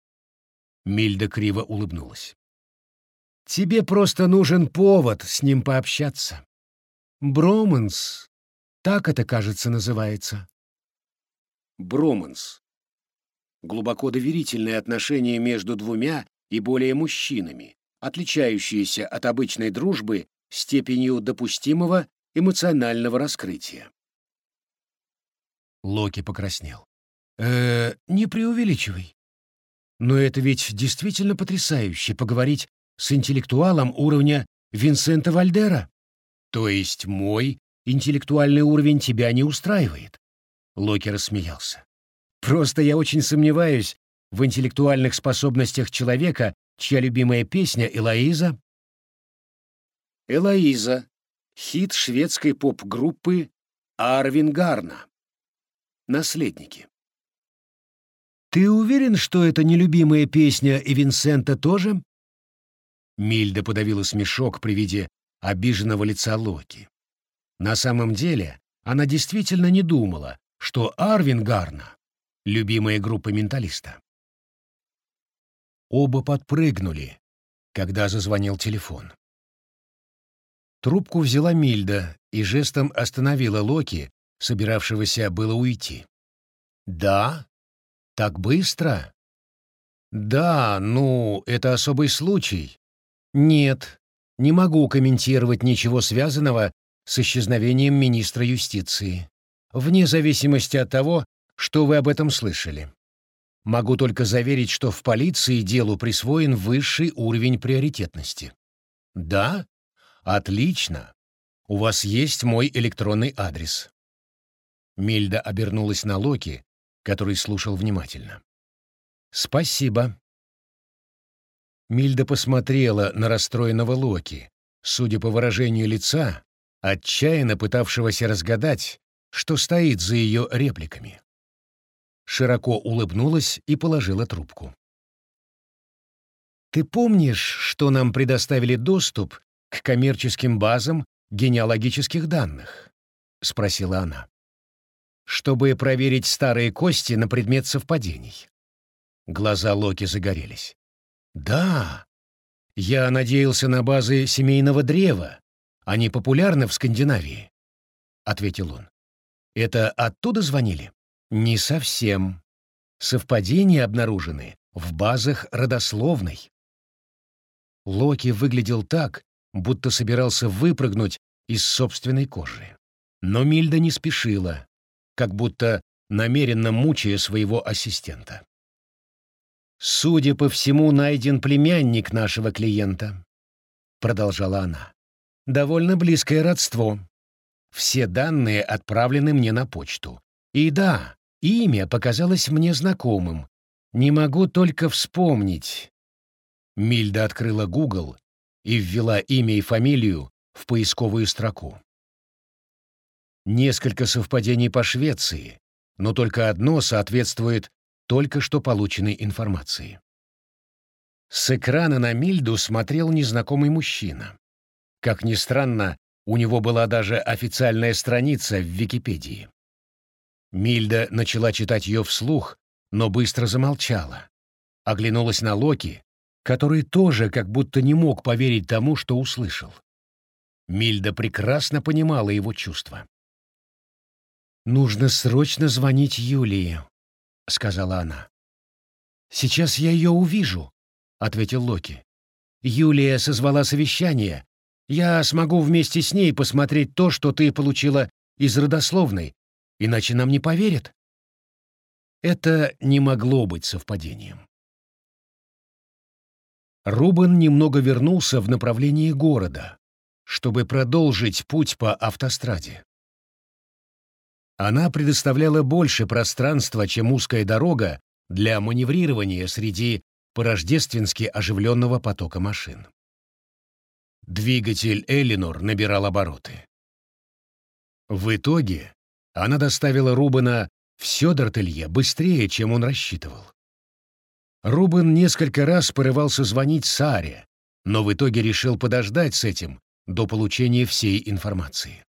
Мильда криво улыбнулась. Тебе просто нужен повод с ним пообщаться. Броманс, так это, кажется, называется. Броманс глубоко доверительные отношения между двумя и более мужчинами, отличающиеся от обычной дружбы степенью допустимого эмоционального раскрытия. Локи покраснел. э не преувеличивай. Но это ведь действительно потрясающе поговорить с интеллектуалом уровня Винсента Вальдера. То есть мой интеллектуальный уровень тебя не устраивает? Локи рассмеялся. Просто я очень сомневаюсь в интеллектуальных способностях человека, чья любимая песня «Элоиза». «Элоиза» — хит шведской поп-группы Арвин Гарна. «Наследники». «Ты уверен, что это нелюбимая песня и Винсента тоже?» Мильда подавила смешок при виде обиженного лица Локи. На самом деле она действительно не думала, что Арвин Гарна любимая группа менталиста. Оба подпрыгнули, когда зазвонил телефон. Трубку взяла Мильда и жестом остановила Локи, собиравшегося было уйти. «Да? Так быстро?» Да, ну, это особый случай. Нет, не могу комментировать ничего связанного с исчезновением министра юстиции, вне зависимости от того, что вы об этом слышали. Могу только заверить, что в полиции делу присвоен высший уровень приоритетности. Да? Отлично. У вас есть мой электронный адрес. Мильда обернулась на Локи, который слушал внимательно. Спасибо. Мильда посмотрела на расстроенного Локи, судя по выражению лица, отчаянно пытавшегося разгадать, что стоит за ее репликами. Широко улыбнулась и положила трубку. «Ты помнишь, что нам предоставили доступ к коммерческим базам генеалогических данных?» — спросила она. «Чтобы проверить старые кости на предмет совпадений». Глаза Локи загорелись. «Да, я надеялся на базы семейного древа. Они популярны в Скандинавии», — ответил он. «Это оттуда звонили?» «Не совсем. Совпадения обнаружены в базах родословной». Локи выглядел так, будто собирался выпрыгнуть из собственной кожи. Но Мильда не спешила, как будто намеренно мучая своего ассистента. «Судя по всему, найден племянник нашего клиента», — продолжала она. «Довольно близкое родство. Все данные отправлены мне на почту. И да, имя показалось мне знакомым. Не могу только вспомнить». Мильда открыла Google и ввела имя и фамилию в поисковую строку. Несколько совпадений по Швеции, но только одно соответствует только что полученной информации. С экрана на Мильду смотрел незнакомый мужчина. Как ни странно, у него была даже официальная страница в Википедии. Мильда начала читать ее вслух, но быстро замолчала. Оглянулась на Локи, который тоже как будто не мог поверить тому, что услышал. Мильда прекрасно понимала его чувства. «Нужно срочно звонить Юлии», — сказала она. «Сейчас я ее увижу», — ответил Локи. «Юлия созвала совещание. Я смогу вместе с ней посмотреть то, что ты получила из родословной, иначе нам не поверят». Это не могло быть совпадением. Рубен немного вернулся в направлении города, чтобы продолжить путь по автостраде. Она предоставляла больше пространства, чем узкая дорога для маневрирования среди порождественски оживленного потока машин. Двигатель Эллинор набирал обороты. В итоге она доставила Рубена в Сёдертелье быстрее, чем он рассчитывал. Рубен несколько раз порывался звонить Саре, но в итоге решил подождать с этим до получения всей информации.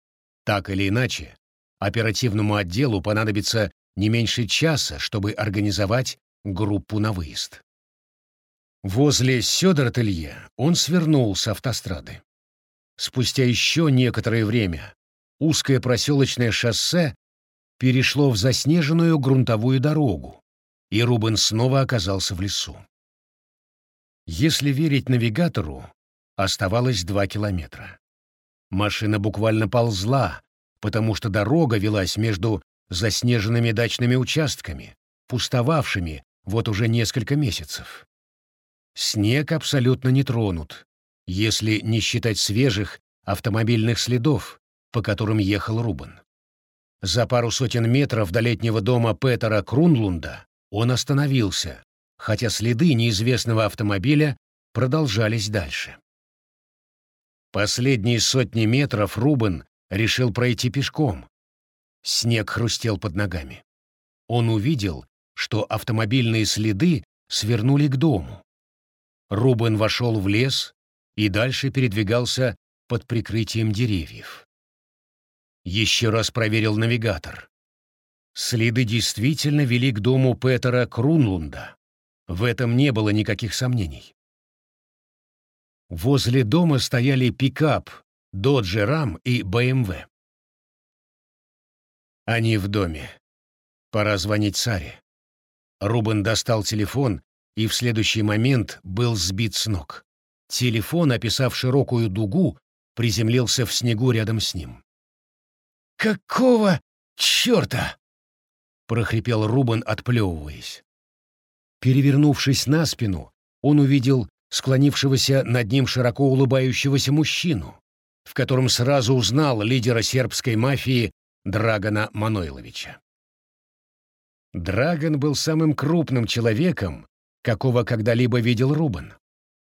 Так или иначе, оперативному отделу понадобится не меньше часа, чтобы организовать группу на выезд. Возле Сёдор-Ателье он свернул с автострады. Спустя еще некоторое время узкое проселочное шоссе перешло в заснеженную грунтовую дорогу, и Рубен снова оказался в лесу. Если верить навигатору, оставалось два километра. Машина буквально ползла, потому что дорога велась между заснеженными дачными участками, пустовавшими вот уже несколько месяцев. Снег абсолютно не тронут, если не считать свежих автомобильных следов, по которым ехал Рубен. За пару сотен метров до летнего дома Петера Крунлунда он остановился, хотя следы неизвестного автомобиля продолжались дальше. Последние сотни метров Рубен решил пройти пешком. Снег хрустел под ногами. Он увидел, что автомобильные следы свернули к дому. Рубен вошел в лес и дальше передвигался под прикрытием деревьев. Еще раз проверил навигатор. Следы действительно вели к дому Петера Крунлунда. В этом не было никаких сомнений. Возле дома стояли пикап, Dodge Ram и BMW. Они в доме. Пора звонить Саре. Рубен достал телефон и в следующий момент был сбит с ног. Телефон, описав широкую дугу, приземлился в снегу рядом с ним. «Какого черта?» — прохрипел Рубан, отплевываясь. Перевернувшись на спину, он увидел склонившегося над ним широко улыбающегося мужчину, в котором сразу узнал лидера сербской мафии Драгона Манойловича. Драгон был самым крупным человеком, какого когда-либо видел Рубан,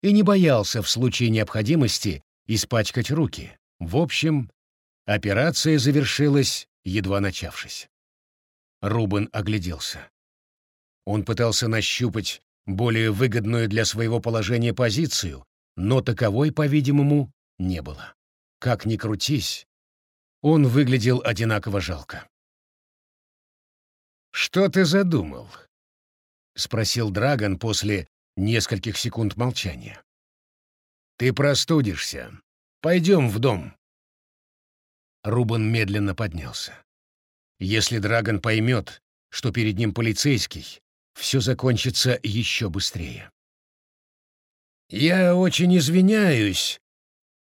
и не боялся в случае необходимости испачкать руки. В общем, операция завершилась, едва начавшись. Рубен огляделся. Он пытался нащупать более выгодную для своего положения позицию, но таковой, по-видимому, не было. Как ни крутись, он выглядел одинаково жалко. «Что ты задумал?» — спросил Драгон после нескольких секунд молчания. «Ты простудишься. Пойдем в дом». Рубан медленно поднялся. Если Драгон поймет, что перед ним полицейский, все закончится еще быстрее. «Я очень извиняюсь»,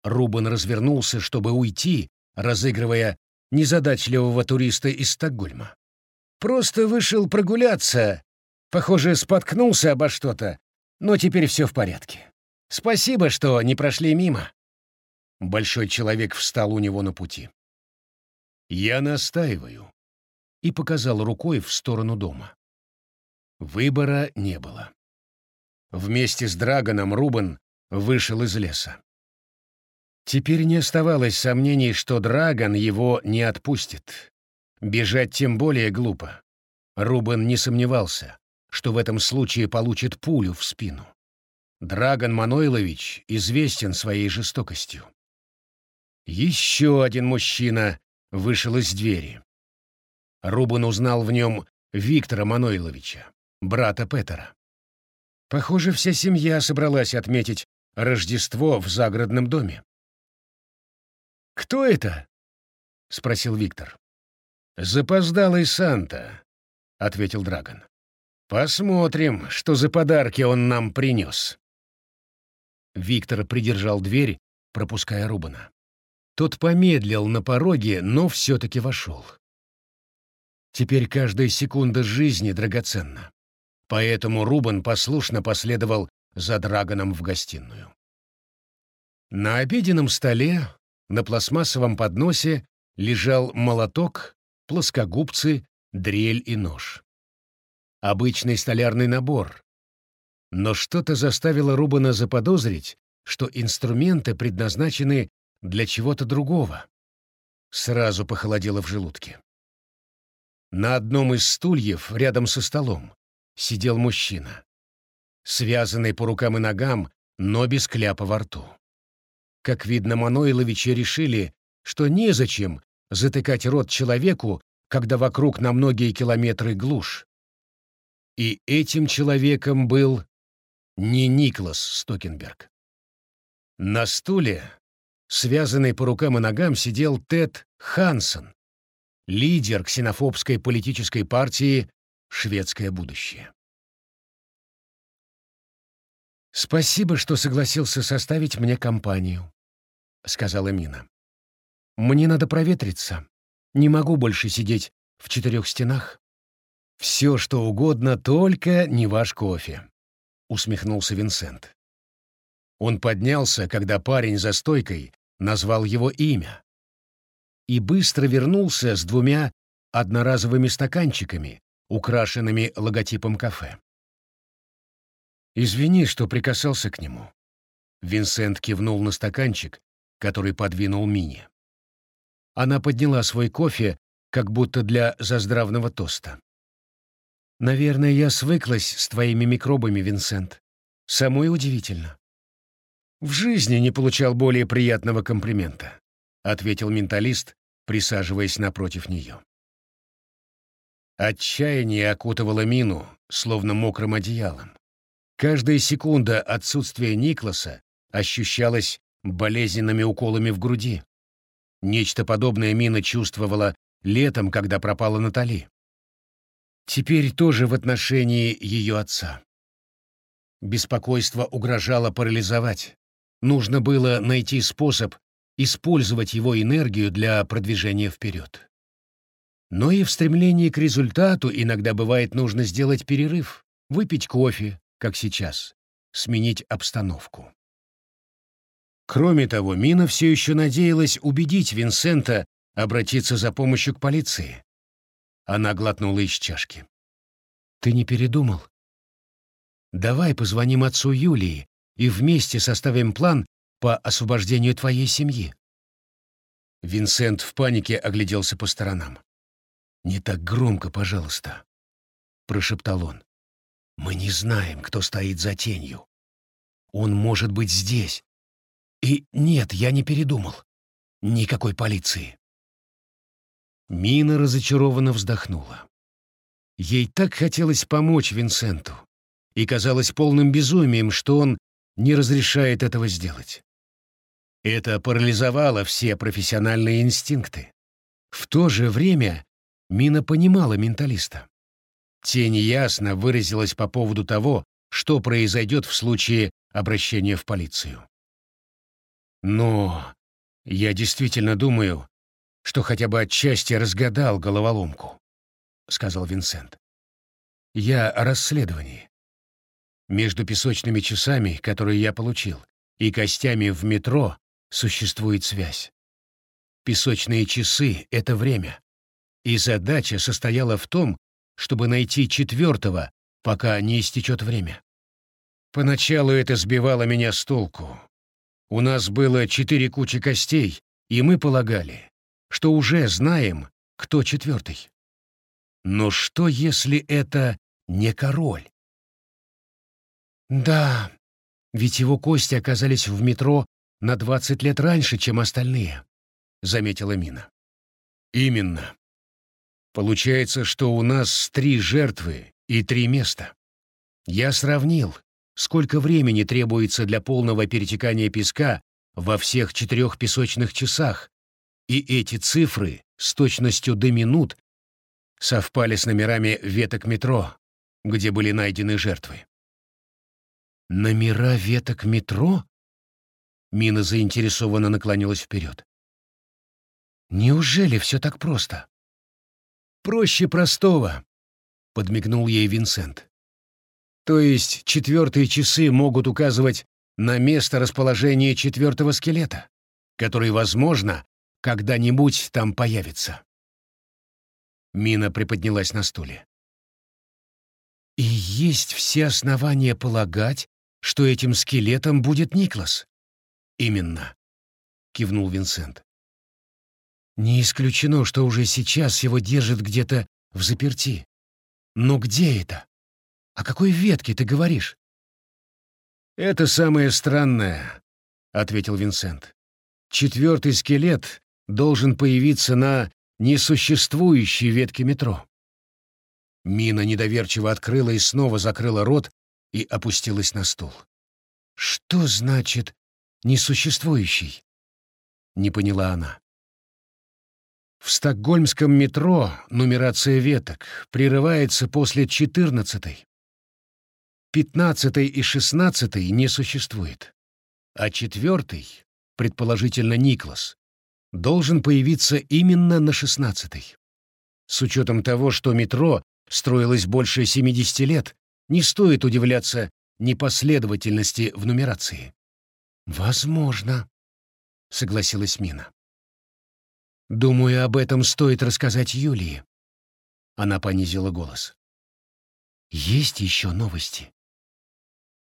Рубан развернулся, чтобы уйти, разыгрывая незадачливого туриста из Стокгольма. «Просто вышел прогуляться. Похоже, споткнулся обо что-то, но теперь все в порядке. Спасибо, что не прошли мимо». Большой человек встал у него на пути. «Я настаиваю», и показал рукой в сторону дома. Выбора не было. Вместе с Драгоном Рубен вышел из леса. Теперь не оставалось сомнений, что Драгон его не отпустит. Бежать тем более глупо. Рубен не сомневался, что в этом случае получит пулю в спину. Драгон Манойлович известен своей жестокостью. Еще один мужчина вышел из двери. Рубен узнал в нем Виктора Манойловича, брата Петера. Похоже, вся семья собралась отметить Рождество в загородном доме. «Кто это?» — спросил Виктор. «Запоздалый Санта», — ответил Драгон. «Посмотрим, что за подарки он нам принес». Виктор придержал дверь, пропуская Рубана. Тот помедлил на пороге, но все-таки вошел. Теперь каждая секунда жизни драгоценна. Поэтому Рубан послушно последовал за Драгоном в гостиную. На обеденном столе на пластмассовом подносе лежал молоток, плоскогубцы, дрель и нож. Обычный столярный набор. Но что-то заставило Рубана заподозрить, что инструменты предназначены для чего-то другого. Сразу похолодело в желудке. На одном из стульев рядом со столом сидел мужчина, связанный по рукам и ногам, но без кляпа во рту. Как видно, Манойловичи решили, что незачем затыкать рот человеку, когда вокруг на многие километры глушь. И этим человеком был не Никлас Стокенберг. На стуле, связанный по рукам и ногам, сидел Тед Хансен, лидер ксенофобской политической партии «Шведское будущее». «Спасибо, что согласился составить мне компанию», — сказала Мина. «Мне надо проветриться. Не могу больше сидеть в четырех стенах. Все, что угодно, только не ваш кофе», — усмехнулся Винсент. Он поднялся, когда парень за стойкой назвал его имя, и быстро вернулся с двумя одноразовыми стаканчиками, украшенными логотипом кафе. «Извини, что прикасался к нему». Винсент кивнул на стаканчик, который подвинул Мини. Она подняла свой кофе, как будто для заздравного тоста. «Наверное, я свыклась с твоими микробами, Винсент. Самое удивительно». «В жизни не получал более приятного комплимента», — ответил менталист, присаживаясь напротив нее. Отчаяние окутывало Мину, словно мокрым одеялом. Каждая секунда отсутствия Никласа ощущалась болезненными уколами в груди. Нечто подобное Мина чувствовала летом, когда пропала Натали. Теперь тоже в отношении ее отца. Беспокойство угрожало парализовать. Нужно было найти способ использовать его энергию для продвижения вперед. Но и в стремлении к результату иногда бывает нужно сделать перерыв, выпить кофе, как сейчас, сменить обстановку. Кроме того, Мина все еще надеялась убедить Винсента обратиться за помощью к полиции. Она глотнула из чашки. «Ты не передумал? Давай позвоним отцу Юлии и вместе составим план по освобождению твоей семьи». Винсент в панике огляделся по сторонам. «Не так громко, пожалуйста», — прошептал он. «Мы не знаем, кто стоит за тенью. Он может быть здесь. И нет, я не передумал. Никакой полиции». Мина разочарованно вздохнула. Ей так хотелось помочь Винсенту, и казалось полным безумием, что он не разрешает этого сделать. Это парализовало все профессиональные инстинкты. В то же время Мина понимала менталиста. Тень ясно выразилась по поводу того, что произойдет в случае обращения в полицию. Но я действительно думаю, что хотя бы отчасти разгадал головоломку, — сказал Винсент. Я о расследовании. Между песочными часами, которые я получил, и костями в метро существует связь. Песочные часы — это время, и задача состояла в том, чтобы найти четвертого, пока не истечет время. Поначалу это сбивало меня с толку. У нас было четыре кучи костей, и мы полагали, что уже знаем, кто четвертый. Но что, если это не король? Да, ведь его кости оказались в метро на двадцать лет раньше, чем остальные, — заметила Мина. Именно. Получается, что у нас три жертвы и три места. Я сравнил, сколько времени требуется для полного перетекания песка во всех четырех песочных часах, и эти цифры с точностью до минут совпали с номерами веток метро, где были найдены жертвы. «Номера веток метро?» Мина заинтересованно наклонилась вперед. «Неужели все так просто?» «Проще простого», — подмигнул ей Винсент. «То есть четвертые часы могут указывать на место расположения четвертого скелета, который, возможно, когда-нибудь там появится». Мина приподнялась на стуле. «И есть все основания полагать, что этим скелетом будет Никлас?» «Именно», — кивнул Винсент. «Не исключено, что уже сейчас его держат где-то в заперти. Но где это? О какой ветке ты говоришь?» «Это самое странное», — ответил Винсент. «Четвертый скелет должен появиться на несуществующей ветке метро. Мина недоверчиво открыла и снова закрыла рот и опустилась на стул. «Что значит несуществующий?» — не поняла она. В стокгольмском метро нумерация веток прерывается после четырнадцатой. Пятнадцатой и шестнадцатой не существует. А четвертый, предположительно Никлас, должен появиться именно на шестнадцатой. С учетом того, что метро строилось больше 70 лет, не стоит удивляться непоследовательности в нумерации. «Возможно», — согласилась Мина. «Думаю, об этом стоит рассказать Юлии». Она понизила голос. «Есть еще новости.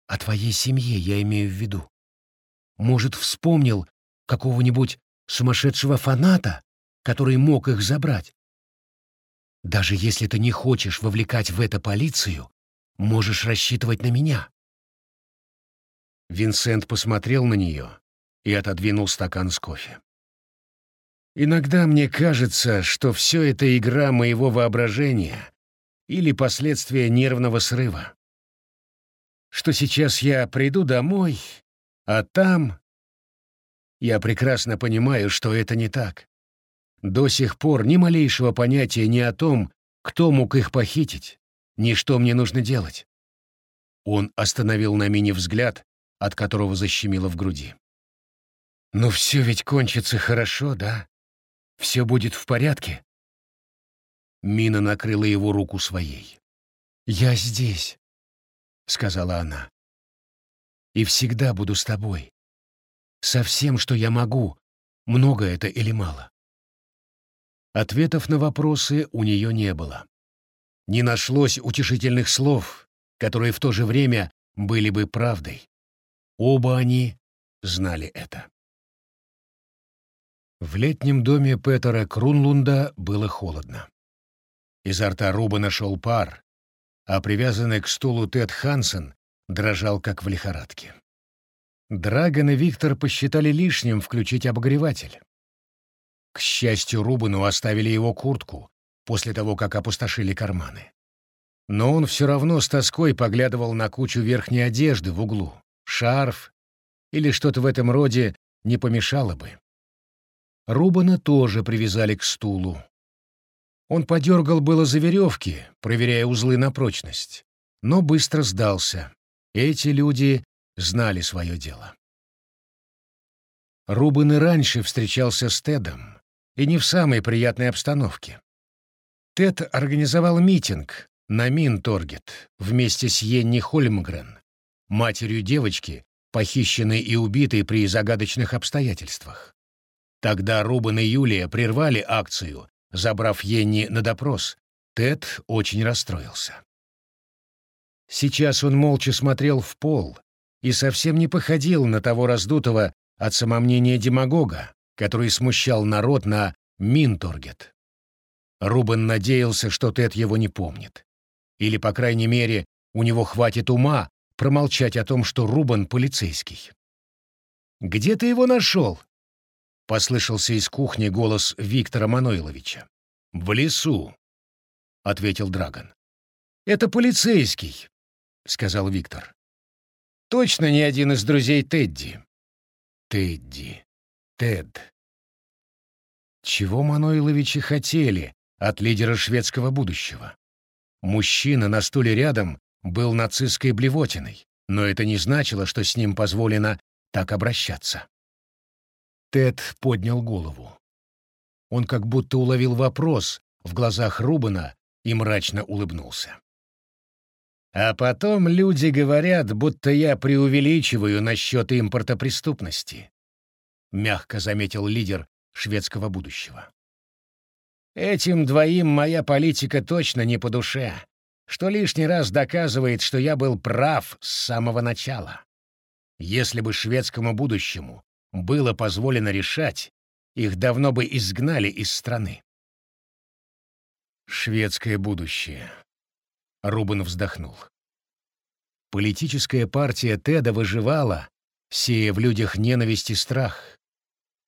О твоей семье я имею в виду. Может, вспомнил какого-нибудь сумасшедшего фаната, который мог их забрать. Даже если ты не хочешь вовлекать в это полицию, можешь рассчитывать на меня. Винсент посмотрел на нее и отодвинул стакан с кофе. «Иногда мне кажется, что все это игра моего воображения или последствия нервного срыва. Что сейчас я приду домой, а там я прекрасно понимаю, что это не так. До сих пор ни малейшего понятия ни о том, кто мог их похитить, ни что мне нужно делать. Он остановил на Мине взгляд, от которого защемило в груди. «Но все ведь кончится хорошо, да? Все будет в порядке?» Мина накрыла его руку своей. «Я здесь», — сказала она. «И всегда буду с тобой. Со всем, что я могу, много это или мало». Ответов на вопросы у нее не было. Не нашлось утешительных слов, которые в то же время были бы правдой. Оба они знали это. В летнем доме Петера Крунлунда было холодно. Изо рта Руба нашел пар, а привязанный к стулу Тед Хансен дрожал, как в лихорадке. Драгон и Виктор посчитали лишним включить обогреватель. К счастью, Рубану оставили его куртку после того, как опустошили карманы. Но он все равно с тоской поглядывал на кучу верхней одежды в углу. Шарф или что-то в этом роде не помешало бы. Рубана тоже привязали к стулу, он подергал было за веревки, проверяя узлы на прочность, но быстро сдался. Эти люди знали свое дело. Рубин и раньше встречался с Тедом, и не в самой приятной обстановке. Тед организовал митинг на Минторгет вместе с Йенни Хольмгрен, матерью девочки, похищенной и убитой при загадочных обстоятельствах. Тогда Рубин и Юлия прервали акцию Забрав Йенни на допрос, Тед очень расстроился. Сейчас он молча смотрел в пол и совсем не походил на того раздутого от самомнения демагога, который смущал народ на Минторгет. Рубен надеялся, что Тед его не помнит. Или, по крайней мере, у него хватит ума промолчать о том, что Рубен полицейский. «Где ты его нашел?» Послышался из кухни голос Виктора Манойловича. «В лесу», — ответил Драгон. «Это полицейский», — сказал Виктор. «Точно не один из друзей Тедди». «Тедди. Тед». Чего Манойловичи хотели от лидера шведского будущего? Мужчина на стуле рядом был нацистской блевотиной, но это не значило, что с ним позволено так обращаться. Тед поднял голову. Он как будто уловил вопрос в глазах Рубана и мрачно улыбнулся. А потом люди говорят, будто я преувеличиваю насчет импорта преступности, мягко заметил лидер шведского будущего. Этим двоим моя политика точно не по душе, что лишний раз доказывает, что я был прав с самого начала. Если бы шведскому будущему было позволено решать, их давно бы изгнали из страны. Шведское будущее. Рубин вздохнул. Политическая партия Теда выживала, сея в людях ненависть и страх.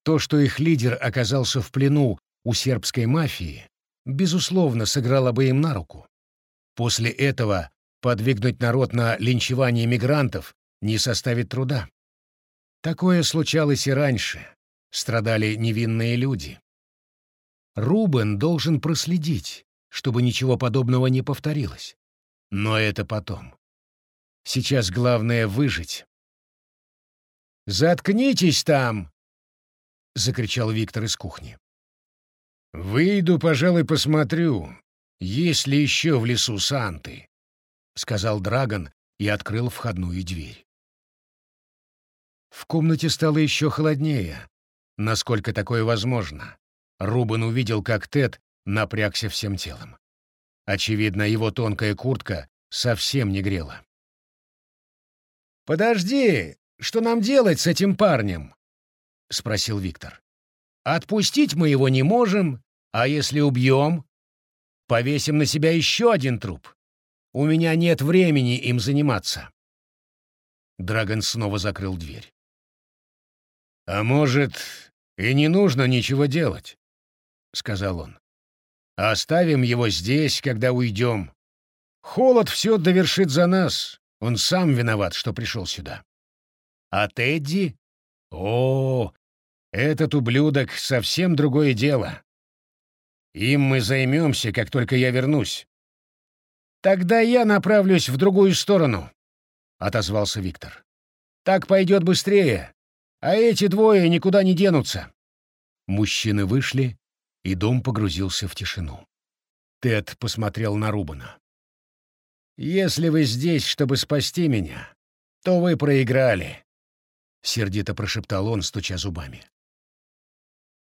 То, что их лидер оказался в плену у сербской мафии, безусловно, сыграло бы им на руку. После этого подвигнуть народ на линчевание мигрантов не составит труда. Такое случалось и раньше. Страдали невинные люди. Рубен должен проследить, чтобы ничего подобного не повторилось. Но это потом. Сейчас главное — выжить. «Заткнитесь там!» — закричал Виктор из кухни. «Выйду, пожалуй, посмотрю, есть ли еще в лесу санты», — сказал Драгон и открыл входную дверь. В комнате стало еще холоднее. Насколько такое возможно? Рубен увидел, как Тед напрягся всем телом. Очевидно, его тонкая куртка совсем не грела. «Подожди, что нам делать с этим парнем?» — спросил Виктор. «Отпустить мы его не можем, а если убьем? Повесим на себя еще один труп. У меня нет времени им заниматься». Драгон снова закрыл дверь. «А может, и не нужно ничего делать», — сказал он. «Оставим его здесь, когда уйдем. Холод все довершит за нас. Он сам виноват, что пришел сюда. А Тедди? О, этот ублюдок — совсем другое дело. Им мы займемся, как только я вернусь. Тогда я направлюсь в другую сторону. отозвался Виктор. «Так пойдет быстрее, а эти двое никуда не денутся». Мужчины вышли, и дом погрузился в тишину. Тед посмотрел на Рубана. «Если вы здесь, чтобы спасти меня, то вы проиграли», — сердито прошептал он, стуча зубами.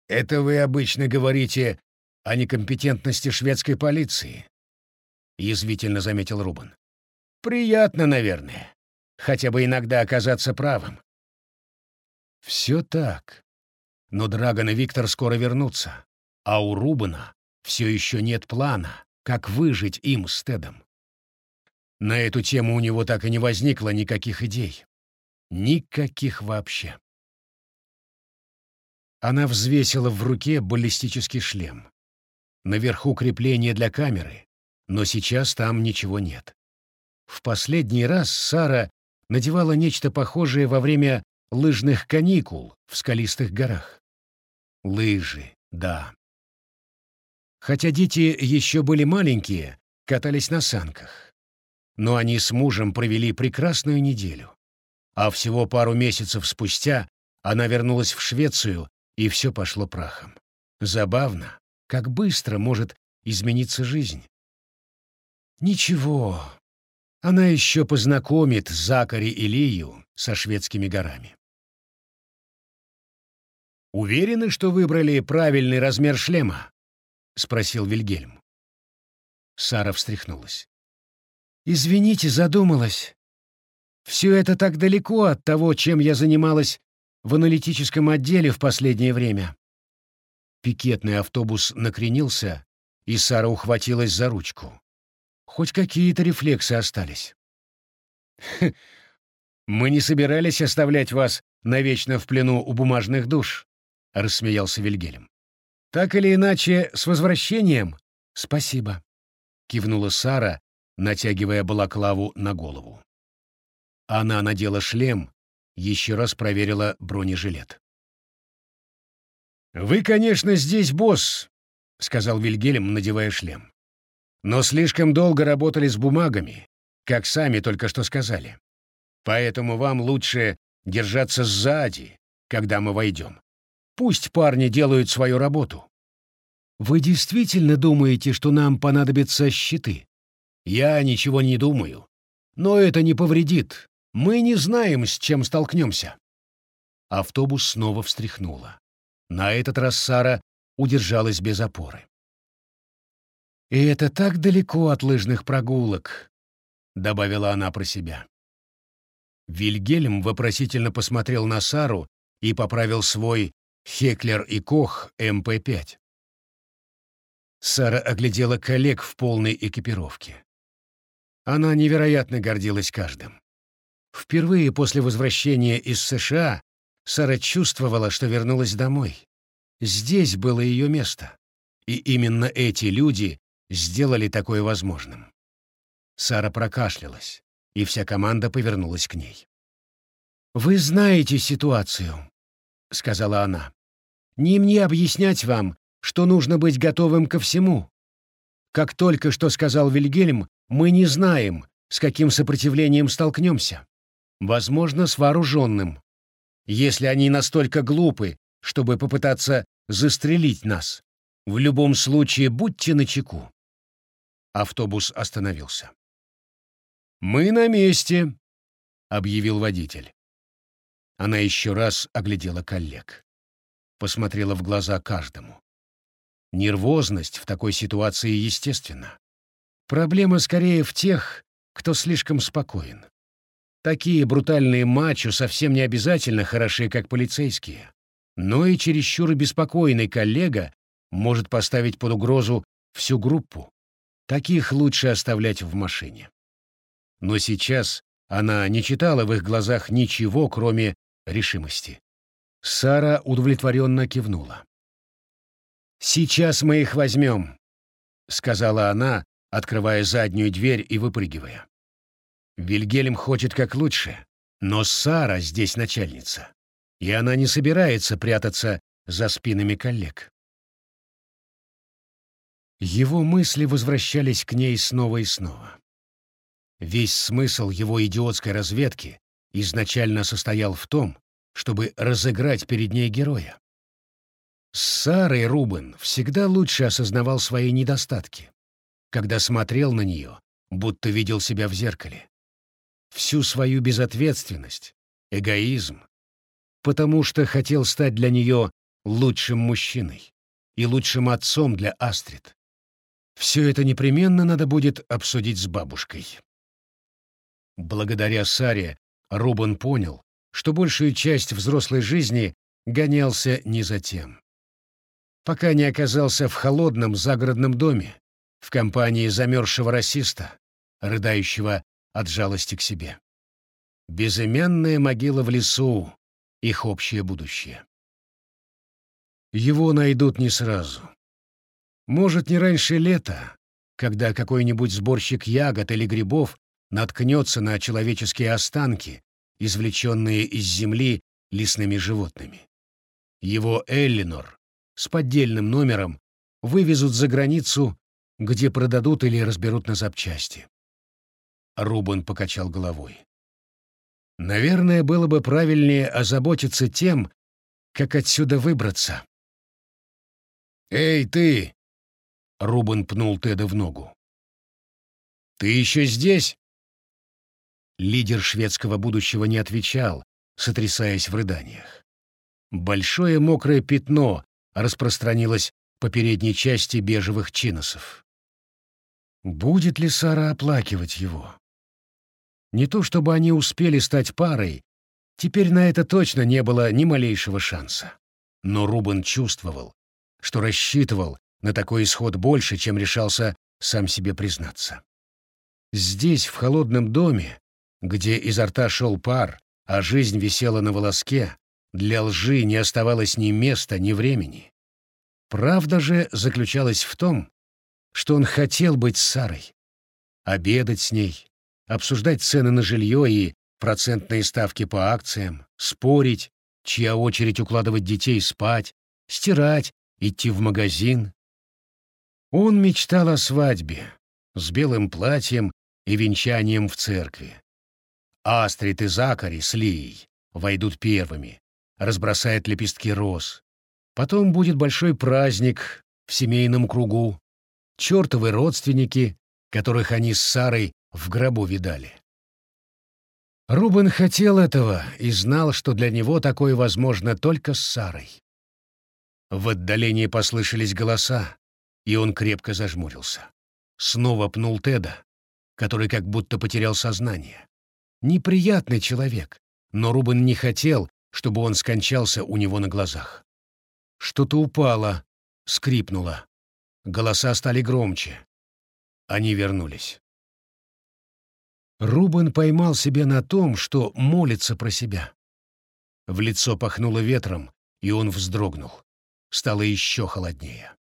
«Это вы обычно говорите о некомпетентности шведской полиции», — язвительно заметил Рубан. «Приятно, наверное, хотя бы иногда оказаться правым». «Все так. Но Драгон и Виктор скоро вернутся, а у Рубана все еще нет плана, как выжить им с Тедом. На эту тему у него так и не возникло никаких идей. Никаких вообще. Она взвесила в руке баллистический шлем. Наверху крепление для камеры, но сейчас там ничего нет. В последний раз Сара надевала нечто похожее во время лыжных каникул в скалистых горах. Лыжи, да. Хотя дети еще были маленькие, катались на санках но они с мужем провели прекрасную неделю. А всего пару месяцев спустя она вернулась в Швецию, и все пошло прахом. Забавно, как быстро может измениться жизнь. Ничего, она еще познакомит Закари и Лию со шведскими горами. «Уверены, что выбрали правильный размер шлема?» — спросил Вильгельм. Сара встряхнулась. Извините, задумалась. Все это так далеко от того, чем я занималась в аналитическом отделе в последнее время. Пикетный автобус накренился, и Сара ухватилась за ручку. Хоть какие-то рефлексы остались. «Мы не собирались оставлять вас навечно в плену у бумажных душ», — рассмеялся Вильгельм. «Так или иначе, с возвращением?» «Спасибо», — кивнула Сара, натягивая балаклаву на голову. Она надела шлем, еще раз проверила бронежилет. «Вы, конечно, здесь босс», — сказал Вильгельм, надевая шлем. «Но слишком долго работали с бумагами, как сами только что сказали. Поэтому вам лучше держаться сзади, когда мы войдем. Пусть парни делают свою работу». «Вы действительно думаете, что нам понадобятся щиты?» Я ничего не думаю. Но это не повредит. Мы не знаем, с чем столкнемся. Автобус снова встряхнуло. На этот раз Сара удержалась без опоры. «И это так далеко от лыжных прогулок», — добавила она про себя. Вильгельм вопросительно посмотрел на Сару и поправил свой «Хеклер и Кох МП-5». Сара оглядела коллег в полной экипировке. Она невероятно гордилась каждым. Впервые после возвращения из США Сара чувствовала, что вернулась домой. Здесь было ее место. И именно эти люди сделали такое возможным. Сара прокашлялась, и вся команда повернулась к ней. «Вы знаете ситуацию», — сказала она. «Не мне объяснять вам, что нужно быть готовым ко всему. Как только что сказал Вильгельм, мы не знаем, с каким сопротивлением столкнемся. Возможно, с вооруженным. Если они настолько глупы, чтобы попытаться застрелить нас. В любом случае, будьте начеку. Автобус остановился. «Мы на месте», — объявил водитель. Она еще раз оглядела коллег. Посмотрела в глаза каждому. Нервозность в такой ситуации естественна. Проблема скорее в тех, кто слишком спокоен. Такие брутальные мачо совсем не обязательно хороши, как полицейские. Но и чересчур беспокойный коллега может поставить под угрозу всю группу. Таких лучше оставлять в машине. Но сейчас она не читала в их глазах ничего, кроме решимости. Сара удовлетворенно кивнула. «Сейчас мы их возьмем», — сказала она, открывая заднюю дверь и выпрыгивая. Вильгельм хочет как лучше, но Сара здесь начальница, и она не собирается прятаться за спинами коллег. Его мысли возвращались к ней снова и снова. Весь смысл его идиотской разведки изначально состоял в том, чтобы разыграть перед ней героя. С Сарой Рубен всегда лучше осознавал свои недостатки, когда смотрел на нее, будто видел себя в зеркале. Всю свою безответственность, эгоизм, потому что хотел стать для нее лучшим мужчиной и лучшим отцом для Астрид. Все это непременно надо будет обсудить с бабушкой. Благодаря Саре Рубен понял, что большую часть взрослой жизни гонялся не за тем. Пока не оказался в холодном загородном доме, в компании замерзшего расиста, рыдающего от жалости к себе. Безымянная могила в лесу, их общее будущее. Его найдут не сразу. Может, не раньше лета, когда какой-нибудь сборщик ягод или грибов наткнется на человеческие останки, извлеченные из земли лесными животными. Его Эллинор с поддельным номером вывезут за границу, где продадут или разберут на запчасти. Рубан покачал головой. Наверное, было бы правильнее озаботиться тем, как отсюда выбраться. «Эй, ты!» — Рубан пнул Теда в ногу. «Ты еще здесь?» Лидер шведского будущего не отвечал, сотрясаясь в рыданиях. Большое мокрое пятно распространилось по передней части бежевых чиносов. Будет ли Сара оплакивать его? Не то чтобы они успели стать парой, теперь на это точно не было ни малейшего шанса. Но Рубен чувствовал, что рассчитывал на такой исход больше, чем решался сам себе признаться. Здесь, в холодном доме, где изо рта шел пар, а жизнь висела на волоске, для лжи не оставалось ни места, ни времени. Правда же заключалась в том, что он хотел быть с Сарой, обедать с ней, обсуждать цены на жилье и процентные ставки по акциям, спорить, чья очередь укладывать детей спать, стирать, идти в магазин. Он мечтал о свадьбе с белым платьем и венчанием в церкви, Астрид и Закари с Лией войдут первыми, разбросают лепестки роз. Потом будет большой праздник в семейном кругу. Чертовы родственники, которых они с Сарой в гробу видали. Рубен хотел этого и знал, что для него такое возможно только с Сарой. В отдалении послышались голоса, и он крепко зажмурился. Снова пнул Теда, который как будто потерял сознание. Неприятный человек, но Рубен не хотел, чтобы он скончался у него на глазах. Что-то упало, скрипнуло. Голоса стали громче. Они вернулись. Рубен поймал себя на том, что молится про себя. В лицо пахнуло ветром, и он вздрогнул. Стало еще холоднее.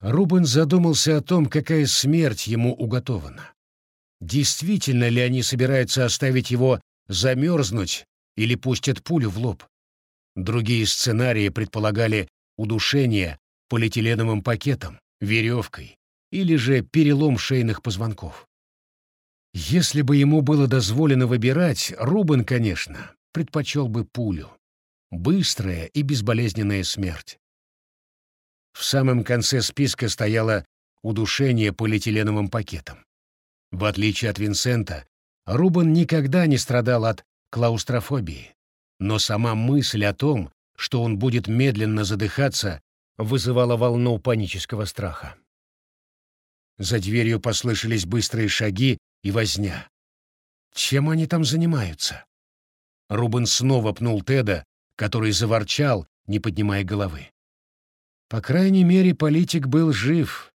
Рубен задумался о том, какая смерть ему уготована. Действительно ли они собираются оставить его замерзнуть или пустят пулю в лоб? Другие сценарии предполагали удушение полиэтиленовым пакетом, веревкой или же перелом шейных позвонков. Если бы ему было дозволено выбирать, Рубен, конечно, предпочел бы пулю. Быстрая и безболезненная смерть. В самом конце списка стояло удушение полиэтиленовым пакетом. В отличие от Винсента, Рубен никогда не страдал от клаустрофобии, но сама мысль о том, что он будет медленно задыхаться, вызывала волну панического страха. За дверью послышались быстрые шаги и возня. Чем они там занимаются? Рубен снова пнул Теда, который заворчал, не поднимая головы. По крайней мере, политик был жив,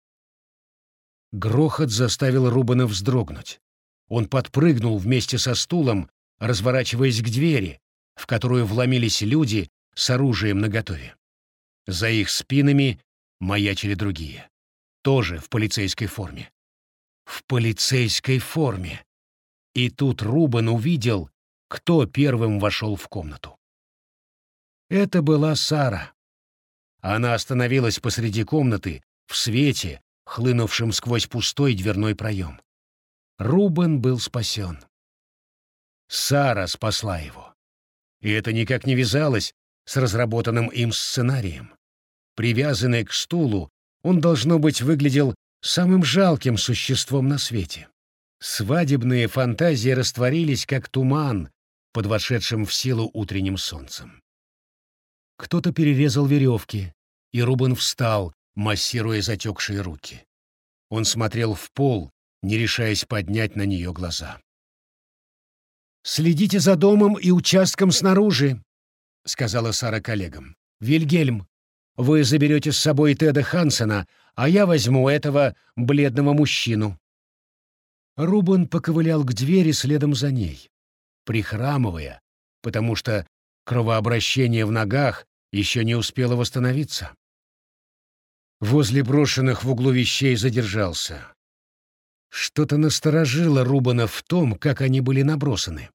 Грохот заставил Рубана вздрогнуть. Он подпрыгнул вместе со стулом, разворачиваясь к двери, в которую вломились люди с оружием наготове. За их спинами маячили другие, тоже в полицейской форме. В полицейской форме. И тут Рубан увидел, кто первым вошел в комнату. Это была Сара. Она остановилась посреди комнаты, в свете, хлынувшим сквозь пустой дверной проем. Рубен был спасен. Сара спасла его. И это никак не вязалось с разработанным им сценарием. Привязанный к стулу, он, должно быть, выглядел самым жалким существом на свете. Свадебные фантазии растворились, как туман под вошедшим в силу утренним солнцем. Кто-то перерезал веревки, и Рубен встал, массируя затекшие руки. Он смотрел в пол, не решаясь поднять на нее глаза. «Следите за домом и участком снаружи», — сказала Сара коллегам. «Вильгельм, вы заберете с собой Теда Хансена, а я возьму этого бледного мужчину». Рубен поковылял к двери следом за ней, прихрамывая, потому что кровообращение в ногах еще не успело восстановиться. Возле брошенных в углу вещей задержался. Что-то насторожило Рубана в том, как они были набросаны.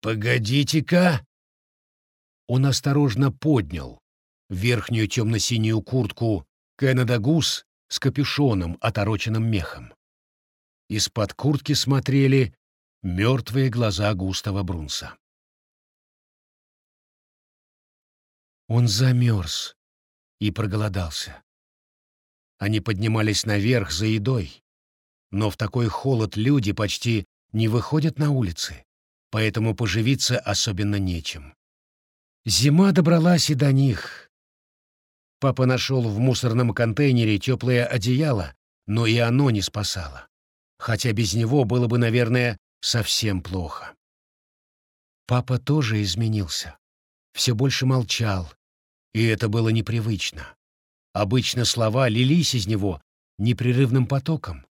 «Погодите-ка!» Он осторожно поднял верхнюю темно-синюю куртку Кеннеда Гус с капюшоном, отороченным мехом. Из-под куртки смотрели мертвые глаза Густава Брунса. Он замерз и проголодался. Они поднимались наверх за едой, но в такой холод люди почти не выходят на улицы, поэтому поживиться особенно нечем. Зима добралась и до них. Папа нашел в мусорном контейнере теплое одеяло, но и оно не спасало. Хотя без него было бы, наверное, совсем плохо. Папа тоже изменился. Все больше молчал, и это было непривычно. Обычно слова лились из него непрерывным потоком,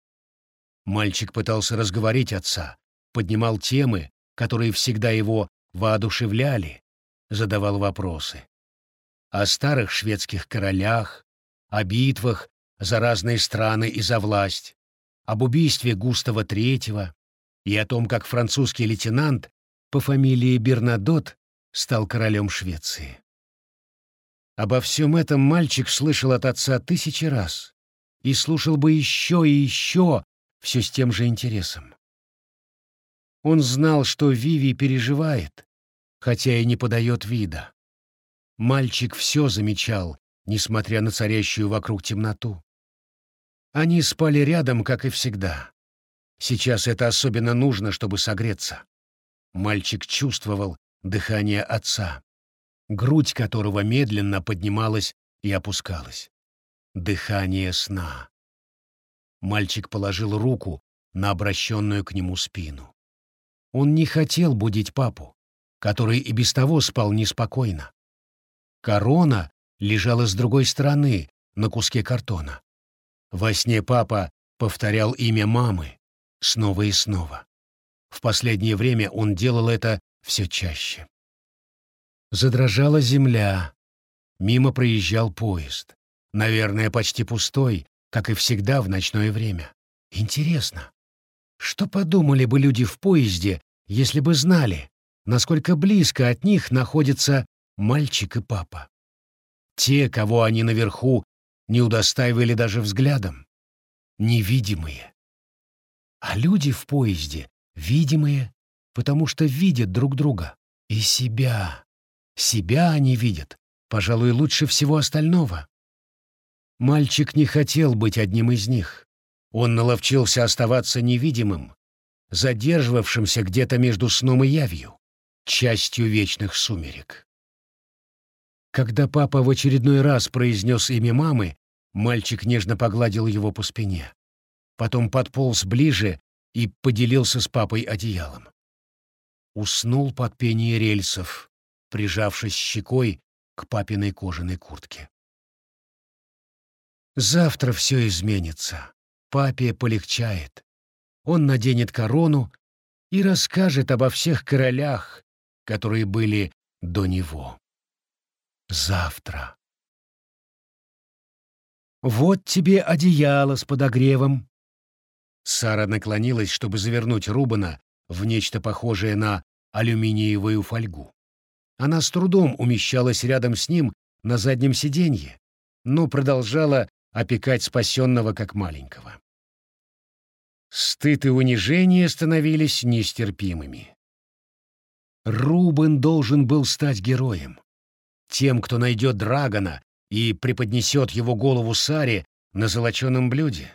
Мальчик пытался разговорить отца, поднимал темы, которые всегда его воодушевляли, задавал вопросы. О старых шведских королях, о битвах за разные страны и за власть, об убийстве Густава III и о том, как французский лейтенант по фамилии Бернадот стал королем Швеции. Обо всем этом мальчик слышал от отца тысячи раз и слушал бы еще и еще, все с тем же интересом. Он знал, что Виви переживает, хотя и не подает вида. Мальчик все замечал, несмотря на царящую вокруг темноту. Они спали рядом, как и всегда. Сейчас это особенно нужно, чтобы согреться. Мальчик чувствовал дыхание отца, грудь которого медленно поднималась и опускалась. Дыхание сна. Мальчик положил руку на обращенную к нему спину. Он не хотел будить папу, который и без того спал неспокойно. Корона лежала с другой стороны, на куске картона. Во сне папа повторял имя мамы снова и снова. В последнее время он делал это все чаще. Задрожала земля. Мимо проезжал поезд. Наверное, почти пустой, как и всегда в ночное время. Интересно, что подумали бы люди в поезде, если бы знали, насколько близко от них находятся мальчик и папа? Те, кого они наверху не удостаивали даже взглядом. Невидимые. А люди в поезде видимые, потому что видят друг друга. И себя. Себя они видят, пожалуй, лучше всего остального. Мальчик не хотел быть одним из них. Он наловчился оставаться невидимым, задерживавшимся где-то между сном и явью, частью вечных сумерек. Когда папа в очередной раз произнес имя мамы, мальчик нежно погладил его по спине. Потом подполз ближе и поделился с папой одеялом. Уснул под пение рельсов, прижавшись щекой к папиной кожаной куртке. Завтра все изменится. Папе полегчает. Он наденет корону и расскажет обо всех королях, которые были до него. Завтра. «Вот тебе одеяло с подогревом». Сара наклонилась, чтобы завернуть Рубана в нечто похожее на алюминиевую фольгу. Она с трудом умещалась рядом с ним на заднем сиденье, но продолжала опекать спасенного как маленького. Стыд и унижение становились нестерпимыми. Рубен должен был стать героем. Тем, кто найдет Драгона и преподнесет его голову Саре на золоченом блюде.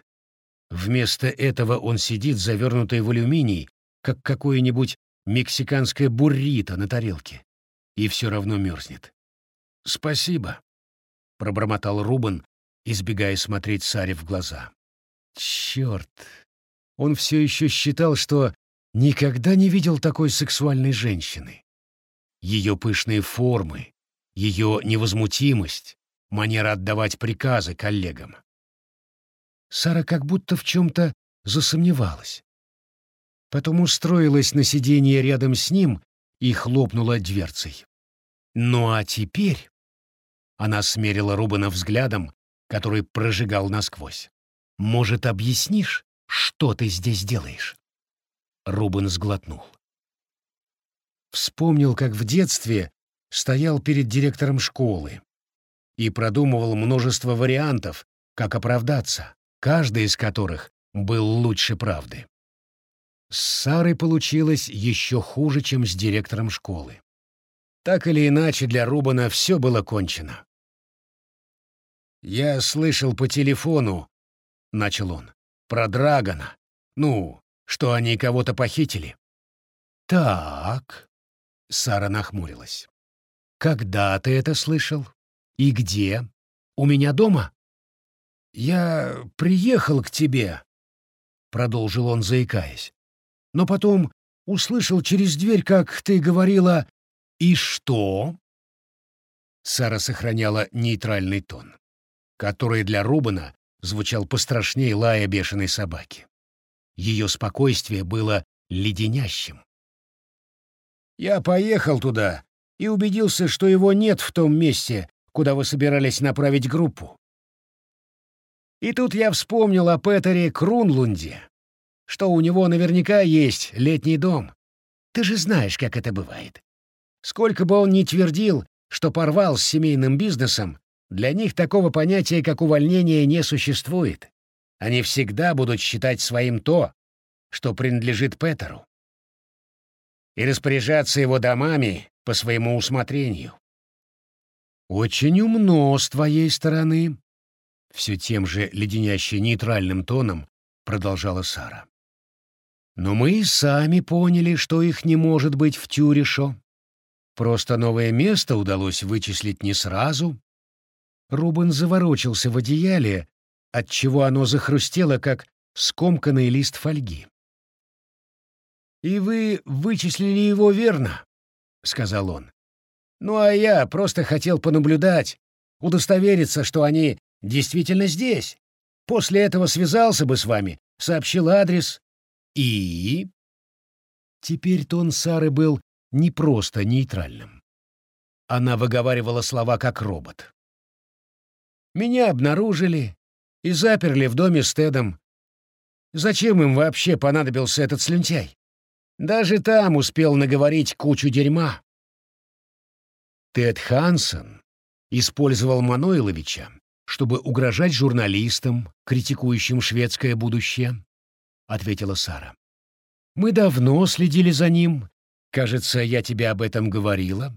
Вместо этого он сидит, завернутый в алюминий, как какое-нибудь мексиканское буррито на тарелке, и все равно мерзнет. «Спасибо», — пробормотал Рубен, избегая смотреть Саре в глаза. «Черт!» Он все еще считал, что никогда не видел такой сексуальной женщины. Ее пышные формы, ее невозмутимость, манера отдавать приказы коллегам. Сара как будто в чем-то засомневалась. Потом устроилась на сиденье рядом с ним и хлопнула дверцей. «Ну а теперь...» Она смерила Рубана взглядом, который прожигал насквозь. «Может, объяснишь, что ты здесь делаешь?» Рубен сглотнул. Вспомнил, как в детстве стоял перед директором школы и продумывал множество вариантов, как оправдаться, каждый из которых был лучше правды. С Сарой получилось еще хуже, чем с директором школы. Так или иначе, для Рубана все было кончено. «Я слышал по телефону», — начал он, — «про Драгона. Ну, что они кого-то похитили». «Так», — Сара нахмурилась. «Когда ты это слышал? И где? У меня дома?» «Я приехал к тебе», — продолжил он, заикаясь. «Но потом услышал через дверь, как ты говорила «И что?» Сара сохраняла нейтральный тон, который для Рубана звучал пострашнее лая бешеной собаки. Ее спокойствие было леденящим. «Я поехал туда и убедился, что его нет в том месте, куда вы собирались направить группу. И тут я вспомнил о Петере Крунлунде, что у него наверняка есть летний дом. Ты же знаешь, как это бывает. Сколько бы он ни твердил, что порвал с семейным бизнесом, для них такого понятия, как увольнение, не существует. Они всегда будут считать своим то, что принадлежит Петеру. И распоряжаться его домами по своему усмотрению. «Очень умно с твоей стороны», — все тем же леденяще нейтральным тоном продолжала Сара. «Но мы и сами поняли, что их не может быть в Тюришо. Просто новое место удалось вычислить не сразу». Рубен заворочился в одеяле, отчего оно захрустело, как скомканный лист фольги. «И вы вычислили его верно?» — сказал он. «Ну а я просто хотел понаблюдать, удостовериться, что они действительно здесь. После этого связался бы с вами, сообщил адрес. И...» Теперь тон Сары был не просто нейтральным. Она выговаривала слова как робот. «Меня обнаружили и заперли в доме с Тедом. Зачем им вообще понадобился этот слюнтяй? Даже там успел наговорить кучу дерьма. Тед Хансен использовал Мануиловича, чтобы угрожать журналистам, критикующим шведское будущее, — ответила Сара. Мы давно следили за ним. Кажется, я тебе об этом говорила.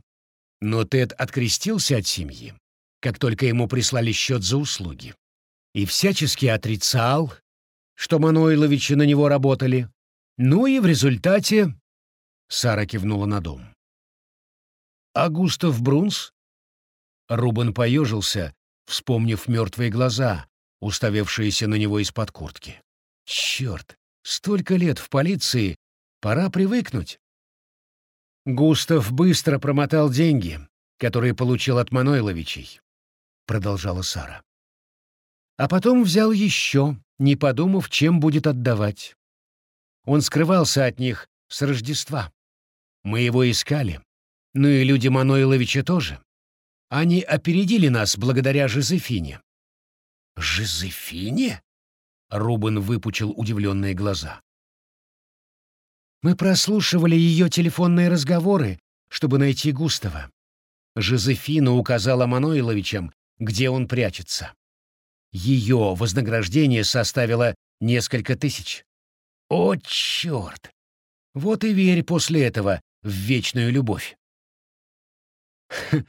Но Тед открестился от семьи, как только ему прислали счет за услуги, и всячески отрицал, что Мануиловичи на него работали, ну и в результате... Сара кивнула на дом. А Густав Брунс? Рубен поежился, вспомнив мертвые глаза, уставившиеся на него из-под куртки. Черт, столько лет в полиции, пора привыкнуть. Густав быстро промотал деньги, которые получил от Манойловичей, продолжала Сара. А потом взял еще, не подумав, чем будет отдавать. Он скрывался от них с Рождества. Мы его искали. Ну и люди Маноиловича тоже. Они опередили нас благодаря Жозефине». «Жозефине?» — Рубен выпучил удивленные глаза. «Мы прослушивали ее телефонные разговоры, чтобы найти Густава. Жозефина указала Маноиловичам, где он прячется. Ее вознаграждение составило несколько тысяч. О, черт! Вот и верь после этого в вечную любовь.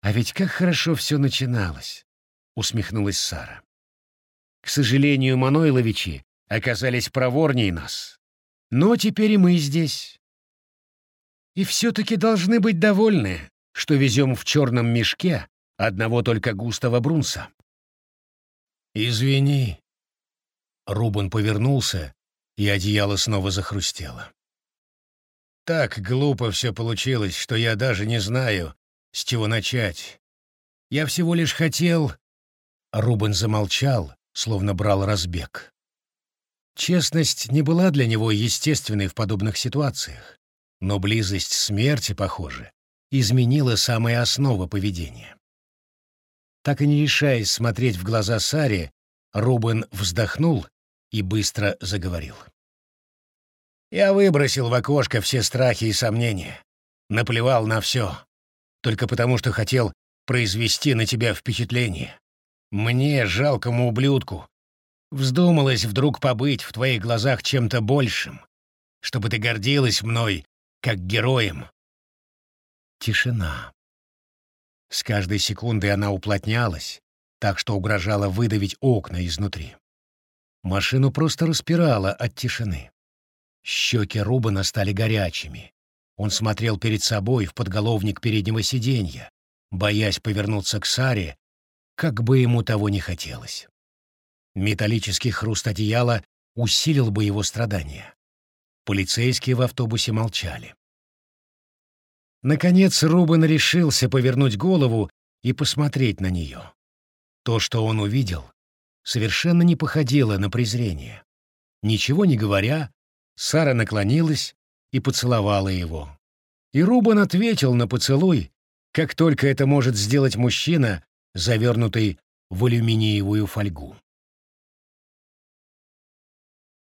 «А ведь как хорошо все начиналось!» — усмехнулась Сара. «К сожалению, Манойловичи оказались проворнее нас. Но теперь и мы здесь. И все-таки должны быть довольны, что везем в черном мешке одного только Густава Брунса». «Извини». Рубан повернулся, и одеяло снова захрустело. «Так глупо все получилось, что я даже не знаю, с чего начать. Я всего лишь хотел...» Рубен замолчал, словно брал разбег. Честность не была для него естественной в подобных ситуациях, но близость смерти, похоже, изменила самые основы поведения. Так и не решаясь смотреть в глаза Саре, Рубен вздохнул и быстро заговорил. «Я выбросил в окошко все страхи и сомнения, наплевал на все только потому, что хотел произвести на тебя впечатление. Мне, жалкому ублюдку, вздумалось вдруг побыть в твоих глазах чем-то большим, чтобы ты гордилась мной, как героем. Тишина. С каждой секундой она уплотнялась, так что угрожала выдавить окна изнутри. Машину просто распирала от тишины. Щеки Рубана стали горячими. Он смотрел перед собой в подголовник переднего сиденья, боясь повернуться к Саре, как бы ему того не хотелось. Металлический хруст одеяла усилил бы его страдания. Полицейские в автобусе молчали. Наконец Рубен решился повернуть голову и посмотреть на нее. То, что он увидел, совершенно не походило на презрение. Ничего не говоря, Сара наклонилась и поцеловала его. И Рубан ответил на поцелуй, как только это может сделать мужчина, завернутый в алюминиевую фольгу.